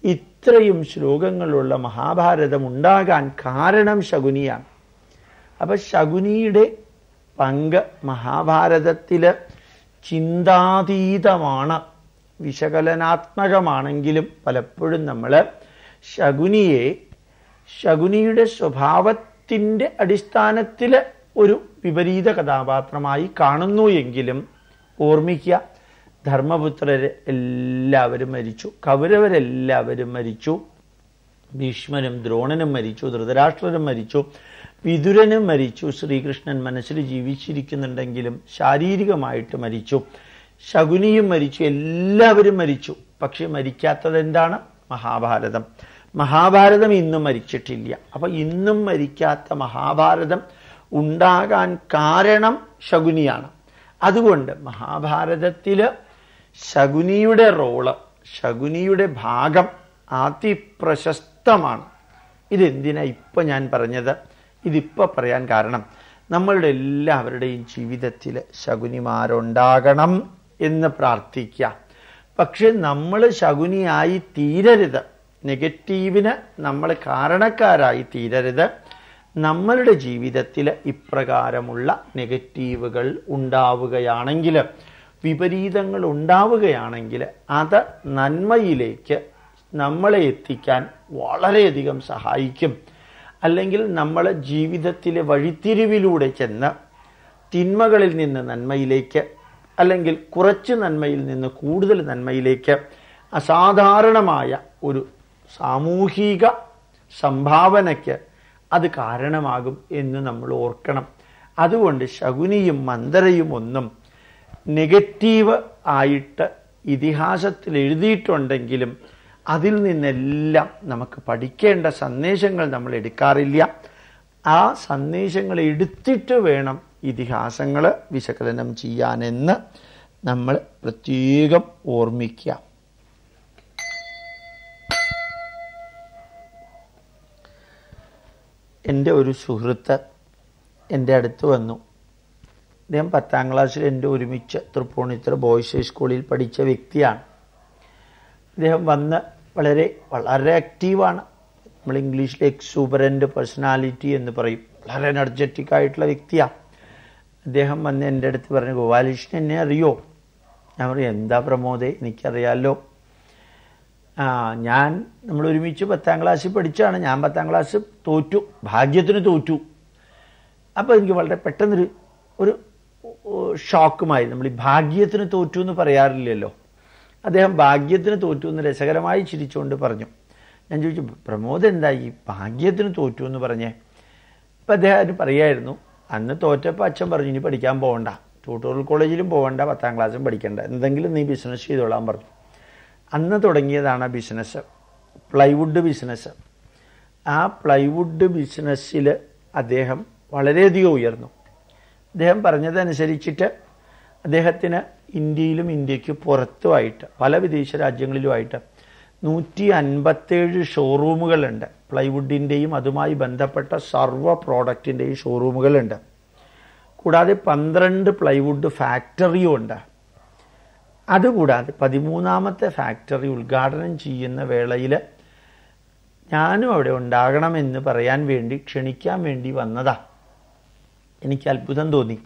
ഇത്രയും ശ്ലോകങ്ങളുള്ള മഹാഭാരതം ഉണ്ടാകാൻ കാരണം ശകുനിയാണ്. അപ്പം ശകുനിയുടെ പങ്ക് മഹാഭാരതത്തിൽ ചിന്താതീതമാണ് വിശകലനാത്മകമാണെങ്കിലും പലപ്പോഴും നമ്മൾ ശകുനിയെ ശകുനിയുടെ സ്വഭാവത്തിന്റെ അടിസ്ഥാനത്തിൽ ഒരു വിപരീത കഥാപാത്രമായി കാണുന്നു എങ്കിലും ഓർമ്മിക്കുക ധർമ്മപുത്രർ എല്ലാവരും മരിച്ചു കൗരവരെല്ലാവരും മരിച്ചു ഭീഷ്മനും ദ്രോണനും മരിച്ചു ധൃതരാഷ്ട്രനും മരിച്ചു വിതുരനും മരിച്ചു ശ്രീകൃഷ്ണൻ മനസ്സിൽ ജീവിച്ചിരിക്കുന്നുണ്ടെങ്കിലും ശാരീരികമായിട്ട് മരിച്ചു ശകുനിയും മരിച്ചു എല്ലാവരും മരിച്ചു. പക്ഷെ മരിക്കാത്തത് എന്താണ്? മഹാഭാരതം. മഹാഭാരതം ഇന്നും മരിച്ചിട്ടില്ല. അപ്പൊ ഇന്നും മരിക്കാത്ത മഹാഭാരതം ഉണ്ടാകാൻ കാരണം ശകുനിയാണ്. അതുകൊണ്ട് മഹാഭാരതത്തിൽ ശകുനിയുടെ റോൾ ശകുനിയുടെ ഭാഗം അതിപ്രശസ്തമാണ്. ഇതെന്തിനാ ഇപ്പൊ ഞാൻ പറഞ്ഞത്? ഇതിപ്പോ പറയാൻ കാരണം നമ്മളുടെ എല്ലാവരുടെയും ജീവിതത്തിൽ ശകുനിമാരുണ്ടാകണം എന്ന് പ്രാർത്ഥിക്കാം. പക്ഷെ നമ്മൾ ശകുനിയായി തീരരുത്. നെഗറ്റീവിന് നമ്മൾ കാരണക്കാരായി തീരരുത്. നമ്മളുടെ ജീവിതത്തിൽ ഇപ്രകാരമുള്ള നെഗറ്റീവുകൾ ഉണ്ടാവുകയാണെങ്കിൽ വിപരീതങ്ങൾ ഉണ്ടാവുകയാണെങ്കിൽ അത് നന്മയിലേക്ക് നമ്മളെ എത്തിക്കാൻ വളരെയധികം സഹായിക്കും. അല്ലെങ്കിൽ നമ്മൾ ജീവിതത്തിലെ വഴിത്തിരിവിലൂടെ ചെന്ന് തിന്മകളിൽ നിന്ന് നന്മയിലേക്ക് അല്ലെങ്കിൽ കുറച്ച് നന്മയിൽ നിന്ന് കൂടുതൽ നന്മയിലേക്ക് അസാധാരണമായ ഒരു സാമൂഹിക സംഭാവനയ്ക്ക് അത് കാരണമാകും എന്ന് നമ്മൾ ഓർക്കണം. അതുകൊണ്ട് ശകുനിയും മന്ദരയും ഒന്നും നെഗറ്റീവ് ആയിട്ട് ഇതിഹാസത്തിൽ എഴുതിയിട്ടുണ്ടെങ്കിലും അതിൽ നിന്നെല്ലാം നമുക്ക് പഠിക്കേണ്ട സന്ദേശങ്ങൾ നമ്മൾ എടുക്കാറില്ല. ആ സന്ദേശങ്ങൾ എടുത്തിട്ട് വേണം ഇതിഹാസങ്ങൾ വിശകലനം ചെയ്യാനെന്ന് നമ്മൾ പ്രത്യേകം ഓർമ്മിക്കുക. എന്റെ ഒരു സുഹൃത്ത് എന്റെ അടുത്ത് വന്നു. അദ്ദേഹം പത്താം ക്ലാസ്സിൽ എന്റെ ഒരുമിച്ച് തൃപ്പൂണിത്തുറ ബോയ്സ് ഹൈസ്കൂളിൽ പഠിച്ച വ്യക്തിയാണ്. അദ്ദേഹം വന്ന് വളരെ വളരെ ആക്റ്റീവാണ് നമ്മൾ ഇംഗ്ലീഷിൽ എക്സൂബറന്റ് പേഴ്സണാലിറ്റി എന്ന് പറയും. വളരെ എനർജറ്റിക് ആയിട്ടുള്ള വ്യക്തിയാണ് അദ്ദേഹം വന്ന് എന്റെ അടുത്ത് പറഞ്ഞു ഗോപാലകൃഷ്ണൻ എന്നെ അറിയോ? ഞാൻ പറയും എന്താ പ്രമോദേ എനിക്കറിയാലോ. ആ ഞാൻ നമ്മൾ ഒരുമിച്ച് പത്താം ക്ലാസ്സിൽ പഠിച്ചാണ്. ഞാൻ പത്താം ക്ലാസ് തോറ്റു. ഭാഗ്യത്തിന് തോറ്റു. അപ്പോൾ എനിക്ക് വളരെ പെട്ടെന്നൊരു ഒരു ഷോക്കുമായി. നമ്മൾ ഈ ഭാഗ്യത്തിന് തോറ്റു എന്ന് പറയാറില്ലല്ലോ. അദ്ദേഹം ഭാഗ്യത്തിന് തോറ്റു എന്ന് രസകരമായി ചിരിച്ചുകൊണ്ട് പറഞ്ഞു. ഞാൻ ചോദിച്ചു പ്രമോദ് എന്താ ഈ ഭാഗ്യത്തിന് തോറ്റു എന്ന് പറഞ്ഞേ? അപ്പം അദ്ദേഹം പറയായിരുന്നു. അന്ന് തോറ്റപ്പോൾ അച്ഛൻ പറഞ്ഞു ഇനി പഠിക്കാൻ പോകണ്ട ട്യൂട്ടോറിയൽ കോളേജിലും പോകണ്ട പത്താം ക്ലാസ്സും പഠിക്കണ്ട. എന്തെങ്കിലും നീ ബിസിനസ് ചെയ്തോളാൻ പറഞ്ഞു. അന്ന് തുടങ്ങിയതാണ് ബിസിനസ്. Plywood business. ആ പ്ലൈവുഡ് ബിസിനസ്സിൽ അദ്ദേഹം വളരെയധികം ഉയർന്നു. അദ്ദേഹം പറഞ്ഞതനുസരിച്ചിട്ട് അദ്ദേഹത്തിന് ഇന്ത്യയിലും ഇന്ത്യയ്ക്ക് പുറത്തുമായിട്ട് പല വിദേശ രാജ്യങ്ങളിലുമായിട്ട് നൂറ്റി അൻപത്തേഴ് ഷോറൂമുകളുണ്ട്. പ്ലൈവുഡിന്റെയും അതുമായി ബന്ധപ്പെട്ട സർവ പ്രോഡക്റ്റിന്റെയും ഷോറൂമുകളുണ്ട്. കൂടാതെ പന്ത്രണ്ട് പ്ലൈവുഡ് ഫാക്ടറിയും ഉണ്ട് അതുകൂടാതെ പതിമൂന്നാമത്തെ ഫാക്ടറി ഉദ്ഘാടനം ചെയ്യുന്ന വേളയിൽ ഞാനും അവിടെ ഉണ്ടാകണമെന്ന് പറയാൻ വേണ്ടി ക്ഷണിക്കാൻ വേണ്ടി വന്നതാ. എനിക്ക് അത്ഭുതം തോന്നി.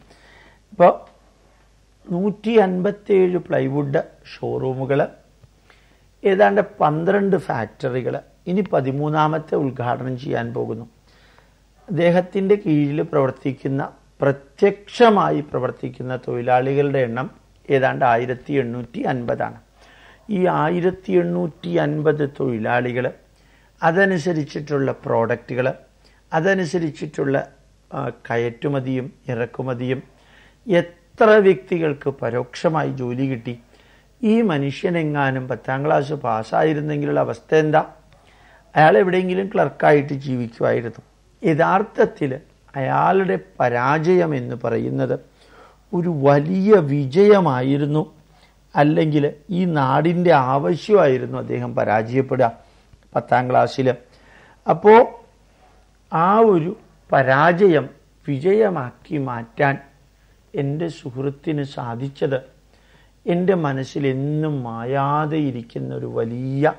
ഇപ്പോൾ നൂറ്റി അൻപത്തേഴ് പ്ലൈവുഡ് ഷോറൂമുകൾ ഏതാണ്ട് പന്ത്രണ്ട് ഫാക്ടറികൾ ഇനി പതിമൂന്നാമത്തെ ഉദ്ഘാടനം ചെയ്യാൻ പോകുന്നു. അദ്ദേഹത്തിന്റെ കീഴിൽ പ്രവർത്തിക്കുന്ന പ്രത്യക്ഷമായി പ്രവർത്തിക്കുന്ന തൊഴിലാളികളുടെ എണ്ണം ഏതാണ്ട് ആയിരത്തി എണ്ണൂറ്റി അൻപതാണ് ഈ ആയിരത്തി എണ്ണൂറ്റി അൻപത് തൊഴിലാളികൾ അതനുസരിച്ചിട്ടുള്ള പ്രോഡക്റ്റുകൾ അതനുസരിച്ചിട്ടുള്ള കയറ്റുമതിയും ഇറക്കുമതിയും എത്ര വ്യക്തികൾക്ക് പരോക്ഷമായി ജോലി കിട്ടി ഈ മനുഷ്യനെങ്ങാനും പത്താം ക്ലാസ് പാസ്സായിരുന്നെങ്കിലുള്ള അവസ്ഥ എന്താ? അയാൾ എവിടെയെങ്കിലും ക്ലർക്കായിട്ട് ജീവിക്കുമായിരുന്നു. യഥാർത്ഥത്തിൽ അയാളുടെ പരാജയം എന്ന് പറയുന്നത് ഒരു വലിയ വിജയമായിരുന്നു. അല്ലെങ്കിൽ ഈ നാടിന്റെ ആവശ്യമായിരുന്നു അദ്ദേഹം പരാജയപ്പെടുക പത്താം ക്ലാസ്സിൽ അപ്പോൾ ആ ഒരു പരാജയം വിജയമാക്കി മാറ്റാൻ എന്റെ സുഹൃത്തിന് സാധിച്ചത് എന്റെ മനസ്സിൽ എന്നും മായാതെ ഇരിക്കുന്ന ഒരു വലിയ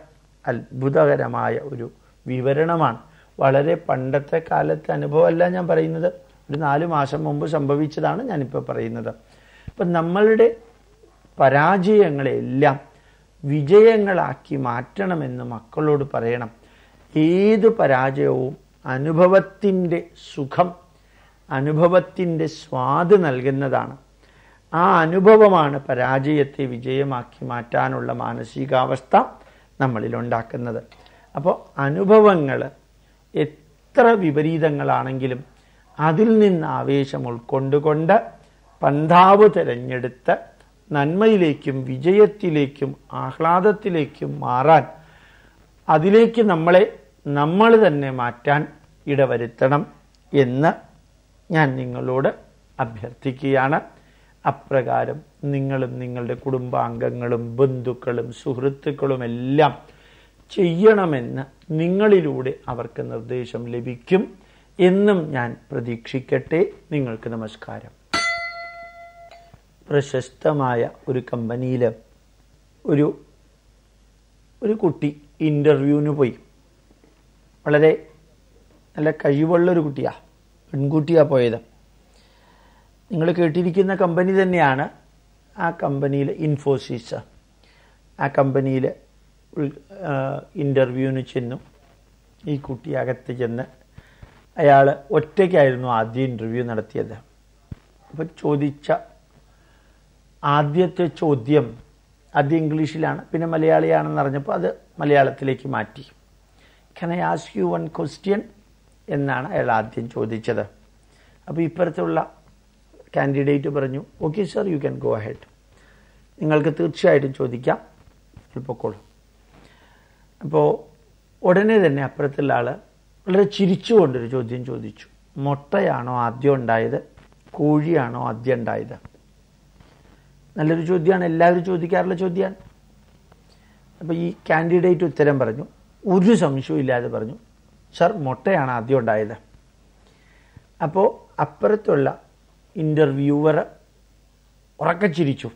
അത്ഭുതകരമായ ഒരു വിവരണമാണ്. വളരെ പണ്ടത്തെ കാലത്തെ അനുഭവമല്ല ഞാൻ പറയുന്നത്. ഒരു നാല് മാസം മുമ്പ് സംഭവിച്ചതാണ് ഞാനിപ്പോൾ പറയുന്നത്. അപ്പം നമ്മളുടെ പരാജയങ്ങളെല്ലാം വിജയങ്ങളാക്കി മാറ്റണമെന്ന് മക്കളോട് പറയണം. ഏത് പരാജയവും അനുഭവത്തിന്റെ സുഖം അനുഭവത്തിന്റെ സ്വാദ് നൽകുന്നതാണ്. ആ അനുഭവമാണ് പരാജയത്തെ വിജയമാക്കി മാറ്റാനുള്ള മാനസികാവസ്ഥ നമ്മളിൽ ഉണ്ടാക്കുന്നത്. അപ്പോൾ അനുഭവങ്ങൾ എത്ര വിപരീതങ്ങളാണെങ്കിലും അതിൽ നിന്ന് ആവേശം ഉൾക്കൊണ്ടുകൊണ്ട് പന്താവ് തിരഞ്ഞെടുത്ത് നന്മയിലേക്കും വിജയത്തിലേക്കും ആഹ്ലാദത്തിലേക്കും മാറാൻ അതിലേക്ക് നമ്മളെ നമ്മൾ തന്നെ മാറ്റാൻ ഇടവരുത്തണം എന്ന് ഞാൻ നിങ്ങളോട് അഭ്യർത്ഥിക്കുകയാണ്. അപ്രകാരം നിങ്ങളും നിങ്ങളുടെ കുടുംബാംഗങ്ങളും ബന്ധുക്കളും സുഹൃത്തുക്കളും എല്ലാം ചെയ്യണമെന്ന് നിങ്ങളിലൂടെ അവർക്ക് നിർദ്ദേശം ലഭിക്കും. എന്നും ഞാൻ പ്രതീക്ഷിക്കട്ടെ നിങ്ങൾക്ക് നമസ്കാരം. പ്രശസ്തമായ ഒരു കമ്പനിയിൽ ഒരു ഒരു കുട്ടി ഇന്റർവ്യൂവിന് പോയി. വളരെ നല്ല കഴിവുള്ള ഒരു കുട്ടിയാ പെൺകുട്ടിയാ പോയത്. നിങ്ങൾ കേട്ടിരിക്കുന്ന കമ്പനി തന്നെയാണ് ആ കമ്പനിയിൽ ഇൻഫോസിസ്. ആ കമ്പനിയിൽ ഇന്റർവ്യൂവിന് ചെന്നു. ഈ കുട്ടി അകത്ത് ചെന്ന് അയാൾ ഒറ്റയ്ക്കായിരുന്നു ആദ്യം ഇന്റർവ്യൂ നടത്തിയത്. അപ്പോൾ ചോദിച്ച ആദ്യത്തെ ചോദ്യം ആദ്യം ഇംഗ്ലീഷിലാണ് പിന്നെ മലയാളിയാണെന്ന് അറിഞ്ഞപ്പോൾ അത് മലയാളത്തിലേക്ക് മാറ്റി. Can I ask you one question എന്നാണ് അയാൾ ആദ്യം ചോദിച്ചത്. അപ്പോൾ ഇപ്പുറത്തുള്ള കാൻഡിഡേറ്റ് പറഞ്ഞു okay sir you can go ahead നിങ്ങൾക്ക് തീർച്ചയായിട്ടും ചോദിക്കാം. എളുപ്പക്കോളൂ. അപ്പോൾ ഉടനെ തന്നെ അപ്പുറത്തുള്ള ആൾ വളരെ ചിരിച്ചുകൊണ്ടൊരു ചോദ്യം ചോദിച്ചു. മുട്ടയാണോ ആദ്യം ഉണ്ടായത്? കോഴിയാണോ ആദ്യം ഉണ്ടായത്? നല്ലൊരു ചോദ്യമാണ്. എല്ലാവരും ചോദിക്കാറുള്ള ചോദ്യമാണ്. അപ്പോൾ ഈ കാൻഡിഡേറ്റ് ഉത്തരം പറഞ്ഞു. ഒരു സംശയവും ഇല്ലാതെ പറഞ്ഞു സർ മുട്ടയാണ് ആദ്യം ഉണ്ടായത്? അപ്പോൾ അപ്പുറത്തുള്ള ഇന്റർവ്യൂവർ ഉറക്കെ ചിരിച്ചു.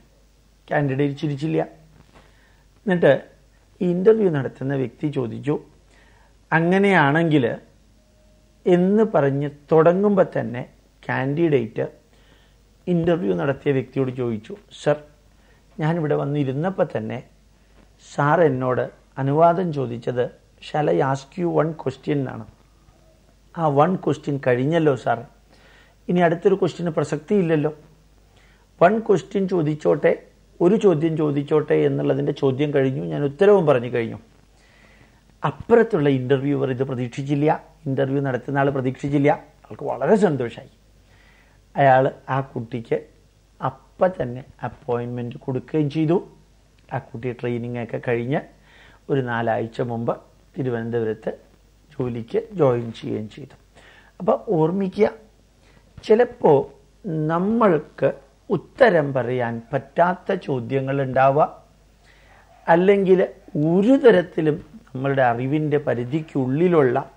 കാൻഡിഡേറ്റ് ചിരിച്ചില്ല. എന്നിട്ട് ഇന്റർവ്യൂ നടത്തുന്ന വ്യക്തി ചോദിച്ചു അങ്ങനെയാണെങ്കിൽ എന്ന് പറഞ്ഞ് തുടങ്ങുമ്പോൾ തന്നെ കാൻഡിഡേറ്റ് ഇന്റർവ്യൂ നടത്തിയ വ്യക്തിയോട് ചോദിച്ചു സർ ഞാനിവിടെ വന്നിരുന്നപ്പോൾ തന്നെ സാർ എന്നോട് അനുവാദം ചോദിച്ചത് I ask you one question എന്നാണ്. ആ വൺ ക്വസ്റ്റ്യൻ കഴിഞ്ഞല്ലോ സാർ. ഇനി അടുത്തൊരു ക്വസ്റ്റ്യന് പ്രസക്തിയില്ലല്ലോ. വൺ ക്വസ്റ്റ്യൻ ചോദിച്ചോട്ടെ ഒരു ചോദ്യം ചോദിച്ചോട്ടെ എന്നുള്ളതിന്റെ ചോദ്യം കഴിഞ്ഞു ഞാൻ ഉത്തരവും പറഞ്ഞു കഴിഞ്ഞു. അപ്പുറത്തുള്ള ഇന്റർവ്യൂവർ ഇത് പ്രതീക്ഷിച്ചില്ല. ഇന്റർവ്യൂ നടത്തുന്ന ആൾ പ്രതീക്ഷിച്ചില്ല. അയാൾക്ക് വളരെ സന്തോഷമായി അയാൾ ആ കുട്ടിക്ക് അപ്പം തന്നെ അപ്പോയിൻമെന്റ് കൊടുക്കുകയും ചെയ്തു. ആ കുട്ടി ട്രെയിനിങ് ഒക്കെ കഴിഞ്ഞ് ഒരു നാലാഴ്ച മുമ്പ് തിരുവനന്തപുരത്ത് ജോലിക്ക് ജോയിൻ ചെയ്യുകയും ചെയ്തു. അപ്പോൾ ഓർമ്മിക്കുക ചിലപ്പോൾ നമ്മൾക്ക് ഉത്തരം പറയാൻ പറ്റാത്ത ചോദ്യങ്ങൾ ഉണ്ടാവുക അല്ലെങ്കിൽ ഒരു തരത്തിലും നമ്മളുടെ അറിവിന്റെ പരിധിക്കുള്ളിലുള്ള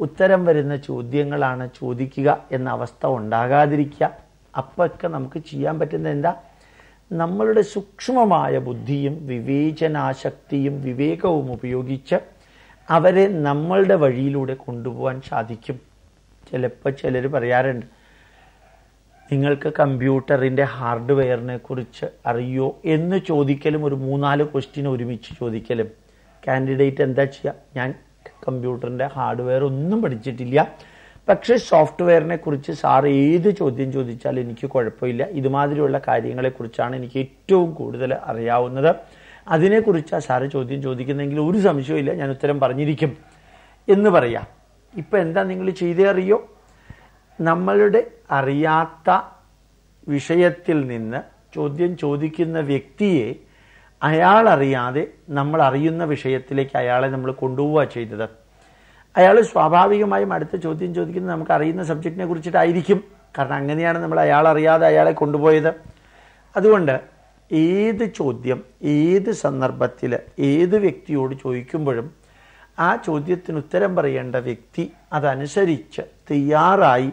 ഉത്തരം വരുന്ന ചോദ്യങ്ങളാണ് ചോദിക്കുക എന്ന അവസ്ഥ ഉണ്ടാകാതിരിക്കുക. അപ്പൊക്കെ നമുക്ക് ചെയ്യാൻ പറ്റുന്ന എന്താ? നമ്മളുടെ സൂക്ഷ്മമായ ബുദ്ധിയും വിവേചനാശക്തിയും വിവേകവും ഉപയോഗിച്ച് അവരെ നമ്മളുടെ വഴിയിലൂടെ കൊണ്ടുപോകാൻ സാധിക്കും. ചിലപ്പോൾ ചിലർ പറയാറുണ്ട് നിങ്ങൾക്ക് കമ്പ്യൂട്ടറിന്റെ ഹാർഡ്വെയറിനെ കുറിച്ച് അറിയോ? എന്ന് ചോദിക്കലും ഒരു മൂന്നാൽ ക്വസ്റ്റ്യൻ ഒരുമിച്ച് ചോദിക്കലും. കാൻഡിഡേറ്റ് എന്താ ചെയ്യുക ഞാൻ കമ്പ്യൂട്ടറിന്റെ ഹാർഡ്വെയർ ഒന്നും പഠിച്ചിട്ടില്ല. പക്ഷേ സോഫ്റ്റ്വെയറിനെ കുറിച്ച് സാർ ഏത് ചോദ്യം ചോദിച്ചാലും എനിക്ക് കുഴപ്പമില്ല. ഇതുമാതിരിയുള്ള കാര്യങ്ങളെക്കുറിച്ചാണ് എനിക്ക് ഏറ്റവും കൂടുതൽ അറിയാവുന്നത്. അതിനെക്കുറിച്ചാണ് സാറ് ചോദ്യം ചോദിക്കുന്നതെങ്കിൽ ഒരു സംശയമില്ല ഞാൻ ഉത്തരം പറഞ്ഞിരിക്കും. എന്ന് പറയാം. ഇപ്പം എന്താ നിങ്ങൾ ചെയ്തേ അറിയോ? നമ്മളുടെ അറിയാത്ത വിഷയത്തിൽ നിന്ന് ചോദ്യം ചോദിക്കുന്ന വ്യക്തിയെ അയാൾ അറിയാതെ നമ്മൾ അറിയുന്ന വിഷയത്തിലേക്ക് അയാളെ നമ്മൾ കൊണ്ടുപോവുക ചെയ്തത്. അയാൾ സ്വാഭാവികമായും അടുത്ത ചോദ്യം ചോദിക്കുന്നത് നമുക്ക് അറിയുന്ന സബ്ജക്റ്റിനെ കുറിച്ചിട്ടായിരിക്കും. കാരണം അങ്ങനെയാണ് നമ്മൾ അയാൾ അറിയാതെ അയാളെ കൊണ്ടുപോയത്. അതുകൊണ്ട് ഏത് ചോദ്യം ഏത് സന്ദർഭത്തിൽ ഏത് വ്യക്തിയോട് ചോദിക്കുമ്പോഴും ആ ചോദ്യത്തിന് ഉത്തരം പറയേണ്ട വ്യക്തി അതനുസരിച്ച് തയ്യാറായി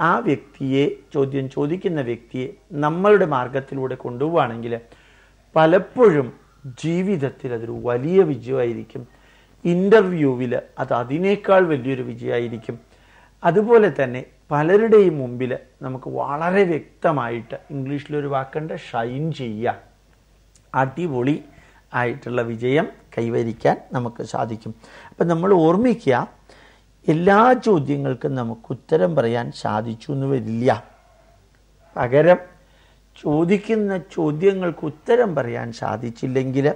ആ വ്യക്തിയെ ചോദ്യം ചോദിക്കുന്ന വ്യക്തിയെ നമ്മളുടെ മാർഗത്തിലൂടെ കൊണ്ടുപോവുകയാണെങ്കിൽ പലപ്പോഴും ജീവിതത്തിൽ അതൊരു വലിയ വിജയമായിരിക്കും. ഇന്റർവ്യൂവിൽ അത് അതിനേക്കാൾ വലിയൊരു വിജയമായിരിക്കും. അതുപോലെ തന്നെ പലരുടെയും മുമ്പിൽ നമുക്ക് വളരെ വ്യക്തമായിട്ട് ഇംഗ്ലീഷിലൊരു വാക്കുണ്ട് ഷൈൻ ചെയ്യുക. അടിപൊളി ആയിട്ടുള്ള വിജയം കൈവരിക്കാൻ നമുക്ക് സാധിക്കും. അപ്പം നമ്മൾ ഓർമ്മിക്കുക എല്ലാ ചോദ്യങ്ങൾക്കും നമുക്ക് ഉത്തരം പറയാൻ സാധിച്ചു എന്ന് വരില്ല. പകരം ചോദിക്കുന്ന ചോദ്യങ്ങൾക്ക് ഉത്തരം പറയാൻ സാധിച്ചില്ലെങ്കിൽ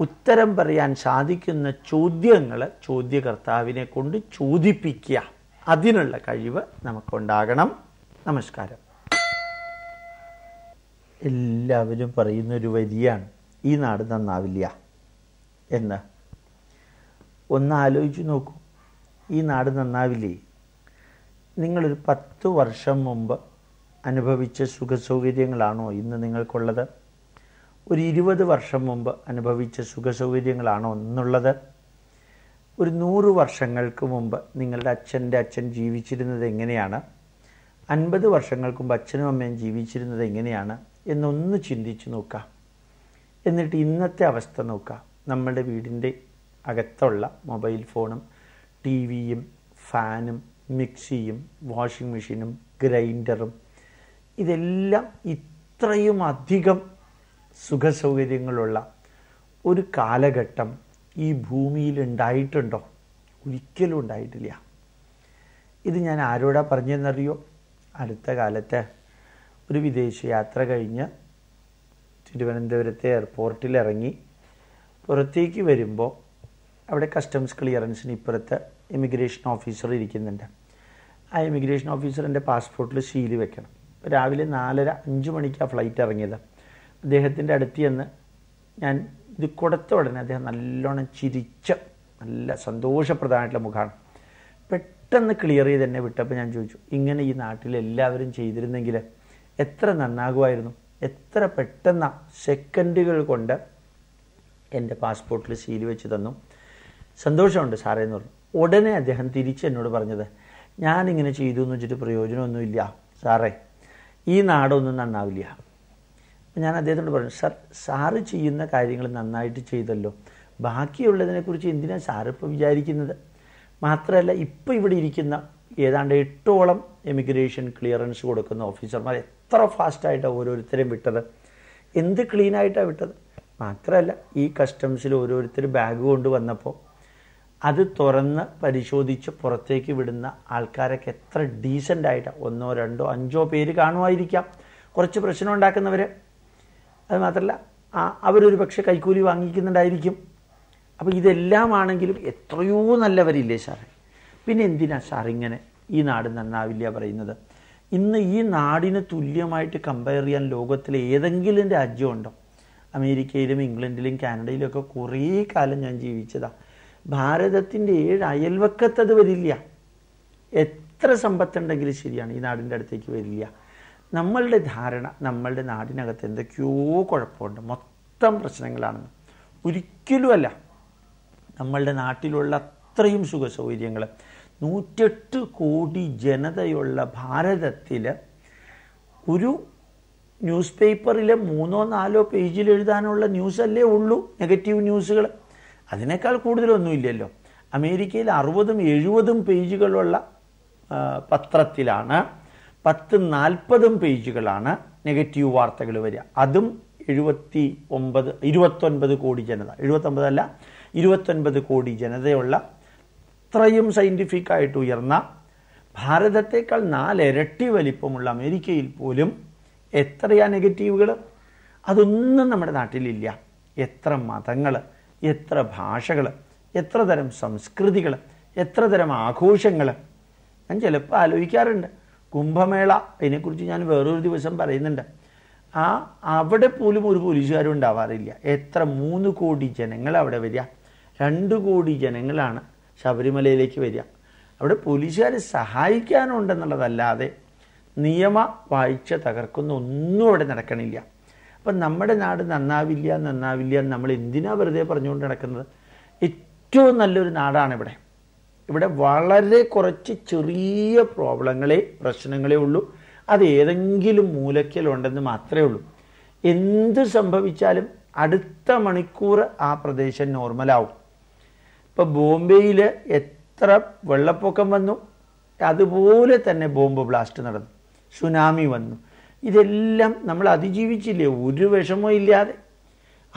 ഉത്തരം പറയാൻ സാധിക്കുന്ന ചോദ്യങ്ങൾ ചോദ്യകർത്താവിനെ കൊണ്ട് ചോദിപ്പിക്കുക. അതിനുള്ള കഴിവ് നമുക്കുണ്ടാകണം. നമസ്കാരം. എല്ലാവരും പറയുന്ന ഒരു വരിയാണ് ഈ നാട് നന്നാവില്ല. എന്ന്. ഒന്ന് ആലോചിച്ച് നോക്കൂ. ഈ നാട് നന്നാവില്ലേ? നിങ്ങളൊരു പത്ത് വർഷം മുമ്പ് അനുഭവിച്ച സുഖസൗകര്യങ്ങളാണോ ഇന്ന് നിങ്ങൾക്കുള്ളത്? ഒരു ഇരുപത് വർഷം മുമ്പ് അനുഭവിച്ച സുഖസൗകര്യങ്ങളാണോ എന്നുള്ളത് ഒരു നൂറ് വർഷങ്ങൾക്ക് മുമ്പ് നിങ്ങളുടെ അച്ഛന്റെ അച്ഛൻ ജീവിച്ചിരുന്നത് എങ്ങനെയാണ്? അൻപത് വർഷങ്ങൾക്ക് മുമ്പ് അച്ഛനും അമ്മയും ജീവിച്ചിരുന്നത് എങ്ങനെയാണ്? എന്നൊന്ന് ചിന്തിച്ച് നോക്കാം എന്നിട്ട് ഇന്നത്തെ അവസ്ഥ നോക്കാം നമ്മുടെ വീടിന്റെ അകത്തുള്ള മൊബൈൽ ഫോണും ടി വിയും ഫാനും മിക്സിയും വാഷിംഗ് മെഷീനും ഗ്രൈൻഡറും ഇതെല്ലാം ഇത്രയും അധികം സുഖസൗകര്യങ്ങളുള്ള ഒരു കാലഘട്ടം ഈ ഭൂമിയിൽ ഉണ്ടായിട്ടുണ്ടോ? ഒരിക്കലും ഉണ്ടായിട്ടില്ല. ഇത് ഞാൻ ആരോടാ പറഞ്ഞെന്നറിയോ? അടുത്ത കാലത്ത് ഒരു വിദേശ യാത്ര കഴിഞ്ഞ് തിരുവനന്തപുരത്തെ എയർപോർട്ടിൽ ഇറങ്ങി പുറത്തേക്ക് വരുമ്പോൾ അവിടെ കസ്റ്റംസ് ക്ലിയറൻസിന് ഇപ്പുറത്ത് ഇമിഗ്രേഷൻ ഓഫീസർ ഇരിക്കുന്നുണ്ട്. ആ ഇമിഗ്രേഷൻ ഓഫീസർ പാസ്പോർട്ടിൽ സീൽ വെക്കണം. രാവിലെ നാലര അഞ്ച് മണിക്കാണ് ഫ്ലൈറ്റ് ഇറങ്ങിയത്. അദ്ദേഹത്തിന്റെ അടുത്ത് ചെന്ന് ഞാൻ ഇത് കൊടുത്ത ഉടനെ അദ്ദേഹം നല്ലോണം ചിരിച്ച നല്ല സന്തോഷപ്രദമായിട്ടുള്ള മുഖമാണ് പെട്ടെന്ന് ക്ലിയർ ചെയ്ത് എന്നെ വിട്ടപ്പോൾ ഞാൻ ചോദിച്ചു ഇങ്ങനെ ഈ നാട്ടിൽ എല്ലാവരും ചെയ്തിരുന്നെങ്കിൽ എത്ര നന്നാകുമായിരുന്നു? എത്ര പെട്ടെന്ന സെക്കൻഡുകൾ കൊണ്ട് എന്റെ പാസ്പോർട്ടിൽ സീൽ വെച്ച് തന്നു? സന്തോഷമുണ്ട് സാറേ എന്ന് പറഞ്ഞു. ഉടനെ അദ്ദേഹം തിരിച്ച് എന്നോട് പറഞ്ഞത് ഞാനിങ്ങനെ ചെയ്തു എന്ന് വെച്ചിട്ട് പ്രയോജനമൊന്നുമില്ല. സാറേ ഈ നാടൊന്നും നന്നാവില്ല. ഞാൻ അദ്ദേഹത്തോട് പറഞ്ഞു സാർ സാറ് ചെയ്യുന്ന കാര്യങ്ങൾ നന്നായിട്ട് ചെയ്തല്ലോ. ബാക്കിയുള്ളതിനെക്കുറിച്ച് എന്തിനാണ് സാറിപ്പോൾ വിചാരിക്കുന്നത്? മാത്രമല്ല ഇപ്പോൾ ഇവിടെ ഇരിക്കുന്ന ഏതാണ്ട് എട്ടോളം എമിഗ്രേഷൻ ക്ലിയറൻസ് കൊടുക്കുന്ന ഓഫീസർമാർ എത്ര ഫാസ്റ്റായിട്ടാണ് ഓരോരുത്തരെയും വിട്ടത്? എന്ത് ക്ലീനായിട്ടാണ് വിട്ടത്? മാത്രമല്ല ഈ കസ്റ്റംസിൽ ഓരോരുത്തർ ബാഗ് കൊണ്ട് വന്നപ്പോൾ അത് തുറന്ന് പരിശോധിച്ച് പുറത്തേക്ക് വിടുന്ന ആൾക്കാരൊക്കെ എത്ര ഡീസന്റ് ആയിട്ട്. ഒന്നോ രണ്ടോ അഞ്ചോ പേര് കാണുമായിരിക്കാം. കുറച്ച് പ്രശ്നം ഉണ്ടാക്കുന്നവർ അത് മാത്രമല്ല അവരൊരു പക്ഷെ കൈക്കൂലി വാങ്ങിക്കുന്നുണ്ടായിരിക്കും. അപ്പോൾ ഇതെല്ലാമാണെങ്കിലും എത്രയോ നല്ലവരില്ലേ സാറേ? പിന്നെ എന്തിനാ സാർ ഇങ്ങനെ ഈ നാട് നന്നാവില്ല പറയുന്നത്? ഇന്ന് ഈ നാടിന് തുല്യമായിട്ട് കമ്പയർ ചെയ്യാൻ ലോകത്തിലെ ഏതെങ്കിലും രാജ്യമുണ്ടോ? അമേരിക്കയിലും ഇംഗ്ലണ്ടിലും കാനഡയിലും ഒക്കെ കുറേ കാലം ഞാൻ ജീവിച്ചതാണ് ഭാരതത്തിന്റെ ഏഴ് അയൽവക്കത്തത് വരില്ല. എത്ര സമ്പത്തുണ്ടെങ്കിലും ശരിയാണ് ഈ നാടിന്റെ അടുത്തേക്ക് വരില്ല. നമ്മളുടെ ധാരണ നമ്മളുടെ നാടിനകത്ത് എന്തൊക്കെയോ കുഴപ്പമുണ്ട്. മൊത്തം പ്രശ്നങ്ങളാണെന്ന്. ഒരിക്കലുമല്ല നമ്മളുടെ നാട്ടിലുള്ള അത്രയും സുഖ സൗകര്യങ്ങൾ നൂറ്റെട്ട് കോടി ജനതയുള്ള ഭാരതത്തിൽ ഒരു ന്യൂസ് പേപ്പറിലെ മൂന്നോ നാലോ പേജിൽ എഴുതാനുള്ള ന്യൂസല്ലേ ഉള്ളൂ നെഗറ്റീവ് ന്യൂസുകൾ അതിനേക്കാൾ കൂടുതലൊന്നുമില്ലല്ലോ. അമേരിക്കയിൽ അറുപതും എഴുപതും പേജുകളുള്ള പത്രത്തിലാണ് പത്ത് നാൽപ്പതും പേജുകളാണ് നെഗറ്റീവ് വാർത്തകൾ വരിക. അതും എഴുപത്തി ഒമ്പത് ഇരുപത്തൊൻപത് കോടി ജനത എഴുപത്തൊമ്പതല്ല ഇരുപത്തൊൻപത് കോടി ജനതയുള്ള അത്രയും സയന്റിഫിക് ആയിട്ട് ഉയർന്ന ഭാരതത്തെക്കാൾ നാലിരട്ടി വലിപ്പമുള്ള അമേരിക്കയിൽ പോലും എത്രയാ നെഗറ്റീവുകൾ അതൊന്നും നമ്മുടെ നാട്ടിലില്ല. എത്ര മതങ്ങൾ എത്ര ഭാഷകൾ എത്ര തരം സംസ്കൃതികൾ എത്ര തരം ആഘോഷങ്ങൾ ഞാൻ ചിലപ്പോൾ ആലോചിക്കാറുണ്ട്. കുംഭമേള അതിനെക്കുറിച്ച് ഞാൻ വേറൊരു ദിവസം പറയുന്നുണ്ട്. ആ അവിടെ പോലും ഒരു പോലീസുകാരും ഉണ്ടാവാറില്ല. എത്ര മൂന്ന് കോടി ജനങ്ങൾ അവിടെ വരിക. രണ്ട് കോടി ജനങ്ങളാണ് ശബരിമലയിലേക്ക് വരിക. അവിടെ പോലീസുകാരെ സഹായിക്കാനുണ്ടെന്നുള്ളതല്ലാതെ നിയമ വായിച്ച തകർക്കുന്ന ഒന്നും അവിടെ നടക്കണില്ല. അപ്പം നമ്മുടെ നാട് നന്നാവില്ല നന്നാവില്ല നമ്മൾ എന്തിനാ വെറുതെ പറഞ്ഞുകൊണ്ട് നടക്കുന്നത്? ഏറ്റവും നല്ലൊരു നാടാണ് ഇവിടെ. ഇവിടെ വളരെ കുറച്ച് ചെറിയ പ്രോബ്ലങ്ങളെ പ്രശ്നങ്ങളേ ഉള്ളൂ. അത് ഏതെങ്കിലും മൂലക്കലുണ്ടെന്ന് മാത്രമേ ഉള്ളൂ. എന്ത് സംഭവിച്ചാലും അടുത്ത മണിക്കൂർ ആ പ്രദേശം നോർമലാവും. ഇപ്പം ബോംബെയിൽ എത്ര വെള്ളപ്പൊക്കം വന്നു? അതുപോലെ തന്നെ ബോംബ് ബ്ലാസ്റ്റ് നടന്നു. സുനാമി വന്നു. ഇതെല്ലാം നമ്മൾ അതിജീവിച്ചില്ലേ? ഒരു വിഷമവും ഇല്ലാതെ.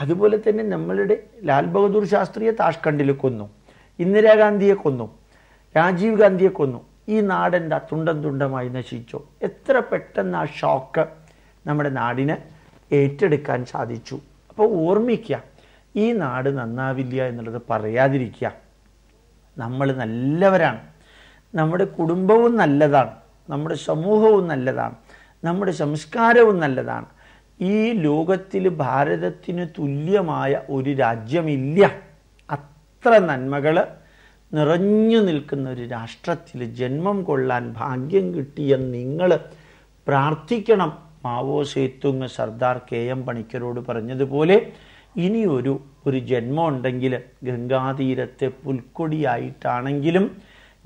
അതുപോലെ തന്നെ നമ്മളുടെ ലാൽ ബഹദൂർ ശാസ്ത്രിയെ താഷ്കണ്ടിൽ കൊന്നു. ഇന്ദിരാഗാന്ധിയെ കൊന്നു. രാജീവ് ഗാന്ധിയെ കൊന്നു. ഈ നാടെന്താ തുണ്ടം തുണ്ടമായി നശിച്ചു. എത്ര പെട്ടെന്ന് ആ ഷോക്ക് നമ്മുടെ നാടിന് ഏറ്റെടുക്കാൻ സാധിച്ചു. അപ്പോൾ ഓർമ്മിക്കുക ഈ നാട് നന്നാവില്ല എന്നുള്ളത് പറയാതിരിക്കുക. നമ്മൾ നല്ലവരാണ്. നമ്മുടെ കുടുംബവും നല്ലതാണ്. നമ്മുടെ സമൂഹവും നല്ലതാണ്. നമ്മുടെ സംസ്കാരവും നല്ലതാണ്. ഈ ലോകത്തിൽ ഭാരതത്തിന് തുല്യമായ ഒരു രാജ്യമില്ല. അത്ര നന്മകൾ നിറഞ്ഞു നിൽക്കുന്ന ഒരു രാഷ്ട്രത്തിൽ ജന്മം കൊള്ളാൻ ഭാഗ്യം കിട്ടിയ നിങ്ങൾ പ്രാർത്ഥിക്കണം. Mao Zedong Sardar K M പണിക്കരോട് പറഞ്ഞതുപോലെ ഇനിയൊരു ഒരു ജന്മം ഉണ്ടെങ്കിൽ ഗംഗാതീരത്തെ പുൽക്കൊടിയായിട്ടാണെങ്കിലും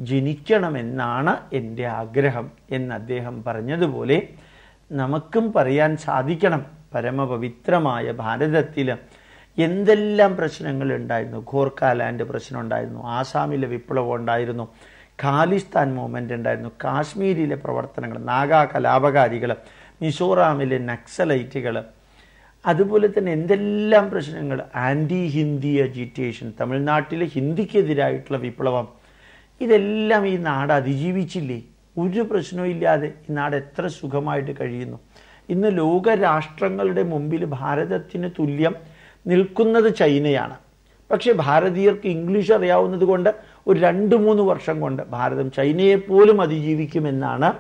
ജനിക്കണമെന്നാണ് എന്റെ ആഗ്രഹം എന്ന് അദ്ദേഹം പറഞ്ഞതുപോലെ നമുക്കും പറയാൻ സാധിക്കണം പരമപവിത്രമായ ഭാരതത്തിൽ എന്തെല്ലാം പ്രശ്നങ്ങൾ ഉണ്ടായിരുന്നു. ഖോർക്കാലാൻഡ് പ്രശ്നം ഉണ്ടായിരുന്നു. ആസാമിലെ വിപ്ലവം ഉണ്ടായിരുന്നു. ഖാലിസ്ഥാൻ മൂവ്മെന്റ് ഉണ്ടായിരുന്നു. കാശ്മീരിലെ പ്രവർത്തനങ്ങൾ നാഗാ കലാപകാരികൾ മിസോറാമിലെ നക്സലൈറ്റുകൾ അതുപോലെ തന്നെ എന്തെല്ലാം പ്രശ്നങ്ങൾ? ആന്റി ഹിന്ദി അജിറ്റേഷൻ തമിഴ്നാട്ടിലെ ഹിന്ദിക്കെതിരായിട്ടുള്ള വിപ്ലവം ഇതെല്ലാം ഈ നാട് അതിജീവിച്ചില്ലേ? ഒരു പ്രശ്നവും ഈ നാട് എത്ര സുഖമായിട്ട് കഴിയുന്നു. ഇന്ന് ലോകരാഷ്ട്രങ്ങളുടെ മുമ്പിൽ ഭാരതത്തിന് തുല്യം നിൽക്കുന്നത് ചൈനയാണ്. പക്ഷേ ഭാരതീയർക്ക് ഇംഗ്ലീഷ് അറിയാവുന്നത് കൊണ്ട് ഒരു രണ്ട് മൂന്ന് വർഷം കൊണ്ട് ഭാരതം ചൈനയെ പോലും അതിജീവിക്കുമെന്നാണ്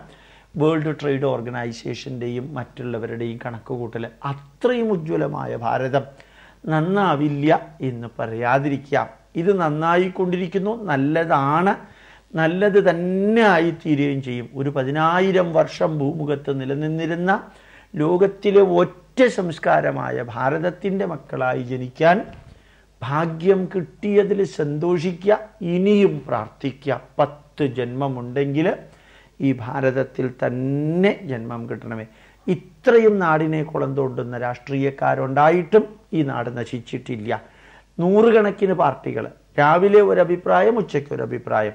വേൾഡ് ട്രേഡ് ഓർഗനൈസേഷന്റെയും മറ്റുള്ളവരുടെയും കണക്കുകൂട്ടൽ അത്രയും ഉജ്ജ്വലമായ ഭാരതം നന്നാവില്ല എന്ന് പറയാതിരിക്കാം. ഇത് നന്നായിക്കൊണ്ടിരിക്കുന്നു നല്ലതാണ് നല്ലത് തന്നെ ആയിത്തീരുകയും ചെയ്യും. ഒരു പതിനായിരം വർഷം ഭൂമുഖത്ത് നിലനിന്നിരുന്ന ലോകത്തിലെ ഒറ്റ സംസ്കാരമായ ഭാരതത്തിന്റെ മക്കളായി ജനിക്കാൻ ഭാഗ്യം കിട്ടിയതിൽ സന്തോഷിക്കുക ഇനിയും പ്രാർത്ഥിക്കുക. പത്ത് ജന്മമുണ്ടെങ്കിൽ ഈ ഭാരതത്തിൽ തന്നെ ജന്മം കിട്ടണമേ. ഇത്രയും നാടിനെ കുളം തോണ്ടുന്ന രാഷ്ട്രീയക്കാരുണ്ടായിട്ടും ഈ നാട് നശിച്ചിട്ടില്ല. നൂറുകണക്കിന് പാർട്ടികൾ. രാവിലെ ഒരു അഭിപ്രായം ഉച്ചയ്ക്ക് ഒരു അഭിപ്രായം.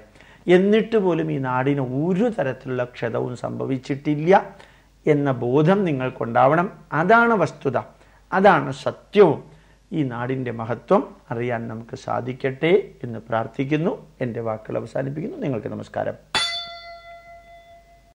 എന്നിട്ട് പോലും ഈ നാടിന് ഒരു തരത്തിലുള്ള ക്ഷതവും സംഭവിച്ചിട്ടില്ല എന്ന ബോധം നിങ്ങൾക്കുണ്ടാവണം. അതാണ് വസ്തുത. അതാണ് സത്യവും. ഈ നാടിന്റെ മഹത്വം അറിയാൻ നമുക്ക് സാധിക്കട്ടെ എന്ന് പ്രാർത്ഥിക്കുന്നു. എന്റെ വാക്കുകൾ അവസാനിപ്പിക്കുന്നു. നിങ്ങൾക്ക് നമസ്കാരം.